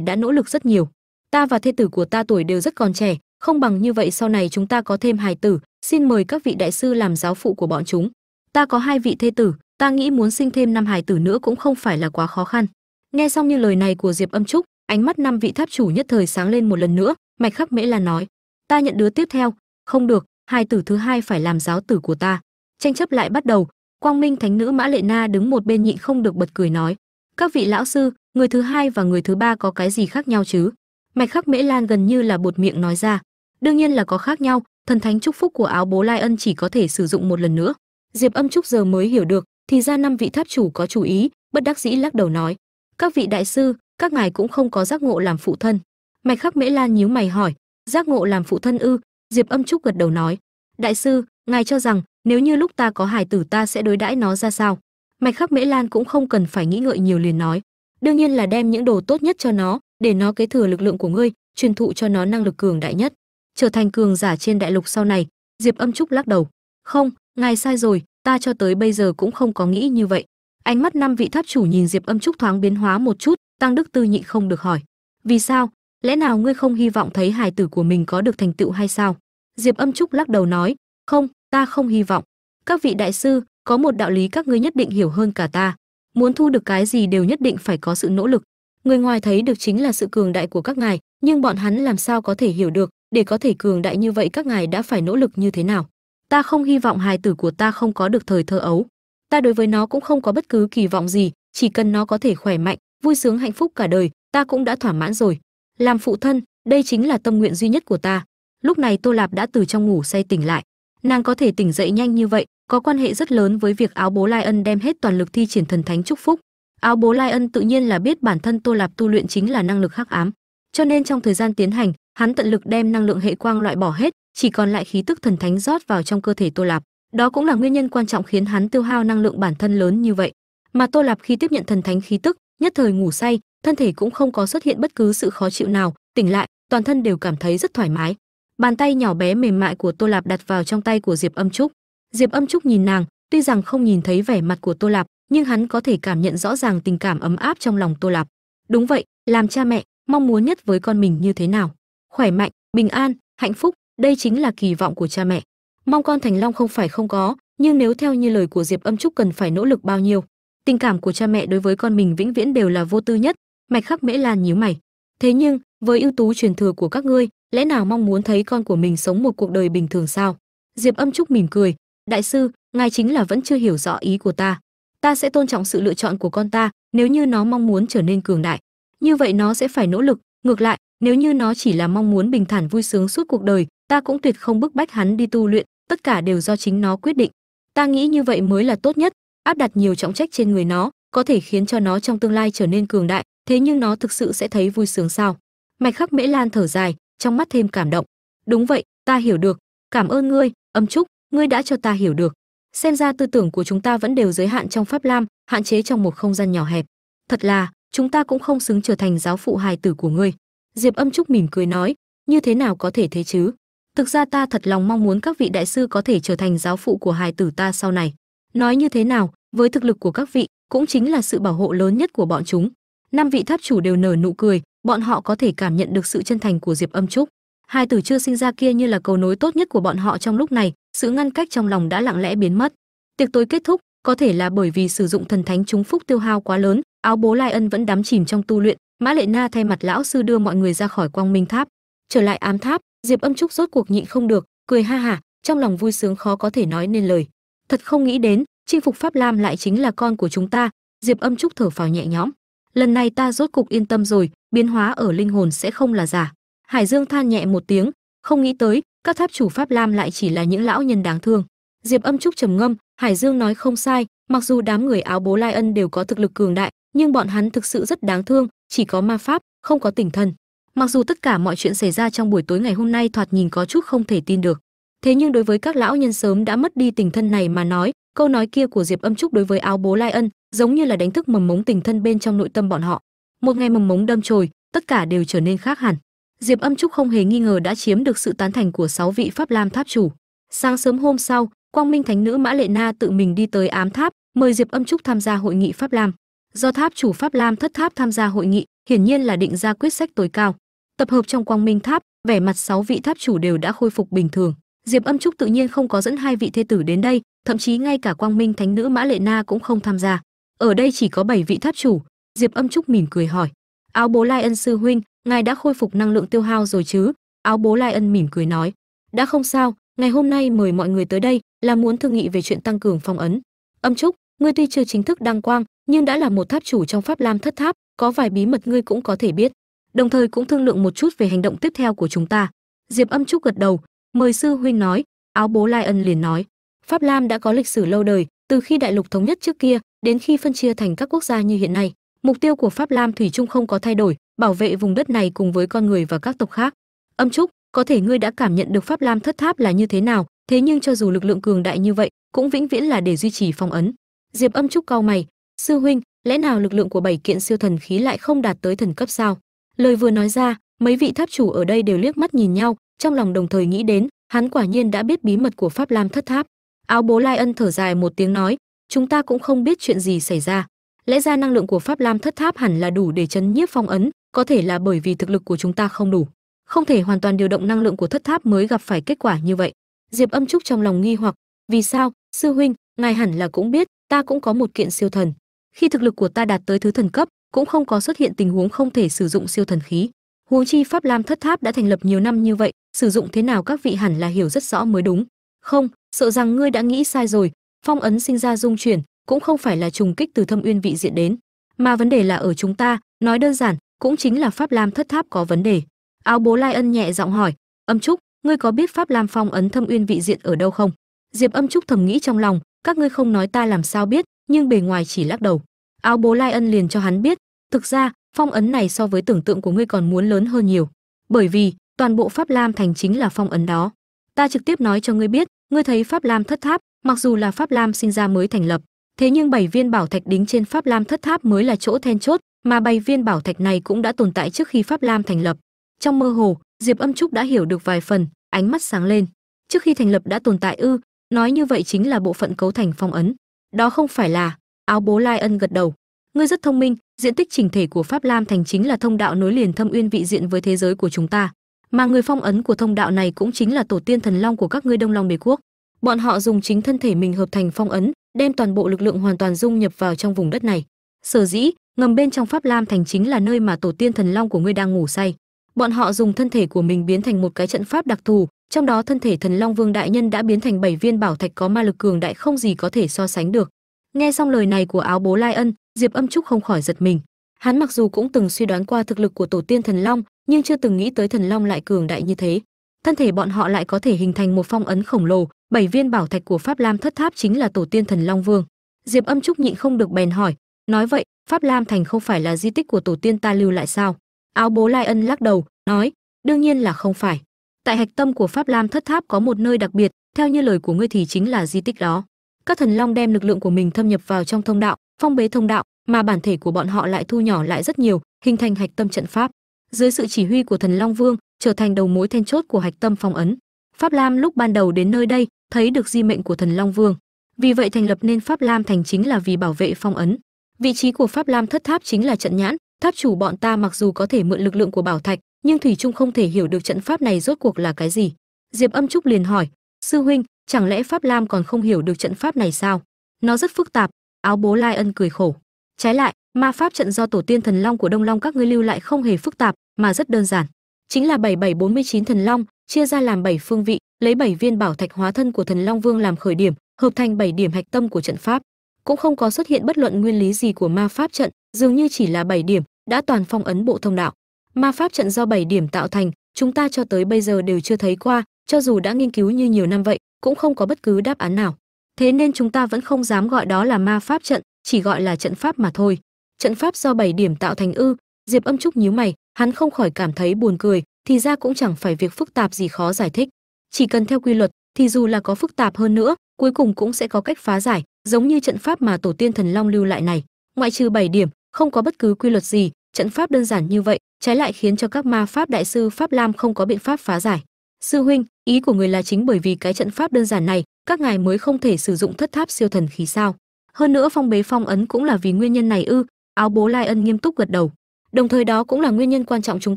đã nỗ lực rất nhiều. Ta và thê tử của ta tuổi đều rất còn trẻ, không bằng như vậy sau này chúng ta có thêm hài tử. Xin mời các vị đại sư làm giáo phụ của bọn chúng ta có hai vị thê tử, ta nghĩ muốn sinh thêm năm hài tử nữa cũng không phải là quá khó khăn. Nghe xong như lời này của diệp âm trúc, ánh mắt năm vị tháp chủ nhất thời sáng lên một lần nữa, mạch khắc mễ là nói, ta nhận đứa tiếp theo. Không được, hài tử thứ hai phải làm giáo tử của ta. Tranh chấp lại bắt đầu, quang minh thánh nữ mã lệ na đứng một bên nhịn không được bật cười nói, các vị lão sư, người thứ hai và người thứ ba có cái gì khác nhau chứ? Mạch khắc mễ lan gần như là bột miệng nói ra, đương nhiên là có khác nhau, thần thánh chúc phúc của áo bố lai ân chỉ có thể sử dụng một lần nữa diệp âm trúc giờ mới hiểu được, thì ra năm vị tháp chủ có chủ ý, bất đắc dĩ lắc đầu nói, các vị đại sư, các ngài cũng không có giác ngộ làm phụ thân. Mạch khắc mễ lan nhíu mày hỏi, giác ngộ làm phụ thân ư? Diệp âm trúc gật đầu nói, đại sư, ngài cho rằng nếu như lúc ta có hài tử ta sẽ đối đãi nó ra sao? Mạch khắc mễ lan cũng không cần phải nghĩ ngợi nhiều liền nói, đương nhiên là đem những đồ tốt nhất cho nó, để nó kế thừa lực lượng của ngươi, truyền thụ cho nó năng lực cường đại nhất. Trở thành cường giả trên đại lục sau này, diệp âm trúc lắc đầu, không ngài sai rồi, ta cho tới bây giờ cũng không có nghĩ như vậy. Ánh mắt năm vị tháp chủ nhìn diệp âm trúc thoáng biến hóa một chút, tăng đức tư nhịn không được hỏi. Vì sao? Lẽ nào ngươi không hy vọng thấy hài tử của mình có được thành tựu hay sao? Diệp âm trúc lắc đầu nói, không, ta không hy vọng. Các vị đại sư, có một đạo lý các ngươi nhất định hiểu hơn cả ta. Muốn thu được cái gì đều nhất định phải có sự nỗ lực. Người ngoài thấy được chính là sự cường đại của các ngài, nhưng bọn hắn làm sao có thể hiểu được, để có thể cường đại như vậy các ngài đã phải nỗ lực như thế nào? Ta không hy vọng hài tử của ta không có được thời thơ ấu. Ta đối với nó cũng không có bất cứ kỳ vọng gì, chỉ cần nó có thể khỏe mạnh, vui sướng hạnh phúc cả đời, ta cũng đã thỏa mãn rồi. Làm phụ thân, đây chính là tâm nguyện duy nhất của ta. Lúc này tô lạp đã từ trong ngủ say tỉnh lại. Nàng có thể tỉnh dậy nhanh như vậy, có quan hệ rất lớn với việc áo bố lai ân đem hết toàn lực thi triển thần thánh chúc phúc. Áo bố lai ân tự nhiên là biết bản thân tô lạp tu luyện chính là năng lực hắc ám. Cho nên trong thời gian tiến hành, hắn tận lực đem năng lượng hệ quang loại bỏ hết chỉ còn lại khí tức thần thánh rót vào trong cơ thể tô lạp. Đó cũng là nguyên nhân quan trọng khiến hắn tiêu hao năng lượng bản thân lớn như vậy. Mà tô lạp khi tiếp nhận thần thánh khí tức, nhất thời ngủ say, thân thể cũng không có xuất hiện bất cứ sự khó chịu nào, tỉnh lại, toàn thân đều cảm thấy rất thoải mái. Bàn tay nhỏ bé mềm mại của tô lạp đặt vào trong tay của diệp âm trúc. Diệp âm trúc nhìn nàng, tuy rằng không nhìn thấy vẻ mặt của tô lạp, nhưng hắn có thể cảm nhận rõ ràng tình cảm ấm áp trong lòng tô lạp. Đúng vậy, làm cha mẹ, mong muốn nhất với con mình như thế nào? Khỏe mạnh, bình an, hạnh phúc đây chính là kỳ vọng của cha mẹ. Mong con thành long không phải không có, nhưng nếu theo như lời của diệp âm trúc cần phải nỗ lực bao nhiêu. Tình cảm của cha mẹ đối với con mình vĩnh viễn đều là vô tư nhất. Mạch khắc mễ lan nhíu mày. Thế nhưng, với ưu tú truyền thừa của các ngươi, lẽ nào mong muốn thấy con của mình sống một cuộc đời bình thường sao? Diệp âm trúc mỉm cười. Đại sư, ngài chính là vẫn chưa hiểu rõ ý của ta. Ta sẽ tôn trọng sự lựa chọn của con ta, nếu như nó mong muốn trở nên cường đại. Như vậy nó sẽ phải nỗ lực. Ngược lại, nếu như nó chỉ là mong muốn bình thản vui sướng suốt cuộc đời ta cũng tuyệt không bức bách hắn đi tu luyện, tất cả đều do chính nó quyết định. Ta nghĩ như vậy mới là tốt nhất, áp đặt nhiều trọng trách trên người nó, có thể khiến cho nó trong tương lai trở nên cường đại, thế nhưng nó thực sự sẽ thấy vui sướng sao? Mạch khắc mễ lan thở dài, trong mắt thêm cảm động. Đúng vậy, ta hiểu được. Cảm ơn ngươi, âm trúc, ngươi đã cho ta hiểu được. Xem ra tư tưởng của chúng ta vẫn đều giới hạn trong pháp lam, hạn chế trong một không gian nhỏ hẹp. Thật là, chúng ta cũng không xứng trở thành giáo phụ hài tử của ngươi. Diệp âm trúc mỉm cười nói, như thế nào có thể thế chứ? Thực ra ta thật lòng mong muốn các vị đại sư có thể trở thành giáo phụ của hài tử ta sau này. Nói như thế nào, với thực lực của các vị, cũng chính là sự bảo hộ lớn nhất của bọn chúng. Năm vị tháp chủ đều nở nụ cười, bọn họ có thể cảm nhận được sự chân thành của diệp âm trúc. Hai tử chưa sinh ra kia như là cầu nối tốt nhất của bọn họ trong lúc này, sự ngăn cách trong lòng đã lặng lẽ biến mất. Tiệc tối kết thúc, có thể là bởi vì sử dụng thần thánh chúng phúc tiêu hao quá lớn, áo bố lai ân vẫn đắm chìm trong tu luyện, mã lệ na thay mặt lão sư đưa mọi người ra khỏi quang minh tháp. Trở lại ám tháp diệp âm trúc rốt cuộc nhịn không được, cười ha hả trong lòng vui sướng khó có thể nói nên lời. Thật không nghĩ đến, chinh phục pháp lam lại chính là con của chúng ta. Diệp âm trúc thở phào nhẹ nhõm. Lần này ta rốt cục yên tâm rồi, biến hóa ở linh hồn sẽ không là giả. Hải dương than nhẹ một tiếng, không nghĩ tới, các tháp chủ pháp lam lại chỉ là những lão nhân đáng thương. Diệp âm trúc trầm ngâm, hải dương nói không sai, mặc dù đám người áo bố lai ân đều có thực lực cường đại, nhưng bọn hắn thực sự rất đáng thương, chỉ có ma pháp, không có tỉnh thần mặc dù tất cả mọi chuyện xảy ra trong buổi tối ngày hôm nay thoạt nhìn có chút không thể tin được, thế nhưng đối với các lão nhân sớm đã mất đi tình thân này mà nói, câu nói kia của diệp âm trúc đối với áo bố lai ân giống như là đánh thức mầm mống tình thân bên trong nội tâm bọn họ. Một ngày mầm mống đâm chồi, tất cả đều trở nên khác hẳn. Diệp âm trúc không hề nghi ngờ đã chiếm được sự tán thành của sáu vị pháp lam tháp chủ. Sáng sớm hôm sau, quang minh thánh nữ mã lệ na tự mình đi tới ám tháp, mời diệp âm trúc tham gia hội nghị pháp lam. Do tháp chủ pháp lam thất tháp tham gia hội nghị, hiển nhiên là định ra quyết sách tối cao tập hợp trong quang minh tháp, vẻ mặt sáu vị tháp chủ đều đã khôi phục bình thường. Diệp âm trúc tự nhiên không có dẫn hai vị thê tử đến đây, thậm chí ngay cả quang minh thánh nữ mã lệ na cũng không tham gia. Ở đây chỉ có bảy vị tháp chủ, diệp âm trúc mỉm cười hỏi. Áo bố lai ân sư huynh, ngài đã khôi phục năng lượng tiêu hao rồi chứ? Áo bố lai ân mỉm cười nói. Đã không sao, ngày hôm nay mời mọi người tới đây là muốn thương nghị về chuyện tăng cường phong ấn. Âm trúc, ngươi tuy chưa chính thức đăng quang, nhưng đã là một tháp chủ trong pháp lam thất tháp, có vài bí mật ngươi cũng có thể biết đồng thời cũng thương lượng một chút về hành động tiếp theo của chúng ta. Diệp âm trúc gật đầu, mời sư huynh nói, áo bố lai ân liền nói. Pháp lam đã có lịch sử lâu đời, từ khi đại lục thống nhất trước kia, đến khi phân chia thành các quốc gia như hiện nay, mục tiêu của pháp lam thủy chung không có thay đổi, bảo vệ vùng đất này cùng với con người và các tộc khác. Âm trúc, có thể ngươi đã cảm nhận được pháp lam thất tháp là như thế nào, thế nhưng cho dù lực lượng cường đại như vậy, cũng vĩnh viễn là để duy trì phong ấn. Diệp âm trúc cau mày, sư huynh, lẽ nào lực lượng của bảy kiện siêu thần khí lại không đạt tới thần cấp sao? Lời vừa nói ra, mấy vị tháp chủ ở đây đều liếc mắt nhìn nhau, trong lòng đồng thời nghĩ đến, hắn quả nhiên đã biết bí mật của pháp lam thất tháp. Áo bố lai ân thở dài một tiếng nói, chúng ta cũng không biết chuyện gì xảy ra. Lẽ ra năng lượng của pháp lam thất tháp hẳn là đủ để chấn nhiếp phong ấn, có thể là bởi vì thực lực của chúng ta không đủ. Không thể hoàn toàn điều động năng lượng của thất tháp mới gặp phải kết quả như vậy. Diệp âm trúc trong lòng nghi hoặc, vì sao, sư huynh, ngài hẳn là cũng biết, ta cũng có một kiện siêu thần. Khi thực lực của ta đạt tới thứ thần cấp cũng không có xuất hiện tình huống không thể sử dụng siêu thần khí. Huống chi pháp lam thất tháp đã thành lập nhiều năm như vậy, sử dụng thế nào các vị hẳn là hiểu rất rõ mới đúng. Không, sợ rằng ngươi đã nghĩ sai rồi, phong ấn sinh ra dung chuyển, cũng không phải là trùng kích từ thâm uyên vị diện đến. Mà vấn đề là ở chúng ta, nói đơn giản, cũng chính là pháp lam thất tháp có vấn đề. Áo bố lai ân nhẹ giọng hỏi, âm trúc, ngươi có biết pháp lam phong ấn thâm uyên vị diện ở đâu không? Diệp âm trúc thầm nghĩ trong lòng, các ngươi không nói ta làm sao biết, nhưng bề ngoài chỉ lắc đầu áo bố lai ân liền cho hắn biết, thực ra, phong ấn này so với tưởng tượng của ngươi còn muốn lớn hơn nhiều, bởi vì toàn bộ pháp lam thành chính là phong ấn đó. Ta trực tiếp nói cho ngươi biết, ngươi thấy pháp lam thất tháp, mặc dù là pháp lam sinh ra mới thành lập, thế nhưng bảy viên bảo thạch đính trên pháp lam thất tháp mới là chỗ then chốt, mà bảy viên bảo thạch này cũng đã tồn tại trước khi pháp lam thành lập. Trong mơ hồ, diệp âm trúc đã hiểu được vài phần, ánh mắt sáng lên. Trước khi thành lập đã tồn tại ư, nói như vậy chính là bộ phận cấu thành phong ấn. Đó không phải là áo bố lai ân gật đầu. Ngươi rất thông minh, diện tích chỉnh thể của pháp lam thành chính là thông đạo nối liền thâm uyên vị diện với thế giới của chúng ta. Mà người phong ấn của thông đạo này cũng chính là tổ tiên thần long của các ngươi đông long bề quốc. Bọn họ dùng chính thân thể mình hợp thành phong ấn, đem toàn bộ lực lượng hoàn toàn dung nhập vào trong vùng đất này. Sở dĩ, ngầm bên trong pháp lam thành chính là nơi mà tổ tiên thần long của ngươi đang ngủ say. Bọn họ dùng thân thể của mình biến thành một cái trận pháp đặc thù, trong đó thân thể thần long vương đại nhân đã biến thành bảy viên bảo thạch có ma lực cường đại không gì có thể so sánh được nghe xong lời này của áo bố lai ân diệp âm trúc không khỏi giật mình. Hắn mặc dù cũng từng suy đoán qua thực lực của tổ tiên thần long, nhưng chưa từng nghĩ tới thần long lại cường đại như thế. Thân thể bọn họ lại có thể hình thành một phong ấn khổng lồ, bảy viên bảo thạch của pháp lam thất tháp chính là tổ tiên thần long vương. Diệp âm trúc nhịn không được bèn hỏi, nói vậy, pháp lam thành không phải là di tích của tổ tiên ta lưu lại sao? Áo bố lai ân lắc đầu, nói, đương nhiên là không phải. Tại hạch tâm của pháp lam thất tháp có một nơi đặc biệt, theo như lời của ngươi thì chính là di tích đó các thần long đem lực lượng của mình thâm nhập vào trong thông đạo, phong bế thông đạo, mà bản thể của bọn họ lại thu nhỏ lại rất nhiều, hình thành hạch tâm trận pháp. Dưới sự chỉ huy của thần long vương, trở thành đầu mối then chốt của hạch tâm phong ấn. Pháp lam lúc ban đầu đến nơi đây, thấy được di mệnh của thần long vương. Vì vậy thành lập nên pháp lam thành chính là vì bảo vệ phong ấn. Vị trí của pháp lam thất tháp chính là trận nhãn, tháp chủ bọn ta mặc dù có thể mượn lực lượng của bảo thạch, nhưng thủy trung không thể hiểu được trận pháp này rốt cuộc là cái gì. Diệp âm trúc liền hỏi, sư huynh chẳng lẽ pháp lam còn không hiểu được trận pháp này sao? Nó rất phức tạp, áo bố lai ân cười khổ. Trái lại, ma pháp trận do tổ tiên thần long của đông long các ngươi lưu lại không hề phức tạp, mà rất đơn giản. Chính là 7749 thần long, chia ra làm 7 phương vị, lấy 7 viên bảo thạch hóa thân của thần long vương làm khởi điểm, hợp thành 7 điểm hạch tâm của trận pháp. Cũng không có xuất hiện bất luận nguyên lý gì của ma pháp trận, dường như chỉ là 7 điểm, đã toàn phong ấn bộ thông đạo. Ma pháp trận do 7 điểm tạo thành, chúng ta cho tới bây giờ đều chưa thấy qua, cho dù đã nghiên cứu như nhiều năm vậy cũng không có bất cứ đáp án nào. Thế nên chúng ta vẫn không dám gọi đó là ma pháp trận, chỉ gọi là trận pháp mà thôi. Trận pháp do 7 điểm tạo thành ư? Diệp âm trúc nhíu mày, hắn không khỏi cảm thấy buồn cười, thì ra cũng chẳng phải việc phức tạp gì khó giải thích. Chỉ cần theo quy luật, thì dù là có phức tạp hơn nữa, cuối cùng cũng sẽ có cách phá giải, giống như trận pháp mà tổ tiên thần long lưu lại này. Ngoại trừ 7 điểm, không có bất cứ quy luật gì, trận pháp đơn giản như vậy, trái lại khiến cho các ma pháp đại sư pháp lam không có biện pháp phá giải sư huynh, ý của người là chính bởi vì cái trận pháp đơn giản này, các ngài mới không thể sử dụng thất tháp siêu thần khí sao? Hơn nữa phong bế phong ấn cũng là vì nguyên nhân này ư? Áo bố lai ân nghiêm túc gật đầu. Đồng thời đó cũng là nguyên nhân quan trọng chúng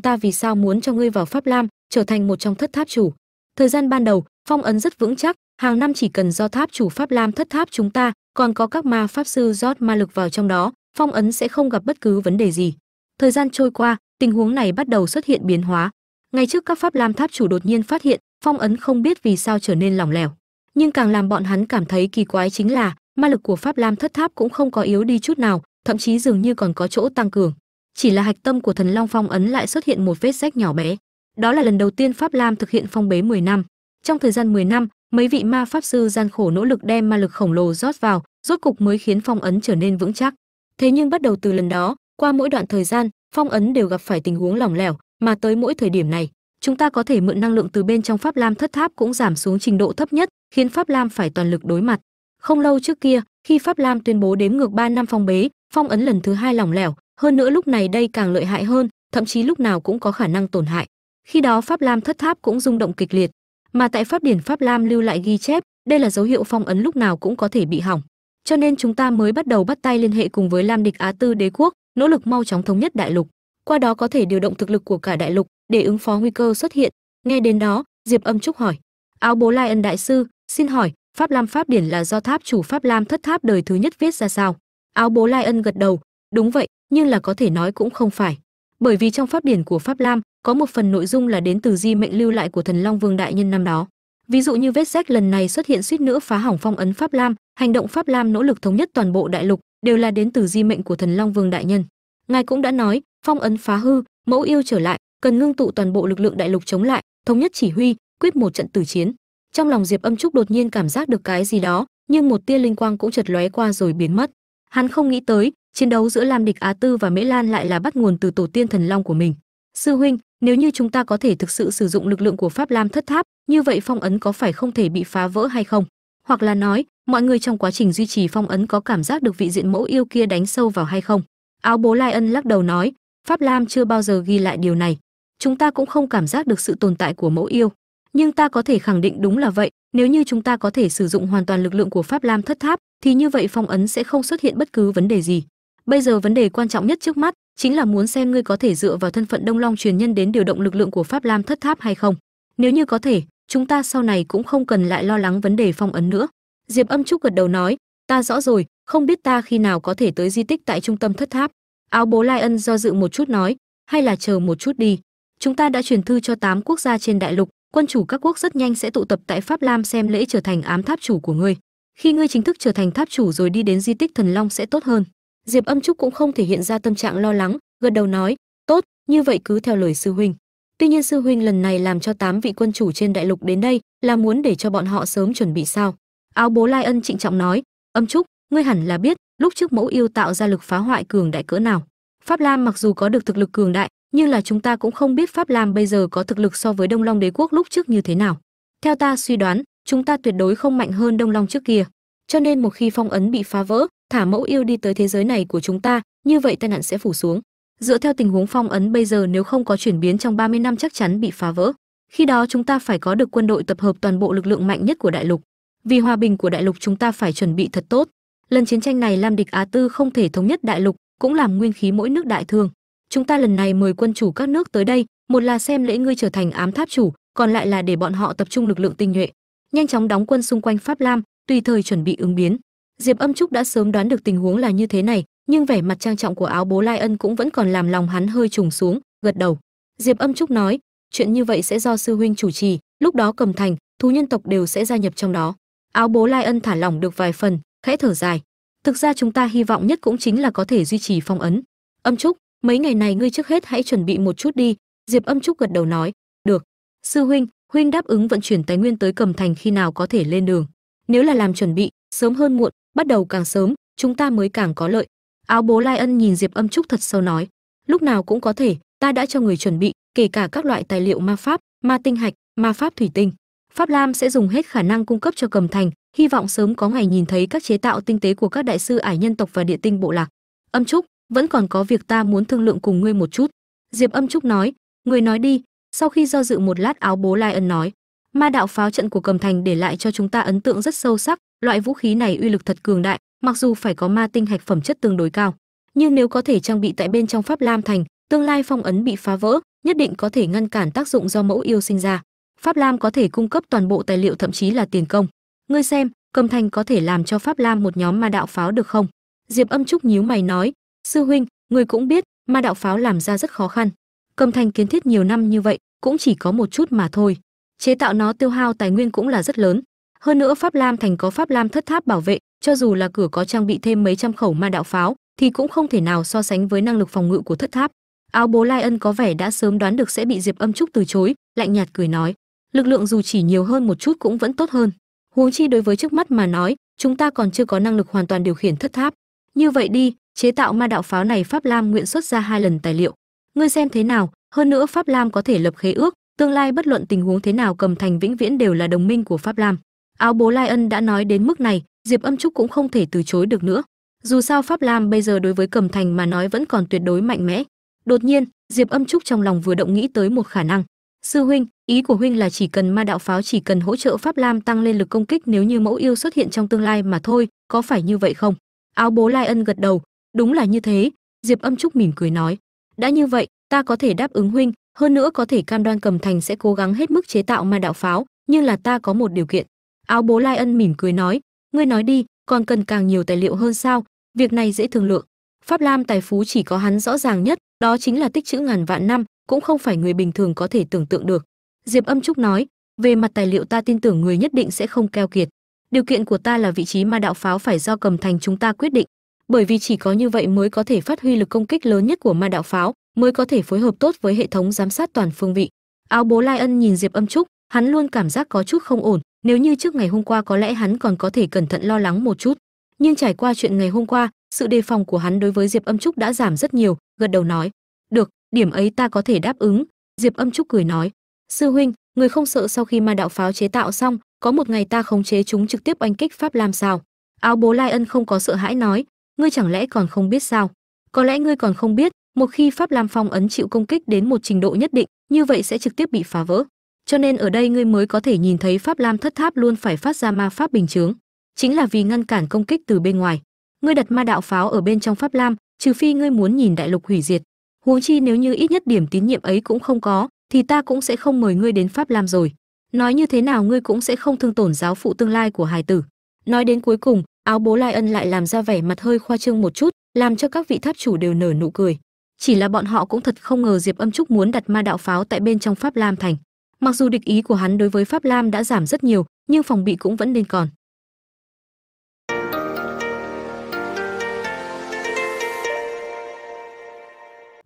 ta vì sao muốn cho ngươi vào pháp lam, trở thành một trong thất tháp chủ. Thời gian ban đầu, phong ấn rất vững chắc, hàng năm chỉ cần do tháp chủ pháp lam thất tháp chúng ta, còn có các ma pháp sư rót ma lực vào trong đó, phong ấn sẽ không gặp bất cứ vấn đề gì. Thời gian trôi qua, tình huống này bắt đầu xuất hiện biến hóa ngay trước các pháp lam tháp chủ đột nhiên phát hiện, phong ấn không biết vì sao trở nên lỏng lẻo. Nhưng càng làm bọn hắn cảm thấy kỳ quái chính là, ma lực của pháp lam thất tháp cũng không có yếu đi chút nào, thậm chí dường như còn có chỗ tăng cường. Chỉ là hạch tâm của thần long phong ấn lại xuất hiện một vết rách nhỏ bé. Đó là lần đầu tiên pháp lam thực hiện phong bế 10 năm. Trong thời gian 10 năm, mấy vị ma pháp sư gian khổ nỗ lực đem ma lực khổng lồ rót vào, rốt cục mới khiến phong ấn trở nên vững chắc. Thế nhưng bắt đầu từ lần đó, qua mỗi đoạn thời gian, phong ấn đều gặp phải tình huống lỏng lẻo mà tới mỗi thời điểm này, chúng ta có thể mượn năng lượng từ bên trong pháp lam thất tháp cũng giảm xuống trình độ thấp nhất, khiến pháp lam phải toàn lực đối mặt. Không lâu trước kia, khi pháp lam tuyên bố đếm ngược 3 năm phong bế, phong ấn lần thứ hai lỏng lẻo, hơn nữa lúc này đây càng lợi hại hơn, thậm chí lúc nào cũng có khả năng tổn hại. Khi đó pháp lam thất tháp cũng rung động kịch liệt. Mà tại pháp điển pháp lam lưu lại ghi chép, đây là dấu hiệu phong ấn lúc nào cũng có thể bị hỏng. Cho nên chúng ta mới bắt đầu bắt tay liên hệ cùng với lam địch á tư đế quốc, nỗ lực mau chóng thống nhất đại lục qua đó có thể điều động thực lực của cả đại lục để ứng phó nguy cơ xuất hiện. Nghe đến đó, diệp âm trúc hỏi, áo bố lai ân đại sư, xin hỏi, pháp lam pháp điển là do tháp chủ pháp lam thất tháp đời thứ nhất viết ra sao? Áo bố lai ân gật đầu, đúng vậy, nhưng là có thể nói cũng không phải. Bởi vì trong pháp điển của pháp lam, có một phần nội dung là đến từ di mệnh lưu lại của thần long vương đại nhân năm đó. Ví dụ như vết rách lần này xuất hiện suýt nữa phá hỏng phong ấn pháp lam, hành động pháp lam nỗ lực thống nhất toàn bộ đại lục đều là đến từ di mệnh của thần long vương đại nhân. Ngài cũng đã nói phong ấn phá hư, mẫu yêu trở lại, cần ngưng tụ toàn bộ lực lượng đại lục chống lại, thống nhất chỉ huy, quyết một trận tử chiến. Trong lòng diệp âm trúc đột nhiên cảm giác được cái gì đó, nhưng một tia linh quang cũng chợt lóe qua rồi biến mất. Hắn không nghĩ tới, chiến đấu giữa lam địch á tư và mễ lan lại là bắt nguồn từ tổ tiên thần long của mình. Sư huynh, nếu như chúng ta có thể thực sự sử dụng lực lượng của pháp lam thất tháp, như vậy phong ấn có phải không thể bị phá vỡ hay không? Hoặc là nói, mọi người trong quá trình duy trì phong ấn có cảm giác được vị diện mẫu yêu kia đánh sâu vào hay không? Áo bố lai ân lắc đầu nói pháp lam chưa bao giờ ghi lại điều này. Chúng ta cũng không cảm giác được sự tồn tại của mẫu yêu. Nhưng ta có thể khẳng định đúng là vậy, nếu như chúng ta có thể sử dụng hoàn toàn lực lượng của pháp lam thất tháp, thì như vậy phong ấn sẽ không xuất hiện bất cứ vấn đề gì. Bây giờ vấn đề quan trọng nhất trước mắt chính là muốn xem ngươi có thể dựa vào thân phận đông long truyền nhân đến điều động lực lượng của pháp lam thất tháp hay không. Nếu như có thể, chúng ta sau này cũng không cần lại lo lắng vấn đề phong ấn nữa. Diệp âm trúc gật đầu nói, ta rõ rồi, không biết ta khi nào có thể tới di tích tại trung tâm thất tháp áo bố lai ân do dự một chút nói, hay là chờ một chút đi. Chúng ta đã truyền thư cho tám quốc gia trên đại lục, quân chủ các quốc rất nhanh sẽ tụ tập tại pháp lam xem lễ trở thành ám tháp chủ của ngươi. Khi ngươi chính thức trở thành tháp chủ rồi đi đến di tích thần long sẽ tốt hơn. Diệp âm trúc cũng không thể hiện ra tâm trạng lo lắng, gật đầu nói, tốt, như vậy cứ theo lời sư huynh. Tuy nhiên sư huynh lần này làm cho tám vị quân chủ trên đại lục đến đây là muốn để cho bọn họ sớm chuẩn bị sao? Áo bố lai ân trịnh trọng nói, âm trúc ngươi hẳn là biết, lúc trước mẫu yêu tạo ra lực phá hoại cường đại cỡ nào. Pháp lam mặc dù có được thực lực cường đại, nhưng là chúng ta cũng không biết pháp lam bây giờ có thực lực so với đông long đế quốc lúc trước như thế nào. Theo ta suy đoán, chúng ta tuyệt đối không mạnh hơn đông long trước kia. Cho nên một khi phong ấn bị phá vỡ, thả mẫu yêu đi tới thế giới này của chúng ta, như vậy tai nạn sẽ phủ xuống. Dựa theo tình huống phong ấn bây giờ nếu không có chuyển biến trong 30 năm chắc chắn bị phá vỡ. Khi đó chúng ta phải có được quân đội tập hợp toàn bộ lực lượng mạnh nhất của đại lục. Vì hòa bình của đại lục chúng ta phải chuẩn bị thật tốt lần chiến tranh này lam địch á tư không thể thống nhất đại lục, cũng làm nguyên khí mỗi nước đại thương. Chúng ta lần này mời quân chủ các nước tới đây, một là xem lễ ngươi trở thành ám tháp chủ, còn lại là để bọn họ tập trung lực lượng tinh nhuệ. Nhanh chóng đóng quân xung quanh pháp lam, tùy thời chuẩn bị ứng biến. Diệp âm trúc đã sớm đoán được tình huống là như thế này, nhưng vẻ mặt trang trọng của áo bố lai ân cũng vẫn còn làm lòng hắn hơi trùng xuống, gật đầu. Diệp âm trúc nói, chuyện như vậy sẽ do sư huynh chủ trì, lúc đó cầm thành, thú nhân tộc đều sẽ gia nhập trong đó. Áo bố lai ân thả lỏng được vài phần khẽ thở dài. Thực ra chúng ta hy vọng nhất cũng chính là có thể duy trì phong ấn. Âm trúc, mấy ngày này ngươi trước hết hãy chuẩn bị một chút đi. Diệp âm trúc gật đầu nói, được. Sư huynh huynh đáp ứng vận chuyển tài nguyên tới cầm thành khi nào có thể lên đường. Nếu là làm chuẩn bị, sớm hơn muộn, bắt đầu càng sớm, chúng ta mới càng có lợi. Áo bố lai ân nhìn diệp âm trúc thật sâu nói, lúc nào cũng có thể, ta đã cho người chuẩn bị, kể cả các loại tài liệu ma pháp, ma tinh hạch, ma pháp thủy tinh. Pháp lam sẽ dùng hết khả năng cung cấp cho cầm thành hy vọng sớm có ngày nhìn thấy các chế tạo tinh tế của các đại sư ải nhân tộc và địa tinh bộ lạc. Âm trúc, vẫn còn có việc ta muốn thương lượng cùng ngươi một chút. Diệp âm trúc nói người nói đi. Sau khi do dự một lát, áo bố lai ân nói, ma đạo pháo trận của cầm thành để lại cho chúng ta ấn tượng rất sâu sắc. Loại vũ khí này uy lực thật cường đại, mặc dù phải có ma tinh hạch phẩm chất tương đối cao, nhưng nếu có thể trang bị tại bên trong pháp lam thành, tương lai phong ấn bị phá vỡ, nhất định có thể ngăn cản tác dụng do mẫu yêu sinh ra. Pháp lam có thể cung cấp toàn bộ tài liệu, thậm chí là tiền công ngươi xem, cầm thành có thể làm cho pháp lam một nhóm ma đạo pháo được không? Diệp âm trúc nhíu mày nói, sư huynh người cũng biết, ma đạo pháo làm ra rất khó khăn. Cầm thành kiến thiết nhiều năm như vậy, cũng chỉ có một chút mà thôi. Chế tạo nó tiêu hao tài nguyên cũng là rất lớn. Hơn nữa pháp lam thành có pháp lam thất tháp bảo vệ, cho dù là cửa có trang bị thêm mấy trăm khẩu ma đạo pháo, thì cũng không thể nào so sánh với năng lực phòng ngự của thất tháp. Áo bố lai ân có vẻ đã sớm đoán được sẽ bị diệp âm trúc từ chối, lạnh nhạt cười nói. Lực lượng dù chỉ nhiều hơn một chút cũng vẫn tốt hơn huống chi đối với trước mắt mà nói, chúng ta còn chưa có năng lực hoàn toàn điều khiển thất tháp. Như vậy đi, chế tạo ma đạo pháo này pháp lam nguyện xuất ra hai lần tài liệu. Ngươi xem thế nào, hơn nữa pháp lam có thể lập khế ước, tương lai bất luận tình huống thế nào cầm thành vĩnh viễn đều là đồng minh của pháp lam. Áo bố lai ân đã nói đến mức này, diệp âm trúc cũng không thể từ chối được nữa. Dù sao pháp lam bây giờ đối với cầm thành mà nói vẫn còn tuyệt đối mạnh mẽ. Đột nhiên, diệp âm trúc trong lòng vừa động nghĩ tới một khả năng. Sư huynh ý của huynh là chỉ cần ma đạo pháo chỉ cần hỗ trợ pháp lam tăng lên lực công kích nếu như mẫu yêu xuất hiện trong tương lai mà thôi, có phải như vậy không? Áo bố lai ân gật đầu. Đúng là như thế, diệp âm trúc mỉm cười nói. Đã như vậy, ta có thể đáp ứng huynh, hơn nữa có thể cam đoan cầm thành sẽ cố gắng hết mức chế tạo ma đạo pháo, nhưng là ta có một điều kiện. Áo bố lai ân mỉm cười nói. Ngươi nói đi, còn cần càng nhiều tài liệu hơn sao? Việc này dễ thương lượng. Pháp lam tài phú chỉ có hắn rõ ràng nhất, đó chính là tích chữ ngàn vạn năm, cũng không phải người bình thường có thể tưởng tượng được diệp âm trúc nói, về mặt tài liệu ta tin tưởng người nhất định sẽ không keo kiệt. Điều kiện của ta là vị trí ma đạo pháo phải do cầm thành chúng ta quyết định. Bởi vì chỉ có như vậy mới có thể phát huy lực công kích lớn nhất của ma đạo pháo, mới có thể phối hợp tốt với hệ thống giám sát toàn phương vị. Áo bố lai ân nhìn diệp âm trúc, hắn luôn cảm giác có chút không ổn, nếu như trước ngày hôm qua có lẽ hắn còn có thể cẩn thận lo lắng một chút. Nhưng trải qua chuyện ngày hôm qua, sự đề phòng của hắn đối với diệp âm trúc đã giảm rất nhiều, gật đầu nói, được, điểm ấy ta có thể đáp ứng. Diệp âm trúc cười nói sư huynh, người không sợ sau khi ma đạo pháo chế tạo xong, có một ngày ta khống chế chúng trực tiếp oanh kích pháp lam sao? Áo bố lai ân không có sợ hãi nói, ngươi chẳng lẽ còn không biết sao? Có lẽ ngươi còn không biết, một khi pháp lam phong ấn chịu công kích đến một trình độ nhất định, như vậy sẽ trực tiếp bị phá vỡ. Cho nên ở đây ngươi mới có thể nhìn thấy pháp lam thất tháp luôn phải phát ra ma pháp bình chướng. Chính là vì ngăn cản công kích từ bên ngoài. Ngươi đặt ma đạo pháo ở bên trong pháp lam, trừ phi ngươi muốn nhìn đại lục hủy diệt. Huống chi nếu như ít nhất điểm tín nhiệm ấy cũng không có thì ta cũng sẽ không mời ngươi đến pháp lam rồi. Nói như thế nào ngươi cũng sẽ không thương tổn giáo phụ tương lai của hài tử. Nói đến cuối cùng, áo bố lai ân lại làm ra vẻ mặt hơi khoa trương một chút, làm cho các vị tháp chủ đều nở nụ cười. Chỉ là bọn họ cũng thật không ngờ diệp âm trúc muốn đặt ma đạo pháo tại bên trong pháp lam thành. Mặc dù địch ý của hắn đối với pháp lam đã giảm rất nhiều, nhưng phòng bị cũng vẫn nên còn.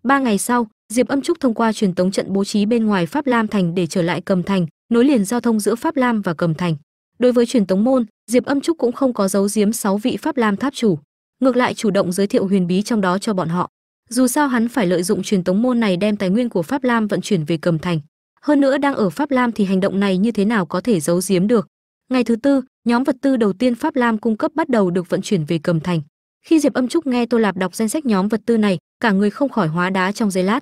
Ba ngày sau diệp âm trúc thông qua truyền tống trận bố trí bên ngoài pháp lam thành để trở lại cầm thành, nối liền giao thông giữa pháp lam và cầm thành. Đối với truyền tống môn, diệp âm trúc cũng không có giấu giếm sáu vị pháp lam tháp chủ, ngược lại chủ động giới thiệu huyền bí trong đó cho bọn họ. Dù sao hắn phải lợi dụng truyền tống môn này đem tài nguyên của pháp lam vận chuyển về cầm thành. Hơn nữa đang ở pháp lam thì hành động này như thế nào có thể giấu giếm được? Ngày thứ tư, nhóm vật tư đầu tiên pháp lam cung cấp bắt đầu được vận chuyển về cầm thành. Khi diệp âm trúc nghe tô lạp đọc danh sách nhóm vật tư này, cả người không khỏi hóa đá trong giây lát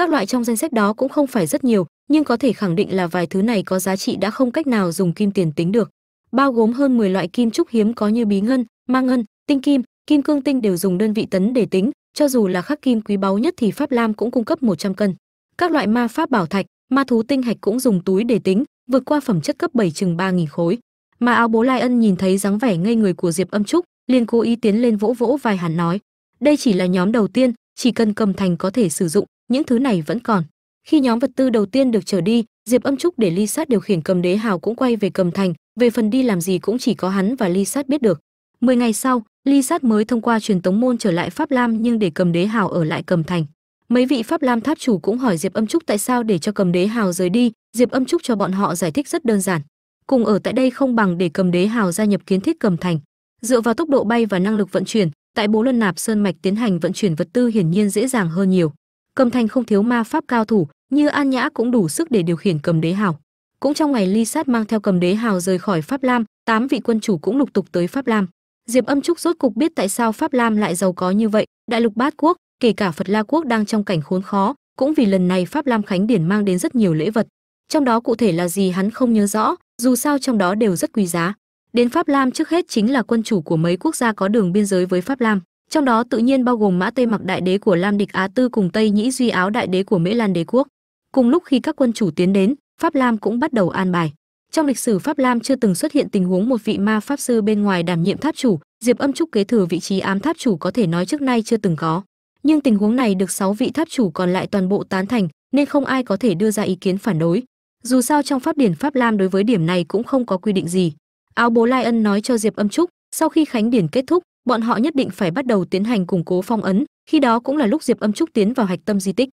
các loại trong danh sách đó cũng không phải rất nhiều, nhưng có thể khẳng định là vài thứ này có giá trị đã không cách nào dùng kim tiền tính được. Bao gồm hơn 10 loại kim trúc hiếm có như bí ngân, ma ngân, tinh kim kim cương tinh đều dùng đơn vị tấn để tính, cho dù là khắc kim quý báu nhất thì pháp lam cũng cung cấp 100 cân. Các loại ma pháp bảo thạch, ma thú tinh hạch cũng dùng túi để tính, vượt qua phẩm chất cấp 7 chừng 3.000 khối. Mà áo bố lai ân nhìn thấy dáng vẻ ngây người của diệp âm trúc, liền cố ý tiến lên vỗ vỗ vài hắn nói, đây chỉ là nhóm đầu tiên, chỉ cần cầm thành có thể sử dụng những thứ này vẫn còn. Khi nhóm vật tư đầu tiên được trở đi, diệp âm trúc để ly sát điều khiển cầm đế hào cũng quay về cầm thành, về phần đi làm gì cũng chỉ có hắn và ly sát biết được. Mười ngày sau, ly sát mới thông qua truyền tống môn trở lại pháp lam nhưng để cầm đế hào ở lại cầm thành. Mấy vị pháp lam tháp chủ cũng hỏi diệp âm trúc tại sao để cho cầm đế hào rời đi, diệp âm trúc cho bọn họ giải thích rất đơn giản. Cùng ở tại đây không bằng để cầm đế hào gia nhập kiến thiết cầm thành. Dựa vào tốc độ bay và năng lực vận chuyển, tại bố luân nạp sơn mạch tiến hành vận chuyển vật tư hiển nhiên dễ dàng hơn nhiều cầm thành không thiếu ma pháp cao thủ, như an nhã cũng đủ sức để điều khiển cầm đế hào. Cũng trong ngày ly sát mang theo cầm đế hào rời khỏi pháp lam, tám vị quân chủ cũng lục tục tới pháp lam. Diệp âm trúc rốt cục biết tại sao pháp lam lại giàu có như vậy, đại lục bát quốc, kể cả phật la quốc đang trong cảnh khốn khó, cũng vì lần này pháp lam khánh điển mang đến rất nhiều lễ vật. Trong đó cụ thể là gì hắn không nhớ rõ, dù sao trong đó đều rất quý giá. Đến pháp lam trước hết chính là quân chủ của mấy quốc gia có đường biên giới với pháp lam trong đó tự nhiên bao gồm mã tây mặc đại đế của lam địch á tư cùng tây nhĩ duy áo đại đế của mễ lan đế quốc. Cùng lúc khi các quân chủ tiến đến, pháp lam cũng bắt đầu an bài. Trong lịch sử pháp lam chưa từng xuất hiện tình huống một vị ma pháp sư bên ngoài đảm nhiệm tháp chủ, diệp âm trúc kế thừa vị trí ám tháp chủ có thể nói trước nay chưa từng có. Nhưng tình huống này được 6 vị tháp chủ còn lại toàn bộ tán thành, nên không ai có thể đưa ra ý kiến phản đối. Dù sao trong pháp điển pháp lam đối với điểm này cũng không có quy định gì. Áo bố lai ân nói cho diệp âm trúc, sau khi khánh điển kết thúc bọn họ nhất định phải bắt đầu tiến hành củng cố phong ấn, khi đó cũng là lúc diệp âm trúc tiến vào hạch tâm di tích.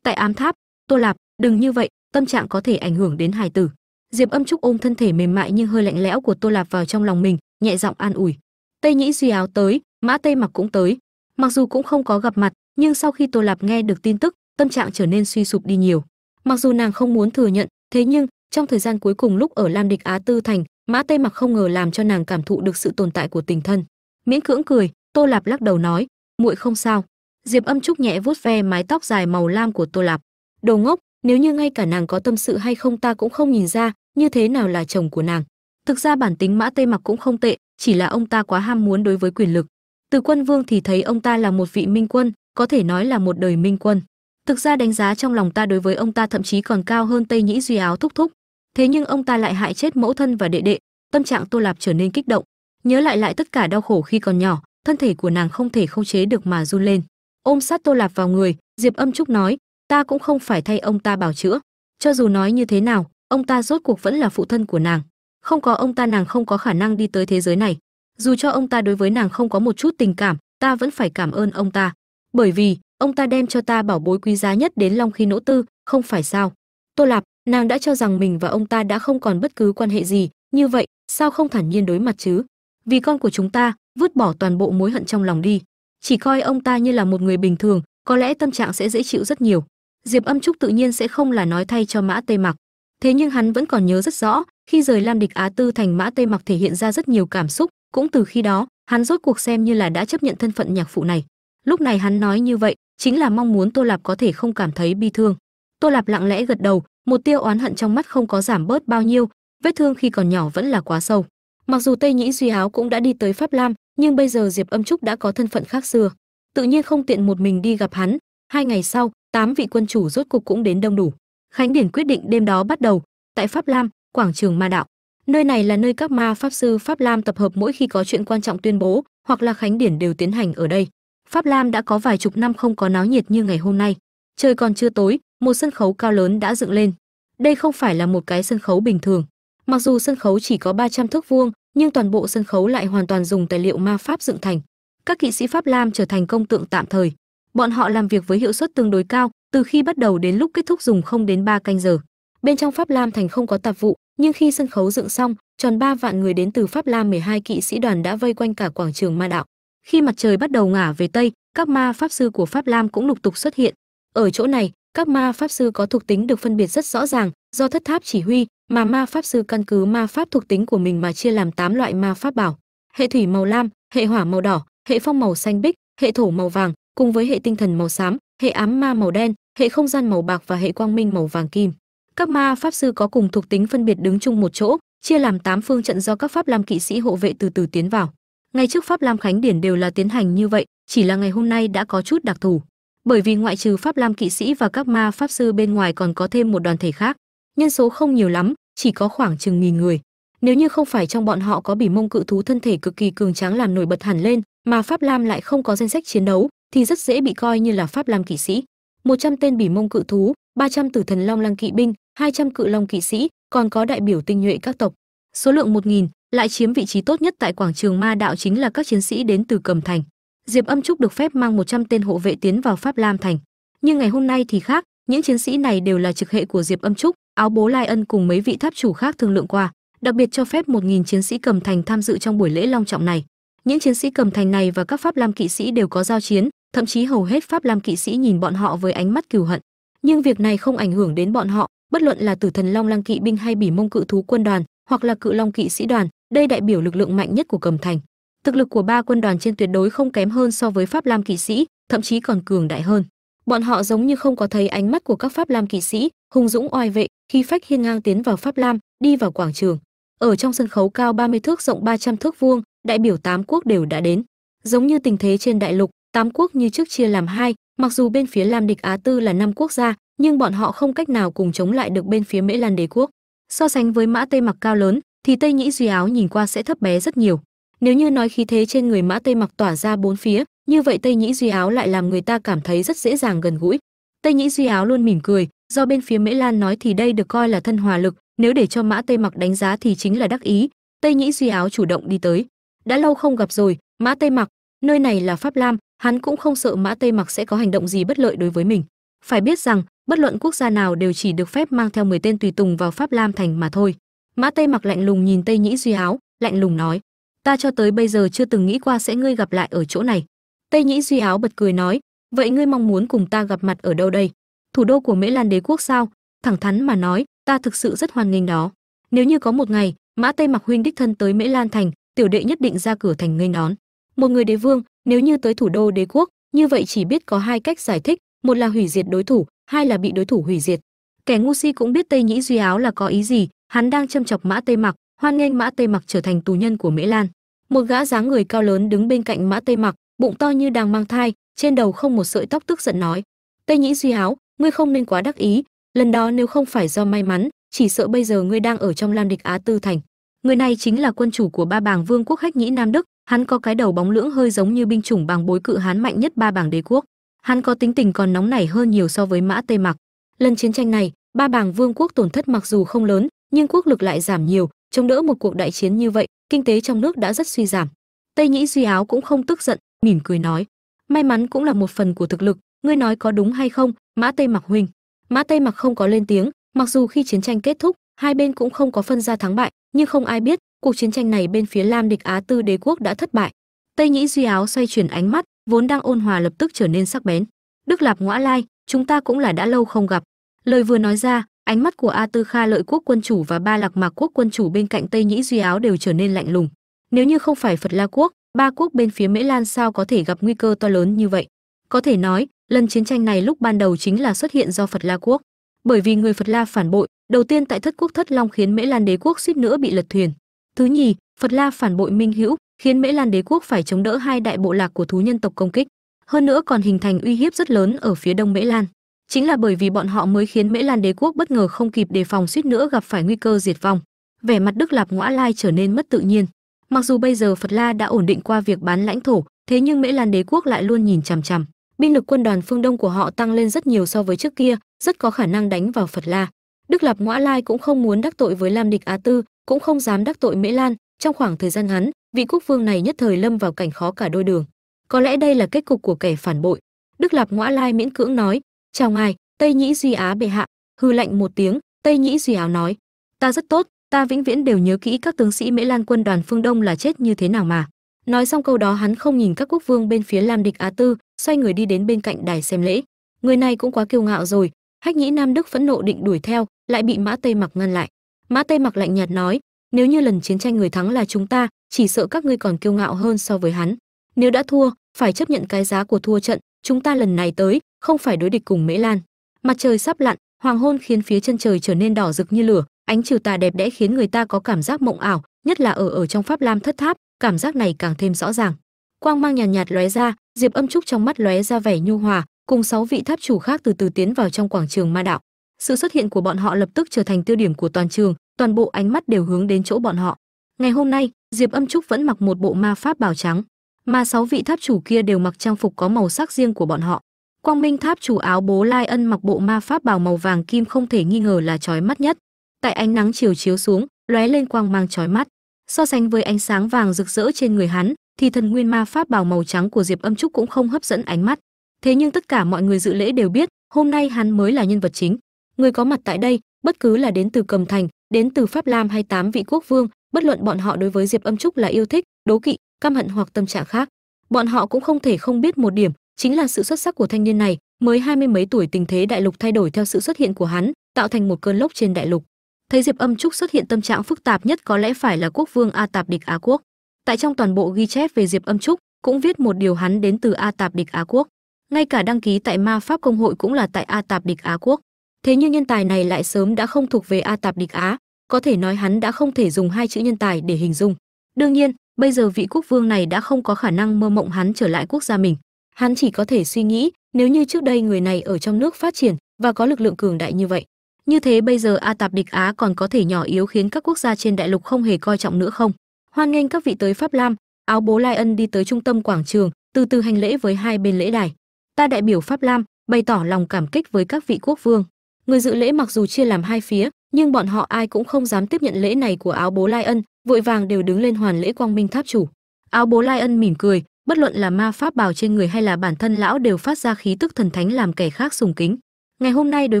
Tại ám tháp, tô lạp, đừng như vậy, tâm trạng có thể ảnh hưởng đến hài tử. Diệp âm trúc ôm thân thể mềm mại nhưng hơi lạnh lẽo của tô lạp vào trong lòng mình, nhẹ giọng an ủi. Tây nhĩ duy áo tới, mã tây mặc cũng tới. Mặc dù cũng không có gặp mặt, nhưng sau khi tô lạp nghe được tin tức, tâm trạng trở nên suy sụp đi nhiều. Mặc dù nàng không muốn thừa nhận thế nhưng, trong thời gian cuối cùng lúc ở lam địch á tư thành, mã tây mặc không ngờ làm cho nàng cảm thụ được sự tồn tại của tình thân. Miễn cưỡng cười, tô lạp lắc đầu nói, muội không sao. Diệp âm trúc nhẹ vuốt ve mái tóc dài màu lam của tô lạp. Đồ ngốc, nếu như ngay cả nàng có tâm sự hay không ta cũng không nhìn ra, như thế nào là chồng của nàng? Thực ra bản tính mã tây mặc cũng không tệ, chỉ là ông ta quá ham muốn đối với quyền lực. Từ quân vương thì thấy ông ta là một vị minh quân, có thể nói là một đời minh quân thực ra đánh giá trong lòng ta đối với ông ta thậm chí còn cao hơn tây nhĩ duy áo thúc thúc. Thế nhưng ông ta lại hại chết mẫu thân và đệ đệ. Tâm trạng tô lạp trở nên kích động. Nhớ lại lại tất cả đau khổ khi còn nhỏ, thân thể của nàng không thể không chế được mà run lên. Ôm sát tô lạp vào người, diệp âm trúc nói, ta cũng không phải thay ông ta bảo chữa. Cho dù nói như thế nào, ông ta rốt cuộc vẫn là phụ thân của nàng. Không có ông ta nàng không có khả năng đi tới thế giới này. Dù cho ông ta đối với nàng không có một chút tình cảm, ta vẫn phải cảm ơn ông ta. Bởi vì ông ta đem cho ta bảo bối quý giá nhất đến long khi nỗ tư, không phải sao? Tô lạp, nàng đã cho rằng mình và ông ta đã không còn bất cứ quan hệ gì. Như vậy, sao không thản nhiên đối mặt chứ? Vì con của chúng ta, vứt bỏ toàn bộ mối hận trong lòng đi. Chỉ coi ông ta như là một người bình thường, có lẽ tâm trạng sẽ dễ chịu rất nhiều. Diệp âm trúc tự nhiên sẽ không là nói thay cho mã tây mặc. Thế nhưng hắn vẫn còn nhớ rất rõ, khi rời lam địch á tư thành mã tây mặc thể hiện ra rất nhiều cảm xúc. Cũng từ khi đó, hắn rốt cuộc xem như là đã chấp nhận thân phận nhạc phụ này. Lúc này hắn nói như vậy chính là mong muốn tô lạp có thể không cảm thấy bi thương. Tô lạp lặng lẽ gật đầu, một tiêu oán hận trong mắt không có giảm bớt bao nhiêu, vết thương khi còn nhỏ vẫn là quá sâu. Mặc dù tây nhĩ duy áo cũng đã đi tới pháp lam, nhưng bây giờ diệp âm trúc đã có thân phận khác xưa. Tự nhiên không tiện một mình đi gặp hắn, hai ngày sau, tám vị quân chủ rốt cục cũng đến đông đủ. Khánh điển quyết định đêm đó bắt đầu, tại pháp lam, quảng trường ma đạo. Nơi này là nơi các ma pháp sư pháp lam tập hợp mỗi khi có chuyện quan trọng tuyên bố, hoặc là khánh điển đều tiến hành ở đây pháp lam đã có vài chục năm không có náo nhiệt như ngày hôm nay. Trời còn chưa tối, một sân khấu cao lớn đã dựng lên. Đây không phải là một cái sân khấu bình thường. Mặc dù sân khấu chỉ có 300 thước vuông, nhưng toàn bộ sân khấu lại hoàn toàn dùng tài liệu ma pháp dựng thành. Các kỵ sĩ pháp lam trở thành công tượng tạm thời. Bọn họ làm việc với hiệu suất tương đối cao, từ khi bắt đầu đến lúc kết thúc dùng không đến 3 canh giờ. Bên trong pháp lam thành không có tạp vụ, nhưng khi sân khấu dựng xong, tròn ba vạn người đến từ pháp lam 12 kỵ sĩ đoàn đã vây quanh cả quảng trường ma đạo khi mặt trời bắt đầu ngả về tây, các ma pháp sư của pháp lam cũng lục tục xuất hiện. Ở chỗ này, các ma pháp sư có thuộc tính được phân biệt rất rõ ràng, do thất tháp chỉ huy, mà ma pháp sư căn cứ ma pháp thuộc tính của mình mà chia làm 8 loại ma pháp bảo. Hệ thủy màu lam, hệ hỏa màu đỏ, hệ phong màu xanh bích hệ thổ màu vàng, cùng với hệ tinh thần màu xám, hệ ám ma màu đen, hệ không gian màu bạc và hệ quang minh màu vàng kim. Các ma pháp sư có cùng thuộc tính phân biệt đứng chung một chỗ, chia làm 8 phương trận do các pháp lam kỵ sĩ hộ vệ từ từ tiến vào ngay trước pháp lam khánh điển đều là tiến hành như vậy, chỉ là ngày hôm nay đã có chút đặc thù. Bởi vì ngoại trừ pháp lam kỵ sĩ và các ma pháp sư bên ngoài còn có thêm một đoàn thể khác. Nhân số không nhiều lắm, chỉ có khoảng chừng nghìn người. Nếu như không phải trong bọn họ có bỉ mông cự thú thân thể cực kỳ cường tráng làm nổi bật hẳn lên, mà pháp lam lại không có danh sách chiến đấu, thì rất dễ bị coi như là pháp lam kỵ sĩ. 100 tên bỉ mông cự thú 300 tử thần long lăng kỵ binh 200 cự long kỵ sĩ, còn có đại biểu tinh nhuệ các tộc. Số lượng 1000 lại chiếm vị trí tốt nhất tại quảng trường ma đạo chính là các chiến sĩ đến từ cầm thành. Diệp âm trúc được phép mang 100 tên hộ vệ tiến vào pháp lam thành. Nhưng ngày hôm nay thì khác, những chiến sĩ này đều là trực hệ của diệp âm trúc, áo bố lai ân cùng mấy vị tháp chủ khác thương lượng qua, đặc biệt cho phép 1.000 chiến sĩ cầm thành tham dự trong buổi lễ long trọng này. Những chiến sĩ cầm thành này và các pháp lam kỵ sĩ đều có giao chiến, thậm chí hầu hết pháp lam kỵ sĩ nhìn bọn họ với ánh mắt cừu hận. Nhưng việc này không ảnh hưởng đến bọn họ, bất luận là tử thần long lăng kỵ binh hay bỉ mông cự thú quân đoàn, hoặc là cự long kỵ sĩ đoàn đây đại biểu lực lượng mạnh nhất của cầm thành. Thực lực của ba quân đoàn trên tuyệt đối không kém hơn so với pháp lam kỵ sĩ, thậm chí còn cường đại hơn. Bọn họ giống như không có thấy ánh mắt của các pháp lam kỵ sĩ, hùng dũng oai vệ khi phách hiên ngang tiến vào pháp lam, đi vào quảng trường. Ở trong sân khấu cao 30 thước rộng 300 thước vuông, đại biểu tám quốc đều đã đến. Giống như tình thế trên đại lục, tám quốc như trước chia làm hai, mặc dù bên phía lam địch á tư là năm quốc gia, nhưng bọn họ không cách nào cùng chống lại được bên phía mễ lan đế quốc. So sánh với mã tây mặc cao lớn thì tây nhĩ duy áo nhìn qua sẽ thấp bé rất nhiều. Nếu như nói khí thế trên người mã tây mặc tỏa ra bốn phía, như vậy tây nhĩ duy áo lại làm người ta cảm thấy rất dễ dàng gần gũi. Tây nhĩ duy áo luôn mỉm cười, do bên phía mễ lan nói thì đây được coi là thân hòa lực, nếu để cho mã tây mặc đánh giá thì chính là đắc ý. Tây nhĩ duy áo chủ động đi tới. Đã lâu không gặp rồi, mã tây mặc, nơi này là pháp lam, hắn cũng không sợ mã tây mặc sẽ có hành động gì bất lợi đối với mình. Phải biết rằng, bất luận quốc gia nào đều chỉ được phép mang theo 10 tên tùy tùng vào pháp lam thành mà thôi mã tây mặc lạnh lùng nhìn tây nhĩ duy áo, lạnh lùng nói, ta cho tới bây giờ chưa từng nghĩ qua sẽ ngươi gặp lại ở chỗ này. Tây nhĩ duy áo bật cười nói, vậy ngươi mong muốn cùng ta gặp mặt ở đâu đây? Thủ đô của mễ lan đế quốc sao? Thẳng thắn mà nói, ta thực sự rất hoan nghênh đó. Nếu như có một ngày, mã tây mặc huynh đích thân tới mễ lan thành, tiểu đệ nhất định ra cửa thành nghênh đón. Một người đế vương, nếu như tới thủ đô đế quốc, như vậy chỉ biết có hai cách giải thích, một là hủy diệt đối thủ, hai là bị đối thủ hủy diệt. Kẻ ngu si cũng biết tây nhĩ duy áo là có ý gì hắn đang châm chọc mã tây mặc, hoan nghênh mã tây mặc trở thành tù nhân của mễ lan. Một gã dáng người cao lớn đứng bên cạnh mã tây mặc, bụng to như đang mang thai, trên đầu không một sợi tóc tức giận nói, tây nhĩ duy háo ngươi không nên quá đắc ý, lần đó nếu không phải do may mắn, chỉ sợ bây giờ ngươi đang ở trong lam địch á tư thành. Người này chính là quân chủ của ba bảng vương quốc hách nhĩ nam đức, hắn có cái đầu bóng lưỡng hơi giống như binh chủng bàng bối cự hán mạnh nhất ba bảng đế quốc. Hắn có tính tình còn nóng nảy hơn nhiều so với mã tây mặc. Lần chiến tranh này, ba bảng vương quốc tổn thất mặc dù không lớn nhưng quốc lực lại giảm nhiều, chống đỡ một cuộc đại chiến như vậy, kinh tế trong nước đã rất suy giảm. Tây nhĩ duy áo cũng không tức giận, mỉm cười nói, may mắn cũng là một phần của thực lực, ngươi nói có đúng hay không? Mã tây mặc huynh mã tây mặc không có lên tiếng, mặc dù khi chiến tranh kết thúc, hai bên cũng không có phân ra thắng bại, nhưng không ai biết cuộc chiến tranh này bên phía lam địch á tư đế quốc đã thất bại. Tây nhĩ duy áo xoay chuyển ánh mắt, vốn đang ôn hòa lập tức trở nên sắc bén. Đức lạp ngoã lai, chúng ta cũng là đã lâu không gặp. Lời vừa nói ra ánh mắt của a tư kha lợi quốc quân chủ và ba lạc mạc quốc quân chủ bên cạnh tây nhĩ duy áo đều trở nên lạnh lùng. Nếu như không phải phật la quốc, ba quốc bên phía mễ lan sao có thể gặp nguy cơ to lớn như vậy? Có thể nói, lần chiến tranh này lúc ban đầu chính là xuất hiện do phật la quốc. Bởi vì người phật la phản bội, đầu tiên tại thất quốc thất long khiến mễ lan đế quốc suýt nữa bị lật thuyền. Thứ nhì, phật la phản bội minh hữu, khiến mễ lan đế quốc phải chống đỡ hai đại bộ lạc của thú nhân tộc công kích. Hơn nữa còn hình thành uy hiếp rất lớn ở phía đông mễ lan chính là bởi vì bọn họ mới khiến mễ lan đế quốc bất ngờ không kịp đề phòng suýt nữa gặp phải nguy cơ diệt vong. Vẻ mặt đức lạp ngõa lai trở nên mất tự nhiên. Mặc dù bây giờ phật la đã ổn định qua việc bán lãnh thổ, thế nhưng mễ lan đế quốc lại luôn nhìn chằm chằm. Binh lực quân đoàn phương đông của họ tăng lên rất nhiều so với trước kia, rất có khả năng đánh vào phật la. Đức lạp ngõa lai cũng không muốn đắc tội với lam địch á tư, cũng không dám đắc tội mễ lan. Trong khoảng thời gian ngắn, vị quốc vương này nhất thời lâm vào cảnh khó cả đôi đường. Có lẽ đây là kết cục của kẻ phản bội. Đức lạp ngõa lai miễn cưỡng nói chào ngài, tây nhĩ duy á bệ hạ. Hư lạnh một tiếng, tây nhĩ duy áo nói. Ta rất tốt, ta vĩnh viễn đều nhớ kỹ các tướng sĩ mễ lan quân đoàn phương đông là chết như thế nào mà. Nói xong câu đó hắn không nhìn các quốc vương bên phía lam địch á tư, xoay người đi đến bên cạnh đài xem lễ. Người này cũng quá kiêu ngạo rồi, hách nhĩ nam đức phẫn nộ định đuổi theo, lại bị mã tây mặc ngăn lại. Mã tây mặc lạnh nhạt nói, nếu như lần chiến tranh người thắng là chúng ta, chỉ sợ các ngươi còn kiêu ngạo hơn so với hắn. Nếu đã thua, phải chấp nhận cái giá của thua trận, chúng ta lần này tới không phải đối địch cùng mễ lan. Mặt trời sắp lặn hoàng hôn khiến phía chân trời trở nên đỏ rực như lửa ánh chiều tà đẹp đẽ khiến người ta có cảm giác mộng ảo nhất là ở ở trong pháp lam thất tháp cảm giác này càng thêm rõ ràng. Quang mang nhàn nhạt, nhạt lóe ra diệp âm trúc trong mắt lóe ra vẻ nhu hòa cùng sáu vị tháp chủ khác từ từ tiến vào trong quảng trường ma đạo. Sự xuất hiện của bọn họ lập tức trở thành tiêu điểm của toàn trường toàn bộ ánh mắt đều hướng đến chỗ bọn họ. Ngày hôm nay diệp âm trúc vẫn mặc một bộ ma pháp bào trắng. Mà sáu vị tháp chủ kia đều mặc trang phục có màu sắc riêng của bọn họ quang minh tháp chủ áo bố lai ân mặc bộ ma pháp bào màu vàng kim không thể nghi ngờ là chói mắt nhất. Tại ánh nắng chiều chiếu xuống, lóe lên quang mang chói mắt. So sánh với ánh sáng vàng rực rỡ trên người hắn, thì thần nguyên ma pháp bào màu trắng của diệp âm trúc cũng không hấp dẫn ánh mắt. Thế nhưng tất cả mọi người dự lễ đều biết, hôm nay hắn mới là nhân vật chính. Người có mặt tại đây, bất cứ là đến từ cầm thành, đến từ pháp lam hay tám vị quốc vương, bất luận bọn họ đối với diệp âm trúc là yêu thích, đố kỵ, căm hận hoặc tâm trạng khác, bọn họ cũng không thể không biết một điểm chính là sự xuất sắc của thanh niên này, mới hai mươi mấy tuổi tình thế đại lục thay đổi theo sự xuất hiện của hắn, tạo thành một cơn lốc trên đại lục. Thấy diệp âm trúc xuất hiện tâm trạng phức tạp nhất có lẽ phải là quốc vương a tạp địch á quốc. Tại trong toàn bộ ghi chép về diệp âm trúc, cũng viết một điều hắn đến từ a tạp địch á quốc. Ngay cả đăng ký tại ma pháp công hội cũng là tại a tạp địch á quốc. Thế nhưng nhân tài này lại sớm đã không thuộc về a tạp địch á, có thể nói hắn đã không thể dùng hai chữ nhân tài để hình dung. Đương nhiên, bây giờ vị quốc vương này đã không có khả năng mơ mộng hắn trở lại quốc gia mình hắn chỉ có thể suy nghĩ, nếu như trước đây người này ở trong nước phát triển và có lực lượng cường đại như vậy, như thế bây giờ a tạp địch á còn có thể nhỏ yếu khiến các quốc gia trên đại lục không hề coi trọng nữa không? Hoan nghênh các vị tới pháp lam, áo bố lai ân đi tới trung tâm quảng trường, từ từ hành lễ với hai bên lễ đài. Ta đại biểu pháp lam, bày tỏ lòng cảm kích với các vị quốc vương. Người dự lễ mặc dù chia làm hai phía, nhưng bọn họ ai cũng không dám tiếp nhận lễ này của áo bố lai ân, vội vàng đều đứng lên hoàn lễ quang minh tháp chủ. Áo bố lai ân mỉm cười bất luận là ma pháp bào trên người hay là bản thân lão đều phát ra khí tức thần thánh làm kẻ khác sùng kính. Ngày hôm nay đối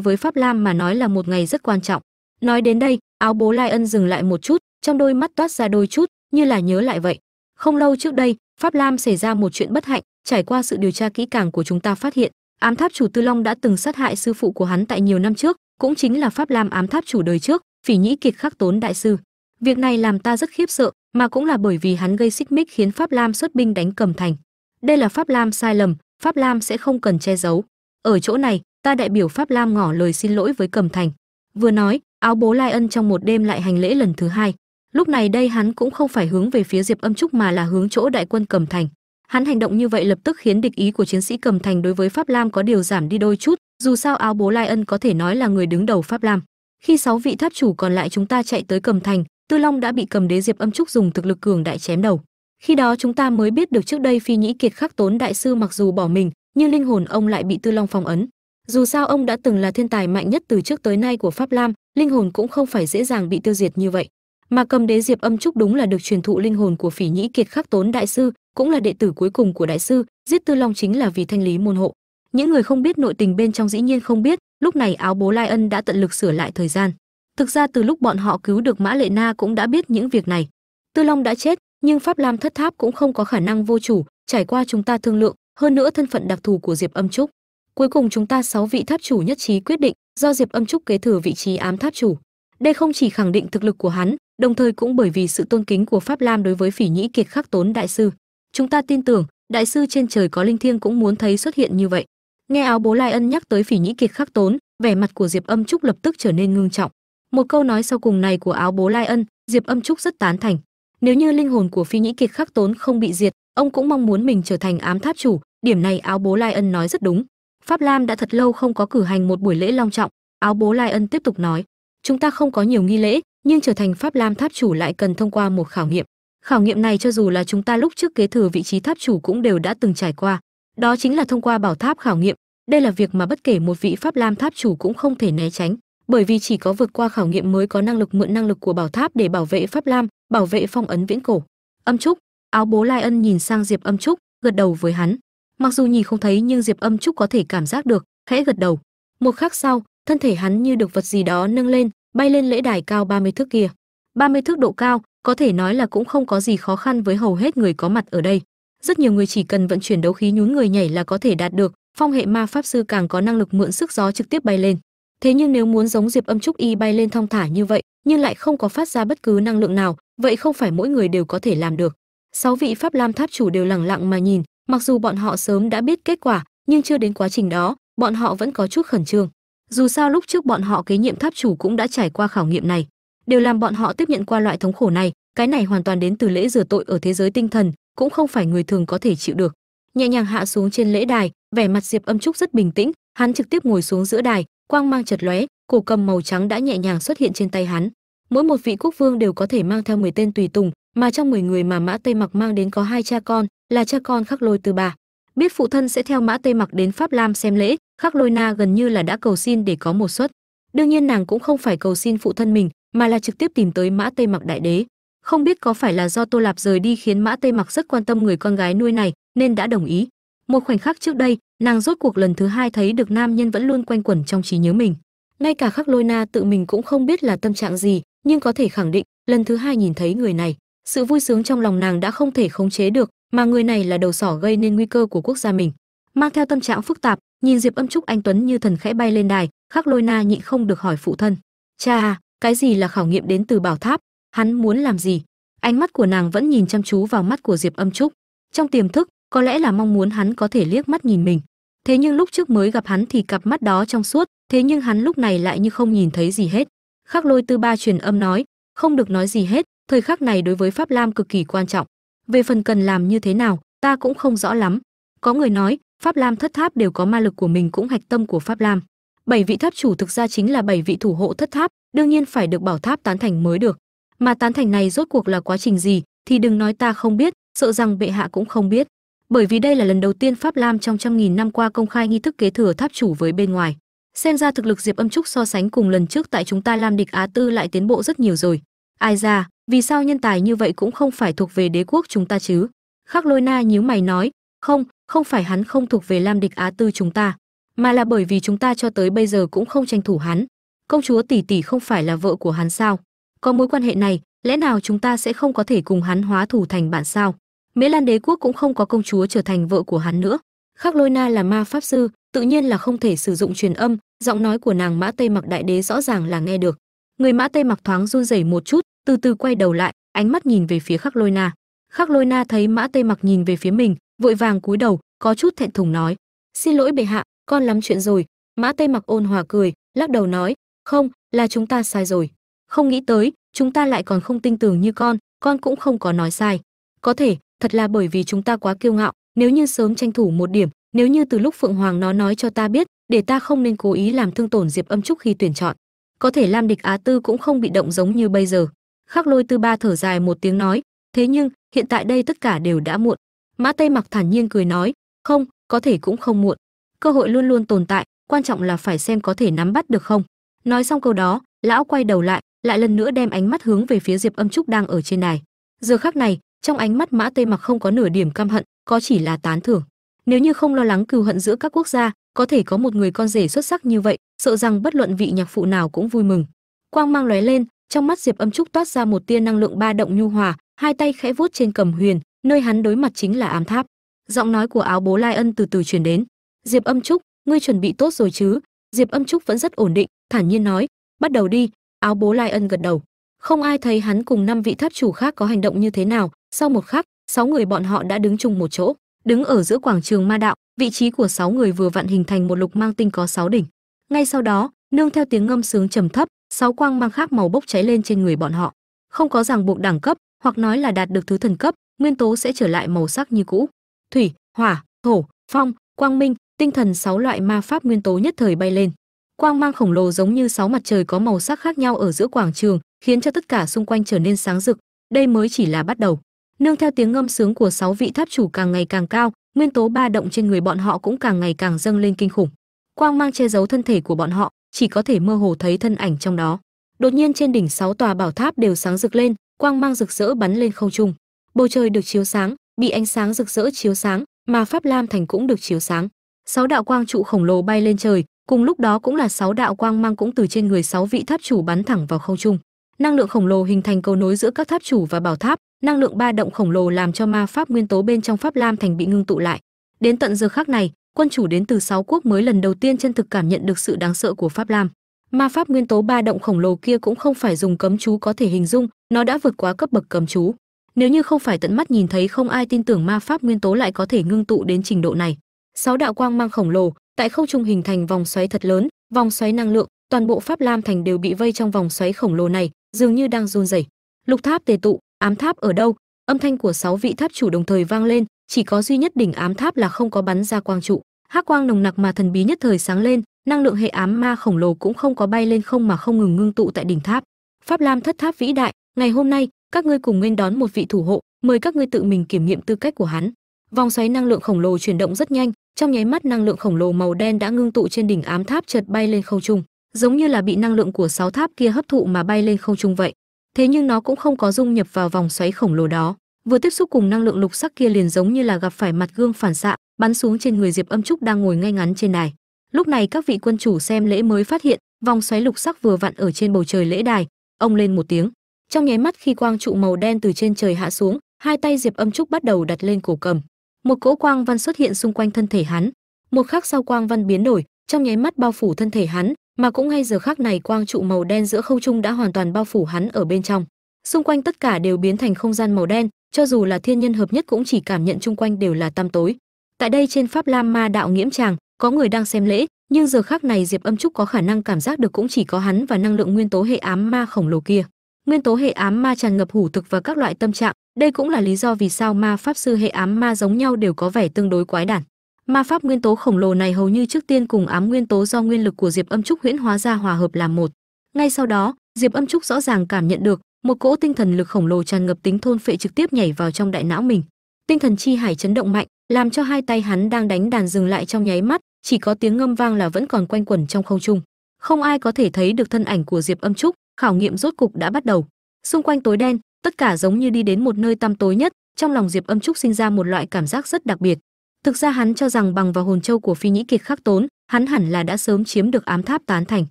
với pháp lam mà nói là một ngày rất quan trọng. Nói đến đây, áo bố lai ân dừng lại một chút, trong đôi mắt toát ra đôi chút như là nhớ lại vậy. Không lâu trước đây, pháp lam xảy ra một chuyện bất hạnh, trải qua sự điều tra kỹ càng của chúng ta phát hiện, ám tháp chủ tư long đã từng sát hại sư phụ của hắn tại nhiều năm trước, cũng chính là pháp lam ám tháp chủ đời trước, phỉ nhĩ kiệt khắc tốn đại sư. Việc này làm ta rất khiếp sợ mà cũng là bởi vì hắn gây xích mích khiến pháp lam xuất binh đánh cầm thành. Đây là pháp lam sai lầm, pháp lam sẽ không cần che giấu. Ở chỗ này, ta đại biểu pháp lam ngỏ lời xin lỗi với cầm thành. Vừa nói, áo bố lai ân trong một đêm lại hành lễ lần thứ hai. Lúc này đây hắn cũng không phải hướng về phía diệp âm trúc mà là hướng chỗ đại quân cầm thành. Hắn hành động như vậy lập tức khiến địch ý của chiến sĩ cầm thành đối với pháp lam có điều giảm đi đôi chút, dù sao áo bố lai ân có thể nói là người đứng đầu pháp lam. Khi sáu vị tháp chủ còn lại chúng ta chạy tới cầm thành tư long đã bị cầm đế diệp âm trúc dùng thực lực cường đại chém đầu. Khi đó chúng ta mới biết được trước đây phi nhĩ kiệt khắc tốn đại sư mặc dù bỏ mình, nhưng linh hồn ông lại bị tư long phong ấn. Dù sao ông đã từng là thiên tài mạnh nhất từ trước tới nay của pháp lam, linh hồn cũng không phải dễ dàng bị tiêu diệt như vậy. Mà cầm đế diệp âm trúc đúng là được truyền thụ linh hồn của phỉ nhĩ kiệt khắc tốn đại sư, cũng là đệ tử cuối cùng của đại sư, giết tư long chính là vì thanh lý môn hộ. Những người không biết nội tình bên trong dĩ nhiên không biết, lúc này áo bố lai ân đã tận lực sửa lại thời gian thực ra từ lúc bọn họ cứu được mã lệ na cũng đã biết những việc này. Tư long đã chết, nhưng pháp lam thất tháp cũng không có khả năng vô chủ, trải qua chúng ta thương lượng, hơn nữa thân phận đặc thù của diệp âm trúc. Cuối cùng chúng ta sáu vị tháp chủ nhất trí quyết định, do diệp âm trúc kế thừa vị trí ám tháp chủ. Đây không chỉ khẳng định thực lực của hắn, đồng thời cũng bởi vì sự tôn kính của pháp lam đối với phỉ nhĩ kiệt khắc tốn đại sư. Chúng ta tin tưởng, đại sư trên trời có linh thiêng cũng muốn thấy xuất hiện như vậy. Nghe áo bố lai ân nhắc tới phỉ nhĩ kiệt khắc tốn, vẻ mặt của diệp âm trúc lập tức trở nên ngưng trọng một câu nói sau cùng này của áo bố lai ân, diệp âm trúc rất tán thành. Nếu như linh hồn của phi nhĩ kiệt khắc tốn không bị diệt, ông cũng mong muốn mình trở thành ám tháp chủ. Điểm này áo bố lai ân nói rất đúng. Pháp lam đã thật lâu không có cử hành một buổi lễ long trọng. Áo bố lai ân tiếp tục nói, chúng ta không có nhiều nghi lễ, nhưng trở thành pháp lam tháp chủ lại cần thông qua một khảo nghiệm. Khảo nghiệm này cho dù là chúng ta lúc trước kế thừa vị trí tháp chủ cũng đều đã từng trải qua. Đó chính là thông qua bảo tháp khảo nghiệm. Đây là việc mà bất kể một vị pháp lam tháp chủ cũng không thể né tránh bởi vì chỉ có vượt qua khảo nghiệm mới có năng lực mượn năng lực của bảo tháp để bảo vệ pháp lam, bảo vệ phong ấn viễn cổ. Âm trúc, áo bố lai ân nhìn sang diệp âm trúc, gật đầu với hắn. Mặc dù nhìn không thấy nhưng diệp âm trúc có thể cảm giác được, khẽ gật đầu. Một khắc sau, thân thể hắn như được vật gì đó nâng lên, bay lên lễ đài cao 30 thước kia. 30 thước độ cao, có thể nói là cũng không có gì khó khăn với hầu hết người có mặt ở đây. Rất nhiều người chỉ cần vận chuyển đấu khí nhún người nhảy là có thể đạt được, phong hệ ma pháp sư càng có năng lực mượn sức gió trực tiếp bay lên thế nhưng nếu muốn giống diệp âm trúc y bay lên thong thả như vậy, nhưng lại không có phát ra bất cứ năng lượng nào, vậy không phải mỗi người đều có thể làm được. Sáu vị pháp lam tháp chủ đều lẳng lặng mà nhìn, mặc dù bọn họ sớm đã biết kết quả, nhưng chưa đến quá trình đó, bọn họ vẫn có chút khẩn trương. Dù sao lúc trước bọn họ kế nhiệm tháp chủ cũng đã trải qua khảo nghiệm này, đều làm bọn họ tiếp nhận qua loại thống khổ này, cái này hoàn toàn đến từ lễ rửa tội ở thế giới tinh thần, cũng không phải người thường có thể chịu được. Nhẹ nhàng hạ xuống trên lễ đài, vẻ mặt diệp âm trúc rất bình tĩnh, hắn trực tiếp ngồi xuống giữa đài quang mang chật lóe, cổ cầm màu trắng đã nhẹ nhàng xuất hiện trên tay hắn. Mỗi một vị quốc vương đều có thể mang theo 10 tên tùy tùng, mà trong 10 người mà mã tây mặc mang đến có hai cha con, là cha con khắc lôi từ bà. Biết phụ thân sẽ theo mã tây mặc đến pháp lam xem lễ, khắc lôi na gần như là đã cầu xin để có một suất. Đương nhiên nàng cũng không phải cầu xin phụ thân mình, mà là trực tiếp tìm tới mã tây mặc đại đế. Không biết có phải là do tô lạp rời đi khiến mã tây mặc rất quan tâm người con gái nuôi này, nên đã đồng ý một khoảnh khắc trước đây, nàng rốt cuộc lần thứ hai thấy được nam nhân vẫn luôn quanh quẩn trong trí nhớ mình. Ngay cả khắc lôi na tự mình cũng không biết là tâm trạng gì, nhưng có thể khẳng định, lần thứ hai nhìn thấy người này, sự vui sướng trong lòng nàng đã không thể khống chế được, mà người này là đầu sỏ gây nên nguy cơ của quốc gia mình. Mang theo tâm trạng phức tạp, nhìn diệp âm trúc anh tuấn như thần khẽ bay lên đài, khắc lôi na nhịn không được hỏi phụ thân. Cha, cái gì là khảo nghiệm đến từ bảo tháp? Hắn muốn làm gì? Ánh mắt của nàng vẫn nhìn chăm chú vào mắt của diệp âm trúc. Trong tiềm thức có lẽ là mong muốn hắn có thể liếc mắt nhìn mình. Thế nhưng lúc trước mới gặp hắn thì cặp mắt đó trong suốt, thế nhưng hắn lúc này lại như không nhìn thấy gì hết. Khắc lôi tư ba truyền âm nói, không được nói gì hết, thời khắc này đối với pháp lam cực kỳ quan trọng. Về phần cần làm như thế nào, ta cũng không rõ lắm. Có người nói, pháp lam thất tháp đều có ma lực của mình cũng hạch tâm của pháp lam. Bảy vị tháp chủ thực ra chính là bảy vị thủ hộ thất tháp, đương nhiên phải được bảo tháp tán thành mới được. Mà tán thành này rốt cuộc là quá trình gì, thì đừng nói ta không biết, sợ rằng bệ hạ cũng không biết bởi vì đây là lần đầu tiên pháp lam trong trăm nghìn năm qua công khai nghi thức kế thừa tháp chủ với bên ngoài. Xem ra thực lực diệp âm trúc so sánh cùng lần trước tại chúng ta lam địch á tư lại tiến bộ rất nhiều rồi. Ai ra, vì sao nhân tài như vậy cũng không phải thuộc về đế quốc chúng ta chứ? Khắc lôi na nhíu mày nói, không không phải hắn không thuộc về lam địch á tư chúng ta, mà là bởi vì chúng ta cho tới bây giờ cũng không tranh thủ hắn. Công chúa tỷ tỷ không phải là vợ của hắn sao? Có mối quan hệ này, lẽ nào chúng ta sẽ không có thể cùng hắn hóa thủ thành bạn sao? Mễ lan đế quốc cũng không có công chúa trở thành vợ của hắn nữa. Khắc lôi na là ma pháp sư, tự nhiên là không thể sử dụng truyền âm, giọng nói của nàng mã tây mặc đại đế rõ ràng là nghe được. Người mã tây mặc thoáng run rẩy một chút, từ từ quay đầu lại, ánh mắt nhìn về phía khắc lôi na. Khắc lôi na thấy mã tây mặc nhìn về phía mình, vội vàng cúi đầu, có chút thẹn thùng nói, xin lỗi bệ hạ, con lắm chuyện rồi. Mã tây mặc ôn hòa cười, lắc đầu nói, không, là chúng ta sai rồi. Không nghĩ tới, chúng ta lại còn không tin tưởng như con con cũng không có nói sai. Có thể thật là bởi vì chúng ta quá kiêu ngạo, nếu như sớm tranh thủ một điểm, nếu như từ lúc phượng hoàng nó nói cho ta biết, để ta không nên cố ý làm thương tổn diệp âm trúc khi tuyển chọn. Có thể lam địch á tư cũng không bị động giống như bây giờ. Khắc lôi tư ba thở dài một tiếng nói, thế nhưng, hiện tại đây tất cả đều đã muộn. Mã tây mặc thản nhiên cười nói, không, có thể cũng không muộn. Cơ hội luôn luôn tồn tại, quan trọng là phải xem có thể nắm bắt được không. Nói xong câu đó, lão quay đầu lại lại lần nữa đem ánh mắt hướng về phía diệp âm trúc đang ở trên này giờ khắc này trong ánh mắt mã tây mặc không có nửa điểm căm hận, có chỉ là tán thưởng. Nếu như không lo lắng cừu hận giữa các quốc gia, có thể có một người con rể xuất sắc như vậy, sợ rằng bất luận vị nhạc phụ nào cũng vui mừng. Quang mang lóe lên, trong mắt diệp âm trúc toát ra một tia năng lượng ba động nhu hòa, hai tay khẽ vuốt trên cầm huyền, nơi hắn đối mặt chính là ám tháp. Giọng nói của áo bố lai ân từ từ truyền đến. Diệp âm trúc, ngươi chuẩn bị tốt rồi chứ? Diệp âm trúc vẫn rất ổn định, thản nhiên nói, bắt đầu đi. Áo bố lai ân gật đầu. Không ai thấy hắn cùng năm vị tháp chủ khác có hành động như thế nào sau một khắc, sáu người bọn họ đã đứng chung một chỗ, đứng ở giữa quảng trường ma đạo, vị trí của sáu người vừa vặn hình thành một lục mang tinh có sáu đỉnh. Ngay sau đó, nương theo tiếng ngâm sướng trầm thấp, sáu quang mang khác màu bốc cháy lên trên người bọn họ. Không có ràng buộc đẳng cấp, hoặc nói là đạt được thứ thần cấp, nguyên tố sẽ trở lại màu sắc như cũ. Thủy, hỏa, thổ, phong, quang minh, tinh thần sáu loại ma pháp nguyên tố nhất thời bay lên. Quang mang khổng lồ giống như sáu mặt trời có màu sắc khác nhau ở giữa quảng trường, khiến cho tất cả xung quanh trở nên sáng rực. Đây mới chỉ là bắt đầu nương theo tiếng ngâm sướng của sáu vị tháp chủ càng ngày càng cao, nguyên tố ba động trên người bọn họ cũng càng ngày càng dâng lên kinh khủng. Quang mang che giấu thân thể của bọn họ, chỉ có thể mơ hồ thấy thân ảnh trong đó. Đột nhiên trên đỉnh sáu tòa bảo tháp đều sáng rực lên, quang mang rực rỡ bắn lên không trung. Bầu trời được chiếu sáng, bị ánh sáng rực rỡ chiếu sáng, mà pháp lam thành cũng được chiếu sáng. Sáu đạo quang trụ khổng lồ bay lên trời, cùng lúc đó cũng là sáu đạo quang mang cũng từ trên người sáu vị tháp chủ bắn thẳng vào không trung năng lượng khổng lồ hình thành cầu nối giữa các tháp chủ và bảo tháp. Năng lượng ba động khổng lồ làm cho ma pháp nguyên tố bên trong pháp lam thành bị ngưng tụ lại. Đến tận giờ khắc này, quân chủ đến từ sáu quốc mới lần đầu tiên chân thực cảm nhận được sự đáng sợ của pháp lam. Ma pháp nguyên tố ba động khổng lồ kia cũng không phải dùng cấm chú có thể hình dung, nó đã vượt quá cấp bậc cấm chú. Nếu như không phải tận mắt nhìn thấy, không ai tin tưởng ma pháp nguyên tố lại có thể ngưng tụ đến trình độ này. Sáu đạo quang mang khổng lồ, tại không trung hình thành vòng xoáy thật lớn, vòng xoáy năng lượng, toàn bộ pháp lam thành đều bị vây trong vòng xoáy khổng lồ này dường như đang run rẩy. Lục tháp tề tụ, ám tháp ở đâu? Âm thanh của sáu vị tháp chủ đồng thời vang lên, chỉ có duy nhất đỉnh ám tháp là không có bắn ra quang trụ. Hắc quang nồng nặc mà thần bí nhất thời sáng lên, năng lượng hệ ám ma khổng lồ cũng không có bay lên không mà không ngừng ngưng tụ tại đỉnh tháp. Pháp lam thất tháp vĩ đại, ngày hôm nay, các ngươi cùng nên đón một vị thủ hộ, mời các ngươi tự mình kiểm nghiệm tư cách của hắn. Vòng xoáy năng lượng khổng lồ chuyển động rất nhanh, trong nháy mắt năng lượng khổng lồ màu đen đã ngưng tụ trên đỉnh ám tháp chợt bay lên không trung giống như là bị năng lượng của sáu tháp kia hấp thụ mà bay lên không trung vậy. Thế nhưng nó cũng không có dung nhập vào vòng xoáy khổng lồ đó. Vừa tiếp xúc cùng năng lượng lục sắc kia liền giống như là gặp phải mặt gương phản xạ, bắn xuống trên người diệp âm trúc đang ngồi ngay ngắn trên đài. Lúc này các vị quân chủ xem lễ mới phát hiện, vòng xoáy lục sắc vừa vặn ở trên bầu trời lễ đài. Ông lên một tiếng. Trong nháy mắt khi quang trụ màu đen từ trên trời hạ xuống, hai tay diệp âm trúc bắt đầu đặt lên cổ cầm. Một cỗ quang văn xuất hiện xung quanh thân thể hắn. Một khắc sau quang văn biến đổi, trong nháy mắt bao phủ thân thể hắn mà cũng ngay giờ khắc này, quang trụ màu đen giữa không trung đã hoàn toàn bao phủ hắn ở bên trong. Xung quanh tất cả đều biến thành không gian màu đen, cho dù là thiên nhân hợp nhất cũng chỉ cảm nhận chung quanh đều là tăm tối. Tại đây trên pháp lam ma đạo nghiễm tràng, có người đang xem lễ, nhưng giờ khắc này diệp âm trúc có khả năng cảm giác được cũng chỉ có hắn và năng lượng nguyên tố hệ ám ma khổng lồ kia. Nguyên tố hệ ám ma tràn ngập hủ thực và các loại tâm trạng, đây cũng là lý do vì sao ma pháp sư hệ ám ma giống nhau đều có vẻ tương đối quái đản ma pháp nguyên tố khổng lồ này hầu như trước tiên cùng ám nguyên tố do nguyên lực của diệp âm trúc huyễn hóa ra hòa hợp làm một. Ngay sau đó, diệp âm trúc rõ ràng cảm nhận được một cỗ tinh thần lực khổng lồ tràn ngập tính thôn phệ trực tiếp nhảy vào trong đại não mình. Tinh thần chi hải chấn động mạnh, làm cho hai tay hắn đang đánh đàn dừng lại trong nháy mắt, chỉ có tiếng ngâm vang là vẫn còn quanh quẩn trong không trung. Không ai có thể thấy được thân ảnh của diệp âm trúc, khảo nghiệm rốt cục đã bắt đầu. Xung quanh tối đen, tất cả giống như đi đến một nơi tăm tối nhất, trong lòng diệp âm trúc sinh ra một loại cảm giác rất đặc biệt thực ra hắn cho rằng bằng vào hồn châu của phi nhĩ kiệt khắc tốn, hắn hẳn là đã sớm chiếm được ám tháp tán thành.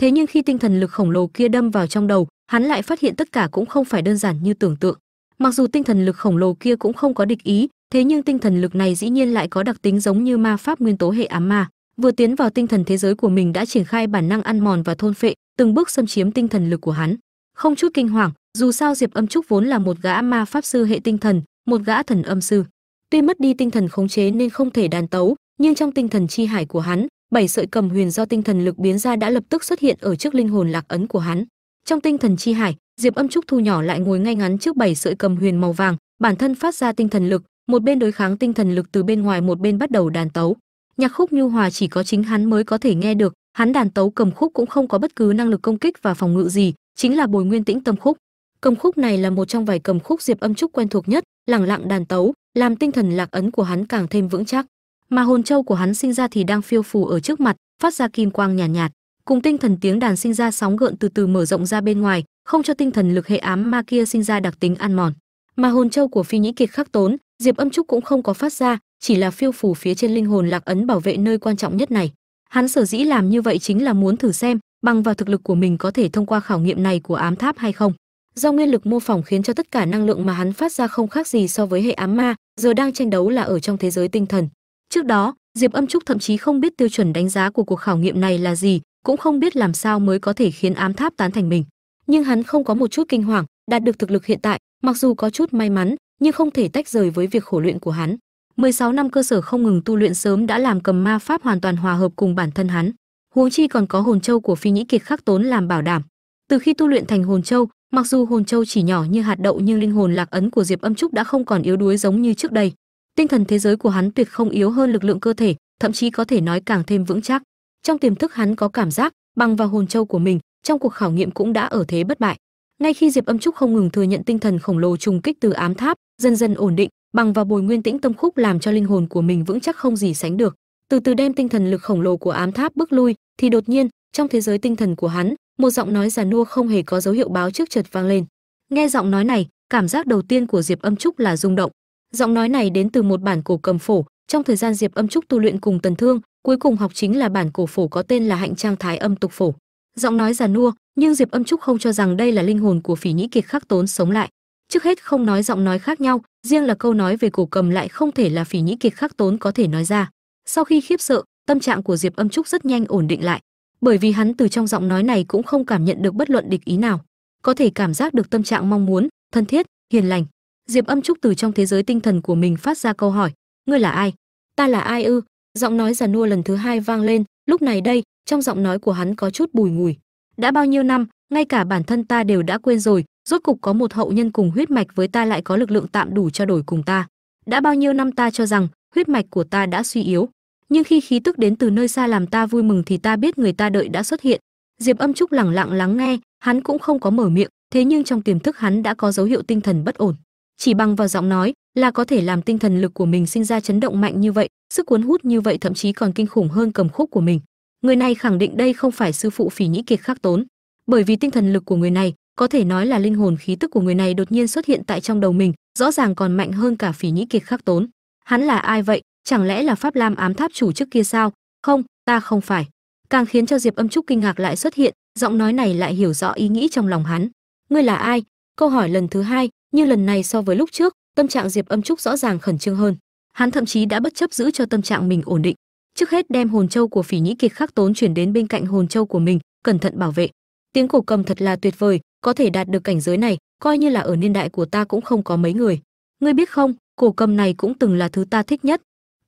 Thế nhưng khi tinh thần lực khổng lồ kia đâm vào trong đầu, hắn lại phát hiện tất cả cũng không phải đơn giản như tưởng tượng. Mặc dù tinh thần lực khổng lồ kia cũng không có địch ý, thế nhưng tinh thần lực này dĩ nhiên lại có đặc tính giống như ma pháp nguyên tố hệ ám ma. Vừa tiến vào tinh thần thế giới của mình đã triển khai bản năng ăn mòn và thôn phệ, từng bước xâm chiếm tinh thần lực của hắn. Không chút kinh hoàng, dù sao diệp âm trúc vốn là một gã ma pháp sư hệ tinh thần, một gã thần âm sư tuy mất đi tinh thần khống chế nên không thể đàn tấu, nhưng trong tinh thần chi hải của hắn, bảy sợi cầm huyền do tinh thần lực biến ra đã lập tức xuất hiện ở trước linh hồn lạc ấn của hắn. Trong tinh thần chi hải, diệp âm trúc thu nhỏ lại ngồi ngay ngắn trước bảy sợi cầm huyền màu vàng, bản thân phát ra tinh thần lực, một bên đối kháng tinh thần lực từ bên ngoài một bên bắt đầu đàn tấu. Nhạc khúc nhu hòa chỉ có chính hắn mới có thể nghe được, hắn đàn tấu cầm khúc cũng không có bất cứ năng lực công kích và phòng ngự gì, chính là bồi nguyên tĩnh tâm khúc. Cầm khúc này là một trong vài cầm khúc diệp âm trúc quen thuộc nhất, lẳng lặng đàn tấu làm tinh thần lạc ấn của hắn càng thêm vững chắc. Mà hồn châu của hắn sinh ra thì đang phiêu phù ở trước mặt phát ra kim quang nhàn nhạt, nhạt cùng tinh thần tiếng đàn sinh ra sóng gợn từ từ mở rộng ra bên ngoài không cho tinh thần lực hệ ám ma kia sinh ra đặc tính ăn mòn. Mà hồn châu của phi nhĩ kiệt khắc tốn diệp âm trúc cũng không có phát ra chỉ là phiêu phù phía trên linh hồn lạc ấn bảo vệ nơi quan trọng nhất này. Hắn sở dĩ làm như vậy chính là muốn thử xem bằng vào thực lực của mình có thể thông qua khảo nghiệm này của ám tháp hay không do nguyên lực mô phỏng khiến cho tất cả năng lượng mà hắn phát ra không khác gì so với hệ ám ma, giờ đang tranh đấu là ở trong thế giới tinh thần. Trước đó, diệp âm trúc thậm chí không biết tiêu chuẩn đánh giá của cuộc khảo nghiệm này là gì, cũng không biết làm sao mới có thể khiến ám tháp tán thành mình. Nhưng hắn không có một chút kinh hoàng, đạt được thực lực hiện tại, mặc dù có chút may mắn, nhưng không thể tách rời với việc khổ luyện của hắn. 16 năm cơ sở không ngừng tu luyện sớm đã làm cầm ma pháp hoàn toàn hòa hợp cùng bản thân hắn. Huống chi còn có hồn châu của phi nhĩ kiệt khắc tốn làm bảo đảm. Từ khi tu luyện thành hồn châu mặc dù hồn châu chỉ nhỏ như hạt đậu nhưng linh hồn lạc ấn của diệp âm trúc đã không còn yếu đuối giống như trước đây. Tinh thần thế giới của hắn tuyệt không yếu hơn lực lượng cơ thể, thậm chí có thể nói càng thêm vững chắc. Trong tiềm thức hắn có cảm giác bằng vào hồn châu của mình, trong cuộc khảo nghiệm cũng đã ở thế bất bại. Ngay khi diệp âm trúc không ngừng thừa nhận tinh thần khổng lồ trùng kích từ ám tháp, dần dần ổn định, bằng vào bồi nguyên tĩnh tâm khúc làm cho linh hồn của mình vững chắc không gì sánh được. Từ từ đem tinh thần lực khổng lồ của ám tháp bước lui, thì đột nhiên, trong thế giới tinh thần của hắn một giọng nói già nua không hề có dấu hiệu báo trước chợt vang lên. Nghe giọng nói này, cảm giác đầu tiên của diệp âm trúc là rung động. Giọng nói này đến từ một bản cổ cầm phổ. Trong thời gian diệp âm trúc tu luyện cùng tần thương, cuối cùng học chính là bản cổ phổ có tên là hạnh trang thái âm tục phổ. Giọng nói già nua, nhưng diệp âm trúc không cho rằng đây là linh hồn của phỉ nhĩ kiệt khắc tốn sống lại. Trước hết không nói giọng nói khác nhau, riêng là câu nói về cổ cầm lại không thể là phỉ nhĩ kiệt khắc tốn có thể nói ra. Sau khi khiếp sợ, tâm trạng của diệp âm trúc rất nhanh ổn định lại bởi vì hắn từ trong giọng nói này cũng không cảm nhận được bất luận địch ý nào, có thể cảm giác được tâm trạng mong muốn, thân thiết, hiền lành. Diệp âm trúc từ trong thế giới tinh thần của mình phát ra câu hỏi, ngươi là ai? Ta là ai ư? Giọng nói già nua lần thứ hai vang lên, lúc này đây, trong giọng nói của hắn có chút bùi ngùi. Đã bao nhiêu năm, ngay cả bản thân ta đều đã quên rồi, rốt cục có một hậu nhân cùng huyết mạch với ta lại có lực lượng tạm đủ cho đổi cùng ta. Đã bao nhiêu năm ta cho rằng, huyết mạch của ta đã suy yếu nhưng khi khí tức đến từ nơi xa làm ta vui mừng thì ta biết người ta đợi đã xuất hiện. Diệp âm trúc lẳng lặng lắng nghe, hắn cũng không có mở miệng, thế nhưng trong tiềm thức hắn đã có dấu hiệu tinh thần bất ổn. Chỉ bằng vào giọng nói là có thể làm tinh thần lực của mình sinh ra chấn động mạnh như vậy, sức cuốn hút như vậy thậm chí còn kinh khủng hơn cầm khúc của mình. Người này khẳng định đây không phải sư phụ phỉ nhĩ kiệt khắc tốn. Bởi vì tinh thần lực của người này, có thể nói là linh hồn khí tức của người này đột nhiên xuất hiện tại trong đầu mình, rõ ràng còn mạnh hơn cả phỉ nhĩ kiệt khắc tốn. Hắn là ai vậy? Chẳng lẽ là pháp lam ám tháp chủ trước kia sao? Không, ta không phải. Càng khiến cho diệp âm trúc kinh ngạc lại xuất hiện, giọng nói này lại hiểu rõ ý nghĩ trong lòng hắn. Ngươi là ai? Câu hỏi lần thứ hai nhưng lần này so với lúc trước, tâm trạng diệp âm trúc rõ ràng khẩn trương hơn. Hắn thậm chí đã bất chấp giữ cho tâm trạng mình ổn định. Trước hết đem hồn châu của phỉ nhĩ kiệt khắc tốn chuyển đến bên cạnh hồn châu của mình, cẩn thận bảo vệ. Tiếng cổ cầm thật là tuyệt vời, có thể đạt được cảnh giới này, coi như là ở niên đại của ta cũng không có mấy người. Ngươi biết không, cổ cầm này cũng từng là thứ ta thích nhất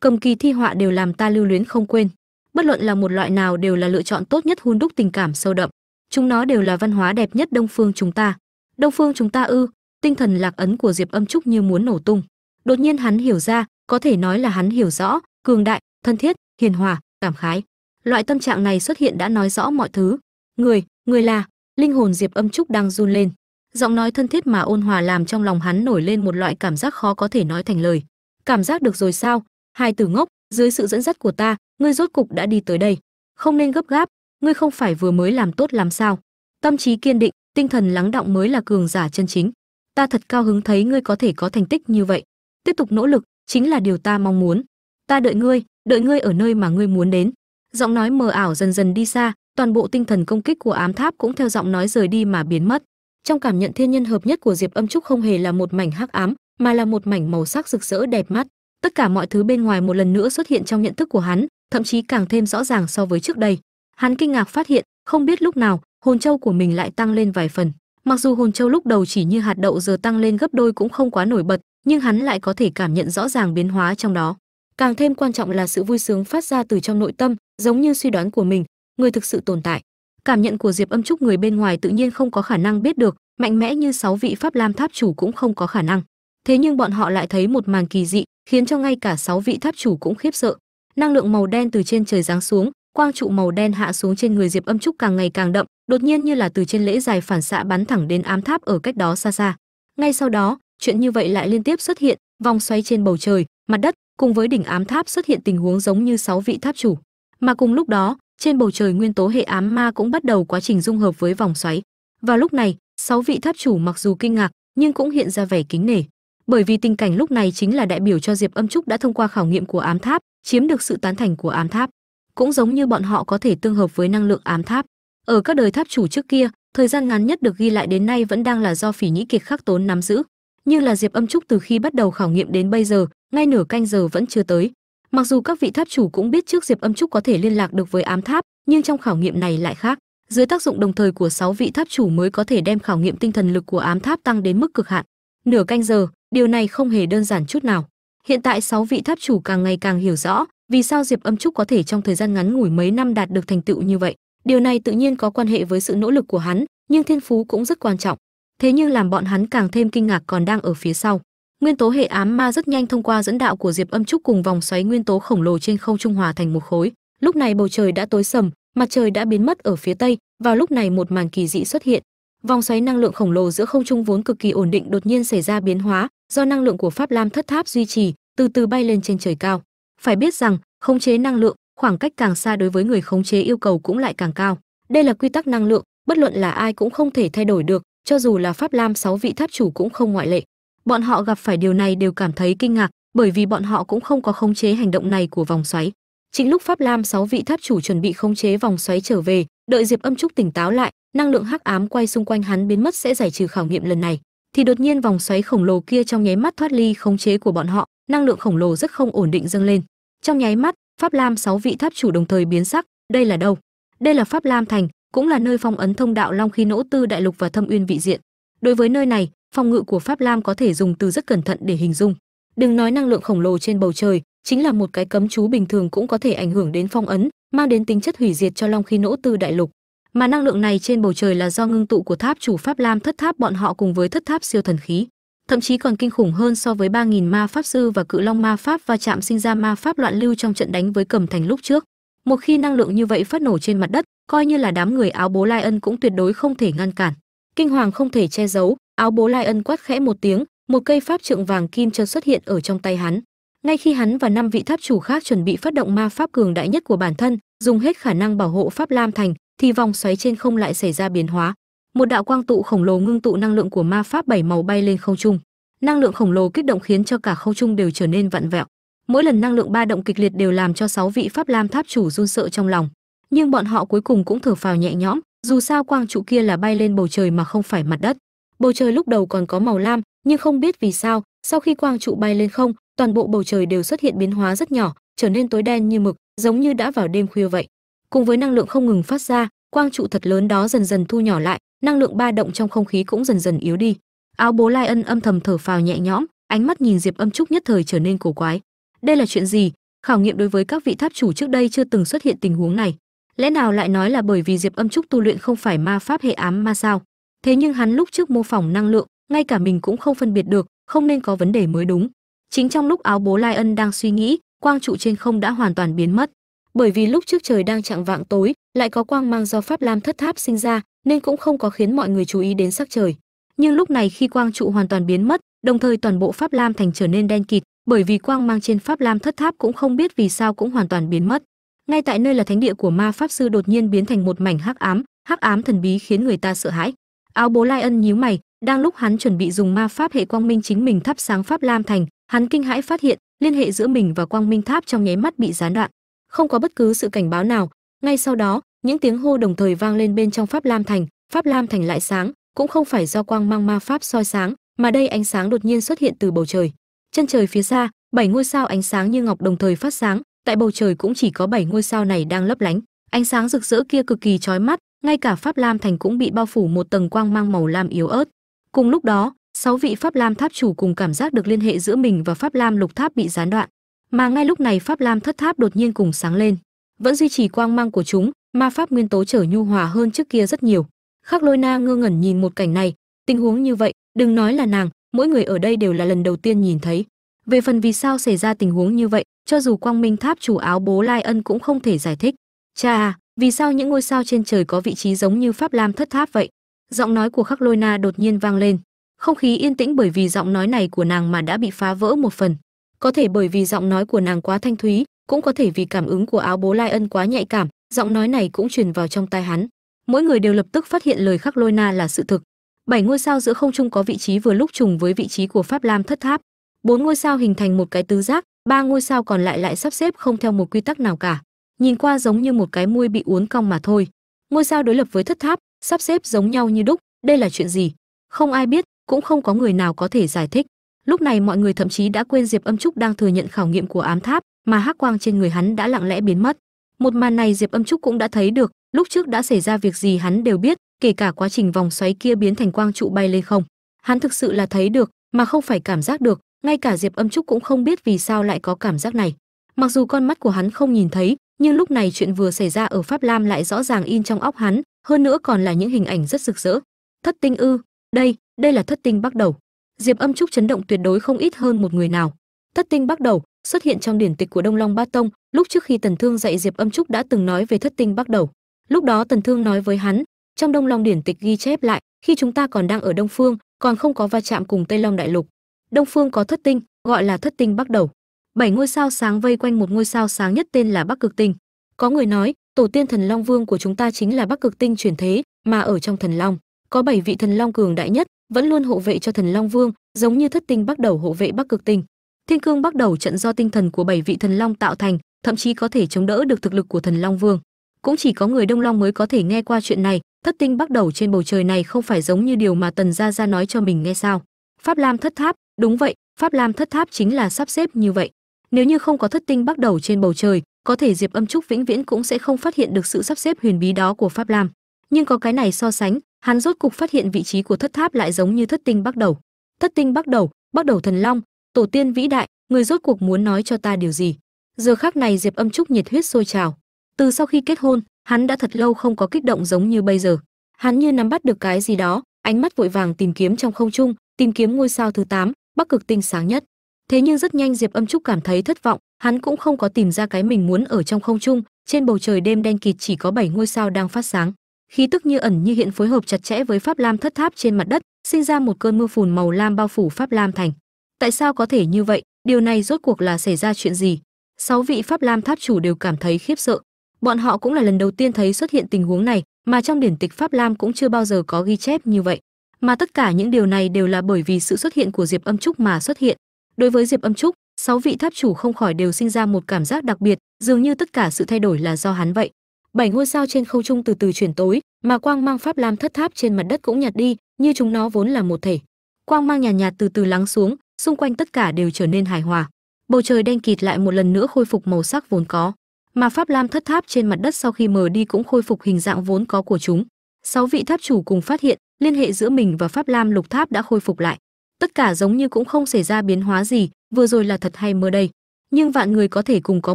cầm kỳ thi họa đều làm ta lưu luyến không quên. Bất luận là một loại nào đều là lựa chọn tốt nhất hun đúc tình cảm sâu đậm. Chúng nó đều là văn hóa đẹp nhất đông phương chúng ta. Đông phương chúng ta ư, tinh thần lạc ấn của diệp âm trúc như muốn nổ tung. Đột nhiên hắn hiểu ra, có thể nói là hắn hiểu rõ, cường đại, thân thiết, hiền hòa, cảm khái. Loại tâm trạng này xuất hiện đã nói rõ mọi thứ. Người người là, linh hồn diệp âm trúc đang run lên. Giọng nói thân thiết mà ôn hòa làm trong lòng hắn nổi lên một loại cảm giác khó có thể nói thành lời. Cảm giác được rồi sao? Hai từ ngốc, dưới sự dẫn dắt của ta, ngươi rốt cục đã đi tới đây. Không nên gấp gáp, ngươi không phải vừa mới làm tốt làm sao. Tâm trí kiên định, tinh thần lắng động mới là cường giả chân chính. Ta thật cao hứng thấy ngươi có thể có thành tích như vậy. Tiếp tục nỗ lực, chính là điều ta mong muốn. Ta đợi ngươi đợi ngươi ở nơi mà ngươi muốn đến. Giọng nói mờ ảo dần dần đi xa, toàn bộ tinh thần công kích của ám tháp cũng theo giọng nói rời đi mà biến mất. Trong cảm nhận thiên nhân hợp nhất của diệp âm trúc không hề là một mảnh hắc ám, mà là một mảnh màu sắc rực rỡ đẹp mắt tất cả mọi thứ bên ngoài một lần nữa xuất hiện trong nhận thức của hắn, thậm chí càng thêm rõ ràng so với trước đây. Hắn kinh ngạc phát hiện, không biết lúc nào, hồn châu của mình lại tăng lên vài phần. Mặc dù hồn châu lúc đầu chỉ như hạt đậu giờ tăng lên gấp đôi cũng không quá nổi bật, nhưng hắn lại có thể cảm nhận rõ ràng biến hóa trong đó. Càng thêm quan trọng là sự vui sướng phát ra từ trong nội tâm, giống như suy đoán của mình, người thực sự tồn tại. Cảm nhận của diệp âm trúc người bên ngoài tự nhiên không có khả năng biết được, mạnh mẽ như sáu vị pháp lam tháp chủ cũng không có khả năng. Thế nhưng bọn họ lại thấy một màn kỳ dị khiến cho ngay cả sáu vị tháp chủ cũng khiếp sợ. Năng lượng màu đen từ trên trời giáng xuống, quang trụ màu đen hạ xuống trên người diệp âm trúc càng ngày càng đậm, đột nhiên như là từ trên lễ dài phản xạ bắn thẳng đến ám tháp ở cách đó xa xa. Ngay sau đó, chuyện như vậy lại liên tiếp xuất hiện, vòng xoáy trên bầu trời, mặt đất, cùng với đỉnh ám tháp xuất hiện tình huống giống như sáu vị tháp chủ. Mà cùng lúc đó, trên bầu trời nguyên tố hệ ám ma cũng bắt đầu quá trình dung hợp với vòng xoáy. Vào lúc này, sáu vị tháp chủ mặc dù kinh ngạc, nhưng cũng hiện ra vẻ kính nể bởi vì tình cảnh lúc này chính là đại biểu cho diệp âm trúc đã thông qua khảo nghiệm của ám tháp, chiếm được sự tán thành của ám tháp. Cũng giống như bọn họ có thể tương hợp với năng lượng ám tháp. Ở các đời tháp chủ trước kia, thời gian ngắn nhất được ghi lại đến nay vẫn đang là do phỉ nhĩ kiệt khắc tốn nắm giữ. Như là diệp âm trúc từ khi bắt đầu khảo nghiệm đến bây giờ, ngay nửa canh giờ vẫn chưa tới. Mặc dù các vị tháp chủ cũng biết trước diệp âm trúc có thể liên lạc được với ám tháp, nhưng trong khảo nghiệm này lại khác. Dưới tác dụng đồng thời của sáu vị tháp chủ mới có thể đem khảo nghiệm tinh thần lực của ám tháp tăng đến mức cực hạn. Nửa canh giờ điều này không hề đơn giản chút nào. Hiện tại sáu vị tháp chủ càng ngày càng hiểu rõ vì sao diệp âm trúc có thể trong thời gian ngắn ngủi mấy năm đạt được thành tựu như vậy. Điều này tự nhiên có quan hệ với sự nỗ lực của hắn, nhưng thiên phú cũng rất quan trọng. Thế nhưng làm bọn hắn càng thêm kinh ngạc còn đang ở phía sau. Nguyên tố hệ ám ma rất nhanh thông qua dẫn đạo của diệp âm trúc cùng vòng xoáy nguyên tố khổng lồ trên không trung hòa thành một khối. Lúc này bầu trời đã tối sầm, mặt trời đã biến mất ở phía tây. Vào lúc này một màn kỳ dị xuất hiện. Vòng xoáy năng lượng khổng lồ giữa không trung vốn cực kỳ ổn định đột nhiên xảy ra biến hóa do năng lượng của pháp lam thất tháp duy trì, từ từ bay lên trên trời cao. Phải biết rằng, khống chế năng lượng, khoảng cách càng xa đối với người khống chế yêu cầu cũng lại càng cao. Đây là quy tắc năng lượng, bất luận là ai cũng không thể thay đổi được, cho dù là pháp lam sáu vị tháp chủ cũng không ngoại lệ. Bọn họ gặp phải điều này đều cảm thấy kinh ngạc, bởi vì bọn họ cũng không có khống chế hành động này của vòng xoáy. Chính lúc pháp lam sáu vị tháp chủ chuẩn bị khống chế vòng xoáy trở về, đợi diệp âm trúc tỉnh táo lại, năng lượng hắc ám quay xung quanh hắn biến mất sẽ giải trừ khảo nghiệm lần này thì đột nhiên vòng xoáy khổng lồ kia trong nháy mắt thoát ly khống chế của bọn họ, năng lượng khổng lồ rất không ổn định dâng lên. Trong nháy mắt, pháp lam sáu vị tháp chủ đồng thời biến sắc, đây là đâu? Đây là pháp lam thành, cũng là nơi phong ấn thông đạo long khí nỗ tư đại lục và thâm uyên vị diện. Đối với nơi này, phòng ngự của pháp lam có thể dùng từ rất cẩn thận để hình dung. Đừng nói năng lượng khổng lồ trên bầu trời, chính là một cái cấm chú bình thường cũng có thể ảnh hưởng đến phong ấn, mang đến tính chất hủy diệt cho long khí nỗ tư đại lục mà năng lượng này trên bầu trời là do ngưng tụ của tháp chủ pháp lam thất tháp bọn họ cùng với thất tháp siêu thần khí, thậm chí còn kinh khủng hơn so với 3.000 ma pháp sư và cự long ma pháp và chạm sinh ra ma pháp loạn lưu trong trận đánh với cầm thành lúc trước. Một khi năng lượng như vậy phát nổ trên mặt đất, coi như là đám người áo bố lai ân cũng tuyệt đối không thể ngăn cản. Kinh hoàng không thể che giấu, áo bố lai ân quát khẽ một tiếng, một cây pháp trượng vàng kim chợt xuất hiện ở trong tay hắn. Ngay khi hắn và năm vị tháp chủ khác chuẩn bị phát động ma pháp cường đại nhất của bản thân, dùng hết khả năng bảo hộ pháp lam thành thì vòng xoáy trên không lại xảy ra biến hóa. Một đạo quang tụ khổng lồ ngưng tụ năng lượng của ma pháp bảy màu bay lên không trung. Năng lượng khổng lồ kích động khiến cho cả không trung đều trở nên vặn vẹo. Mỗi lần năng lượng ba động kịch liệt đều làm cho sáu vị pháp lam tháp chủ run sợ trong lòng. Nhưng bọn họ cuối cùng cũng thở phào nhẹ nhõm, dù sao quang trụ kia là bay lên bầu trời mà không phải mặt đất. Bầu trời lúc đầu còn có màu lam, nhưng không biết vì sao, sau khi quang trụ bay lên không, toàn bộ bầu trời đều xuất hiện biến hóa rất nhỏ, trở nên tối đen như mực, giống như đã vào đêm khuya vậy cùng với năng lượng không ngừng phát ra, quang trụ thật lớn đó dần dần thu nhỏ lại, năng lượng ba động trong không khí cũng dần dần yếu đi. Áo bố lai ân âm thầm thở phào nhẹ nhõm, ánh mắt nhìn diệp âm trúc nhất thời trở nên cổ quái. Đây là chuyện gì? Khảo nghiệm đối với các vị tháp chủ trước đây chưa từng xuất hiện tình huống này. Lẽ nào lại nói là bởi vì diệp âm trúc tu luyện không phải ma pháp hệ ám ma sao? Thế nhưng hắn lúc trước mô phỏng năng lượng, ngay cả mình cũng không phân biệt được, không nên có vấn đề mới đúng. Chính trong lúc áo bố lai ân đang suy nghĩ, quang trụ trên không đã hoàn toàn biến mất bởi vì lúc trước trời đang chạng vạng tối, lại có quang mang do pháp lam thất tháp sinh ra, nên cũng không có khiến mọi người chú ý đến sắc trời. Nhưng lúc này khi quang trụ hoàn toàn biến mất, đồng thời toàn bộ pháp lam thành trở nên đen kịt, bởi vì quang mang trên pháp lam thất tháp cũng không biết vì sao cũng hoàn toàn biến mất. Ngay tại nơi là thánh địa của ma pháp sư đột nhiên biến thành một mảnh hắc ám hắc ám thần bí khiến người ta sợ hãi. Áo bố lai ân nhíu mày, đang lúc hắn chuẩn bị dùng ma pháp hệ quang minh chính mình thắp sáng pháp lam thành, hắn kinh hãi phát hiện, liên hệ giữa mình và quang minh tháp trong nháy mắt bị gián đoạn không có bất cứ sự cảnh báo nào. Ngay sau đó, những tiếng hô đồng thời vang lên bên trong pháp lam thành. Pháp lam thành lại sáng, cũng không phải do quang mang ma pháp soi sáng, mà đây ánh sáng đột nhiên xuất hiện từ bầu trời. Chân trời phía xa, bảy ngôi sao ánh sáng như ngọc đồng thời phát sáng, tại bầu trời cũng chỉ có bảy ngôi sao này đang lấp lánh. Ánh sáng rực rỡ kia cực kỳ chói mắt, ngay cả pháp lam thành cũng bị bao phủ một tầng quang mang màu lam yếu ớt. Cùng lúc đó, sáu vị pháp lam tháp chủ cùng cảm giác được liên hệ giữa mình và pháp lam lục tháp bị gián đoạn mà ngay lúc này pháp lam thất tháp đột nhiên cùng sáng lên. Vẫn duy trì quang mang của chúng ma pháp nguyên tố trở nhu hòa hơn trước kia rất nhiều. Khắc lôi na ngơ ngẩn nhìn một cảnh này, tình huống như vậy, đừng nói là nàng, mỗi người ở đây đều là lần đầu tiên nhìn thấy. Về phần vì sao xảy ra tình huống như vậy, cho dù quang minh tháp chủ áo bố lai ân cũng không thể giải thích. Cha à vì sao những ngôi sao trên trời có vị trí giống như pháp lam thất tháp vậy? Giọng nói của khắc lôi na đột nhiên vang lên. Không khí yên tĩnh bởi vì giọng nói này của nàng mà đã bị phá vỡ một phần có thể bởi vì giọng nói của nàng quá thanh thúy, cũng có thể vì cảm ứng của áo bố lai ân quá nhạy cảm, giọng nói này cũng truyền vào trong tai hắn. Mỗi người đều lập tức phát hiện lời khắc lôi na là sự thực. Bảy ngôi sao giữa không trung có vị trí vừa lúc trùng với vị trí của pháp lam thất tháp. Bốn ngôi sao hình thành một cái tứ giác, ba ngôi sao còn lại lại sắp xếp không theo một quy tắc nào cả. Nhìn qua giống như một cái muôi bị uốn cong mà thôi. Ngôi sao đối lập với thất tháp, sắp xếp giống nhau như đúc, đây là chuyện gì? Không ai biết, cũng không có người nào có thể giải thích lúc này mọi người thậm chí đã quên diệp âm trúc đang thừa nhận khảo nghiệm của ám tháp mà hắc quang trên người hắn đã lặng lẽ biến mất. Một màn này diệp âm trúc cũng đã thấy được, lúc trước đã xảy ra việc gì hắn đều biết, kể cả quá trình vòng xoáy kia biến thành quang trụ bay lên không. Hắn thực sự là thấy được, mà không phải cảm giác được, ngay cả diệp âm trúc cũng không biết vì sao lại có cảm giác này. Mặc dù con mắt của hắn không nhìn thấy, nhưng lúc này chuyện vừa xảy ra ở pháp lam lại rõ ràng in trong óc hắn, hơn nữa còn là những hình ảnh rất rực rỡ. Thất tinh ư, đây đây là thất tinh bắt đầu diệp âm trúc chấn động tuyệt đối không ít hơn một người nào. Thất tinh bắt đầu xuất hiện trong điển tịch của đông long ba tông, lúc trước khi tần thương dạy diệp âm trúc đã từng nói về thất tinh bắt đầu. Lúc đó tần thương nói với hắn, trong đông long điển tịch ghi chép lại, khi chúng ta còn đang ở đông phương, còn không có va chạm cùng tây long đại lục, đông phương có thất tinh, gọi là thất tinh bắt đầu. Bảy ngôi sao sáng vây quanh một ngôi sao sáng nhất tên là bắc cực tinh. Có người nói, tổ tiên thần long vương của chúng ta chính là bắc cực tinh chuyển thế, mà ở trong thần long, có bảy vị thần long cường đại nhất vẫn luôn hộ vệ cho thần long vương, giống như thất tinh bắt đầu hộ vệ bắc cực tinh. Thiên cương bắt đầu trận do tinh thần của bảy vị thần long tạo thành, thậm chí có thể chống đỡ được thực lực của thần long vương. Cũng chỉ có người đông long mới có thể nghe qua chuyện này, thất tinh bắt đầu trên bầu trời này không phải giống như điều mà tần gia gia nói cho mình nghe sao? Pháp lam thất tháp, đúng vậy, pháp lam thất tháp chính là sắp xếp như vậy. Nếu như không có thất tinh bắt đầu trên bầu trời, có thể diệp âm trúc vĩnh viễn cũng sẽ không phát hiện được sự sắp xếp huyền bí đó của pháp lam. Nhưng có cái này so sánh hắn rốt cục phát hiện vị trí của thất tháp lại giống như thất tinh bắt đầu. Thất tinh bắt đầu bắt đầu thần long. Tổ tiên vĩ đại người rốt cuộc muốn nói cho ta điều gì? Giờ khác này diệp âm trúc nhiệt huyết sôi trào. Từ sau khi kết hôn hắn đã thật lâu không có kích động giống như bây giờ. Hắn như nắm bắt được cái gì đó ánh mắt vội vàng tìm kiếm trong không trung tìm kiếm ngôi sao thứ 8, bắc cực tinh sáng nhất. Thế nhưng rất nhanh diệp âm trúc cảm thấy thất vọng hắn cũng không có tìm ra cái mình muốn ở trong không trung. Trên bầu trời đêm đen kịt chỉ có 7 ngôi sao đang phát sáng khí tức như ẩn như hiện phối hợp chặt chẽ với pháp lam thất tháp trên mặt đất, sinh ra một cơn mưa phùn màu lam bao phủ pháp lam thành. Tại sao có thể như vậy? Điều này rốt cuộc là xảy ra chuyện gì? Sáu vị pháp lam tháp chủ đều cảm thấy khiếp sợ. Bọn họ cũng là lần đầu tiên thấy xuất hiện tình huống này, mà trong điển tịch pháp lam cũng chưa bao giờ có ghi chép như vậy. Mà tất cả những điều này đều là bởi vì sự xuất hiện của diệp âm trúc mà xuất hiện. Đối với diệp âm trúc, sáu vị tháp chủ không khỏi đều sinh ra một cảm giác đặc biệt, dường như tất cả sự thay đổi là do hắn vậy bảy ngôi sao trên không trung từ từ chuyển tối mà quang mang pháp lam thất tháp trên mặt đất cũng nhạt đi như chúng nó vốn là một thể. Quang mang nhàn nhạt, nhạt từ từ lắng xuống xung quanh tất cả đều trở nên hài hòa. Bầu trời đen kịt lại một lần nữa khôi phục màu sắc vốn có mà pháp lam thất tháp trên mặt đất sau khi mờ đi cũng khôi phục hình dạng vốn có của chúng. Sáu vị tháp chủ cùng phát hiện liên hệ giữa mình và pháp lam lục tháp đã khôi phục lại. Tất cả giống như cũng không xảy ra biến hóa gì vừa rồi là thật hay mơ đây. Nhưng vạn người có thể cùng có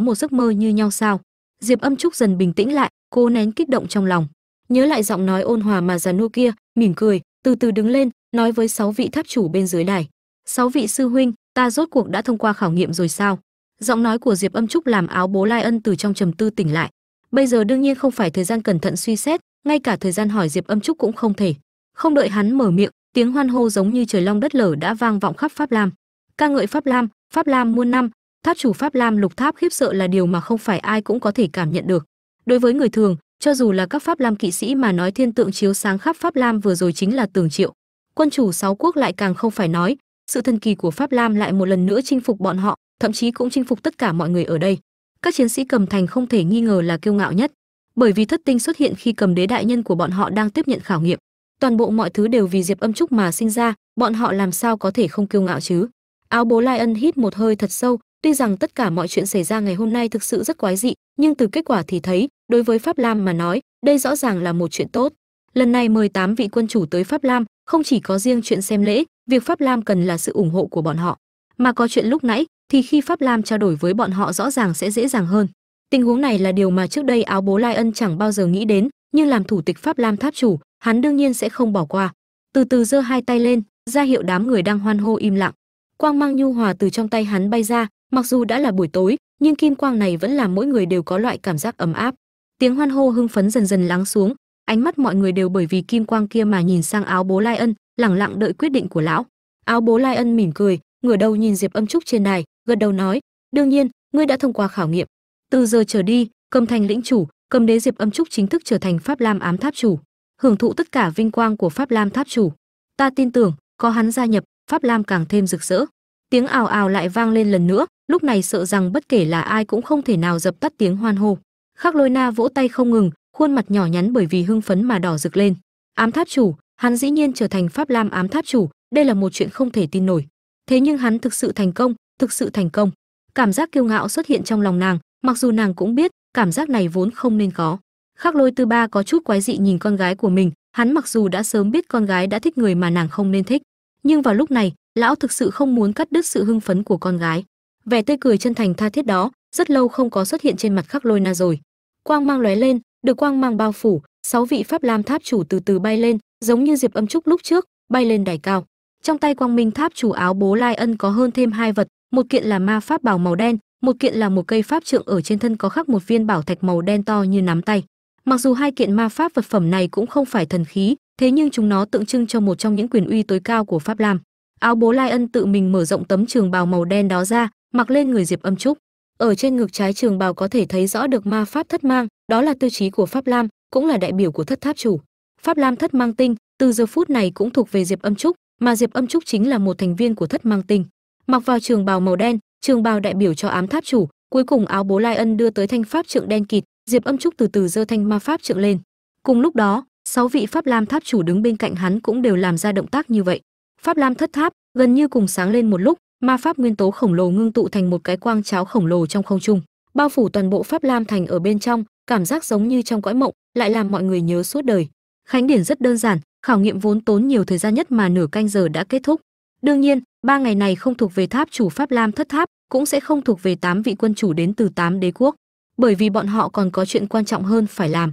một giấc mơ như nhau sao? Diệp âm trúc dần bình tĩnh lại, cố nén kích động trong lòng. Nhớ lại giọng nói ôn hòa mà già nua kia, mỉm cười, từ từ đứng lên, nói với sáu vị tháp chủ bên dưới đài. Sáu vị sư huynh, ta rốt cuộc đã thông qua khảo nghiệm rồi sao? Giọng nói của diệp âm trúc làm áo bố lai ân từ trong trầm tư tỉnh lại. Bây giờ đương nhiên không phải thời gian cẩn thận suy xét, ngay cả thời gian hỏi diệp âm trúc cũng không thể. Không đợi hắn mở miệng, tiếng hoan hô giống như trời long đất lở đã vang vọng khắp pháp lam. Ca ngợi pháp lam pháp lam muôn năm tháp chủ pháp lam lục tháp khiếp sợ là điều mà không phải ai cũng có thể cảm nhận được. Đối với người thường, cho dù là các pháp lam kỵ sĩ mà nói thiên tượng chiếu sáng khắp pháp lam vừa rồi chính là tường triệu. Quân chủ sáu quốc lại càng không phải nói, sự thần kỳ của pháp lam lại một lần nữa chinh phục bọn họ, thậm chí cũng chinh phục tất cả mọi người ở đây. Các chiến sĩ cầm thành không thể nghi ngờ là kiêu ngạo nhất, bởi vì thất tinh xuất hiện khi cầm đế đại nhân của bọn họ đang tiếp nhận khảo nghiệm. Toàn bộ mọi thứ đều vì diệp âm trúc mà sinh ra, bọn họ làm sao có thể không kiêu ngạo chứ? Áo bố lai ân hít một hơi thật sâu tuy rằng tất cả mọi chuyện xảy ra ngày hôm nay thực sự rất quái dị, nhưng từ kết quả thì thấy, đối với pháp lam mà nói, đây rõ ràng là một chuyện tốt. Lần này mời tám vị quân chủ tới pháp lam, không chỉ có riêng chuyện xem lễ, việc pháp lam cần là sự ủng hộ của bọn họ. Mà có chuyện lúc nãy, thì khi pháp lam trao đổi với bọn họ rõ ràng sẽ dễ dàng hơn. Tình huống này là điều mà trước đây áo bố lai ân chẳng bao giờ nghĩ đến, nhưng làm thủ tịch pháp lam tháp chủ, hắn đương nhiên sẽ không bỏ qua. Từ từ giơ hai tay lên, ra hiệu đám người đang hoan hô im lặng. Quang mang nhu hòa từ trong tay hắn bay ra mặc dù đã là buổi tối, nhưng kim quang này vẫn làm mỗi người đều có loại cảm giác ấm áp. Tiếng hoan hô hưng phấn dần dần lắng xuống, ánh mắt mọi người đều bởi vì kim quang kia mà nhìn sang áo bố lai ân, lẳng lặng đợi quyết định của lão. Áo bố lai ân mỉm cười, ngửa đầu nhìn diệp âm trúc trên đài, gật đầu nói, đương nhiên, ngươi đã thông qua khảo nghiệm. Từ giờ trở đi, cầm thành lĩnh chủ, cầm đế diệp âm trúc chính thức trở thành pháp lam ám tháp chủ, hưởng thụ tất cả vinh quang của pháp lam tháp chủ. Ta tin tưởng, có hắn gia nhập, pháp lam càng thêm rực rỡ tiếng ào ào lại vang lên lần nữa, lúc này sợ rằng bất kể là ai cũng không thể nào dập tắt tiếng hoan hô. Khắc lôi na vỗ tay không ngừng, khuôn mặt nhỏ nhắn bởi vì hưng phấn mà đỏ rực lên. Ám tháp chủ, hắn dĩ nhiên trở thành pháp lam ám tháp chủ, đây là một chuyện không thể tin nổi. Thế nhưng hắn thực sự thành công, thực sự thành công. Cảm giác kiêu ngạo xuất hiện trong lòng nàng, mặc dù nàng cũng biết, cảm giác này vốn không nên có. Khắc lôi tư ba có chút quái dị nhìn con gái của mình, hắn mặc dù đã sớm biết con gái đã thích người mà nàng không nên thích. Nhưng vào lúc này lão thực sự không muốn cắt đứt sự hưng phấn của con gái. Vẻ tươi cười chân thành tha thiết đó rất lâu không có xuất hiện trên mặt khắc lôi na rồi. Quang mang lóe lên, được quang mang bao phủ, sáu vị pháp lam tháp chủ từ từ bay lên, giống như diệp âm trúc lúc trước, bay lên đài cao. Trong tay quang minh tháp chủ áo bố lai ân có hơn thêm hai vật, một kiện là ma pháp bảo màu đen, một kiện là một cây pháp trượng ở trên thân có khắc một viên bảo thạch màu đen to như nắm tay. Mặc dù hai kiện ma pháp vật phẩm này cũng không phải thần khí, thế nhưng chúng nó tượng trưng cho một trong những quyền uy tối cao của pháp lam áo bố lai ân tự mình mở rộng tấm trường bào màu đen đó ra, mặc lên người diệp âm trúc. Ở trên ngực trái trường bào có thể thấy rõ được ma pháp thất mang, đó là tiêu chí của pháp lam, cũng là đại biểu của thất tháp chủ. Pháp lam thất mang tinh, từ giờ phút này cũng thuộc về diệp âm trúc, mà diệp âm trúc chính là một thành viên của thất mang tinh. Mặc vào trường bào màu đen, trường bào đại biểu cho ám tháp chủ, cuối cùng áo bố lai ân đưa tới thanh pháp trượng đen kịt, diệp âm trúc từ từ giơ thanh ma pháp trượng lên. Cùng lúc đó, sáu vị pháp lam tháp chủ đứng bên cạnh hắn cũng đều làm ra động tác như vậy pháp lam thất tháp, gần như cùng sáng lên một lúc, ma pháp nguyên tố khổng lồ ngưng tụ thành một cái quang cháo khổng lồ trong không trung, bao phủ toàn bộ pháp lam thành ở bên trong, cảm giác giống như trong cõi mộng, lại làm mọi người nhớ suốt đời. Khánh điển rất đơn giản, khảo nghiệm vốn tốn nhiều thời gian nhất mà nửa canh giờ đã kết thúc. Đương nhiên, ba ngày này không thuộc về tháp chủ pháp lam thất tháp, cũng sẽ không thuộc về tám vị quân chủ đến từ tám đế quốc. Bởi vì bọn họ còn có chuyện quan trọng hơn phải làm.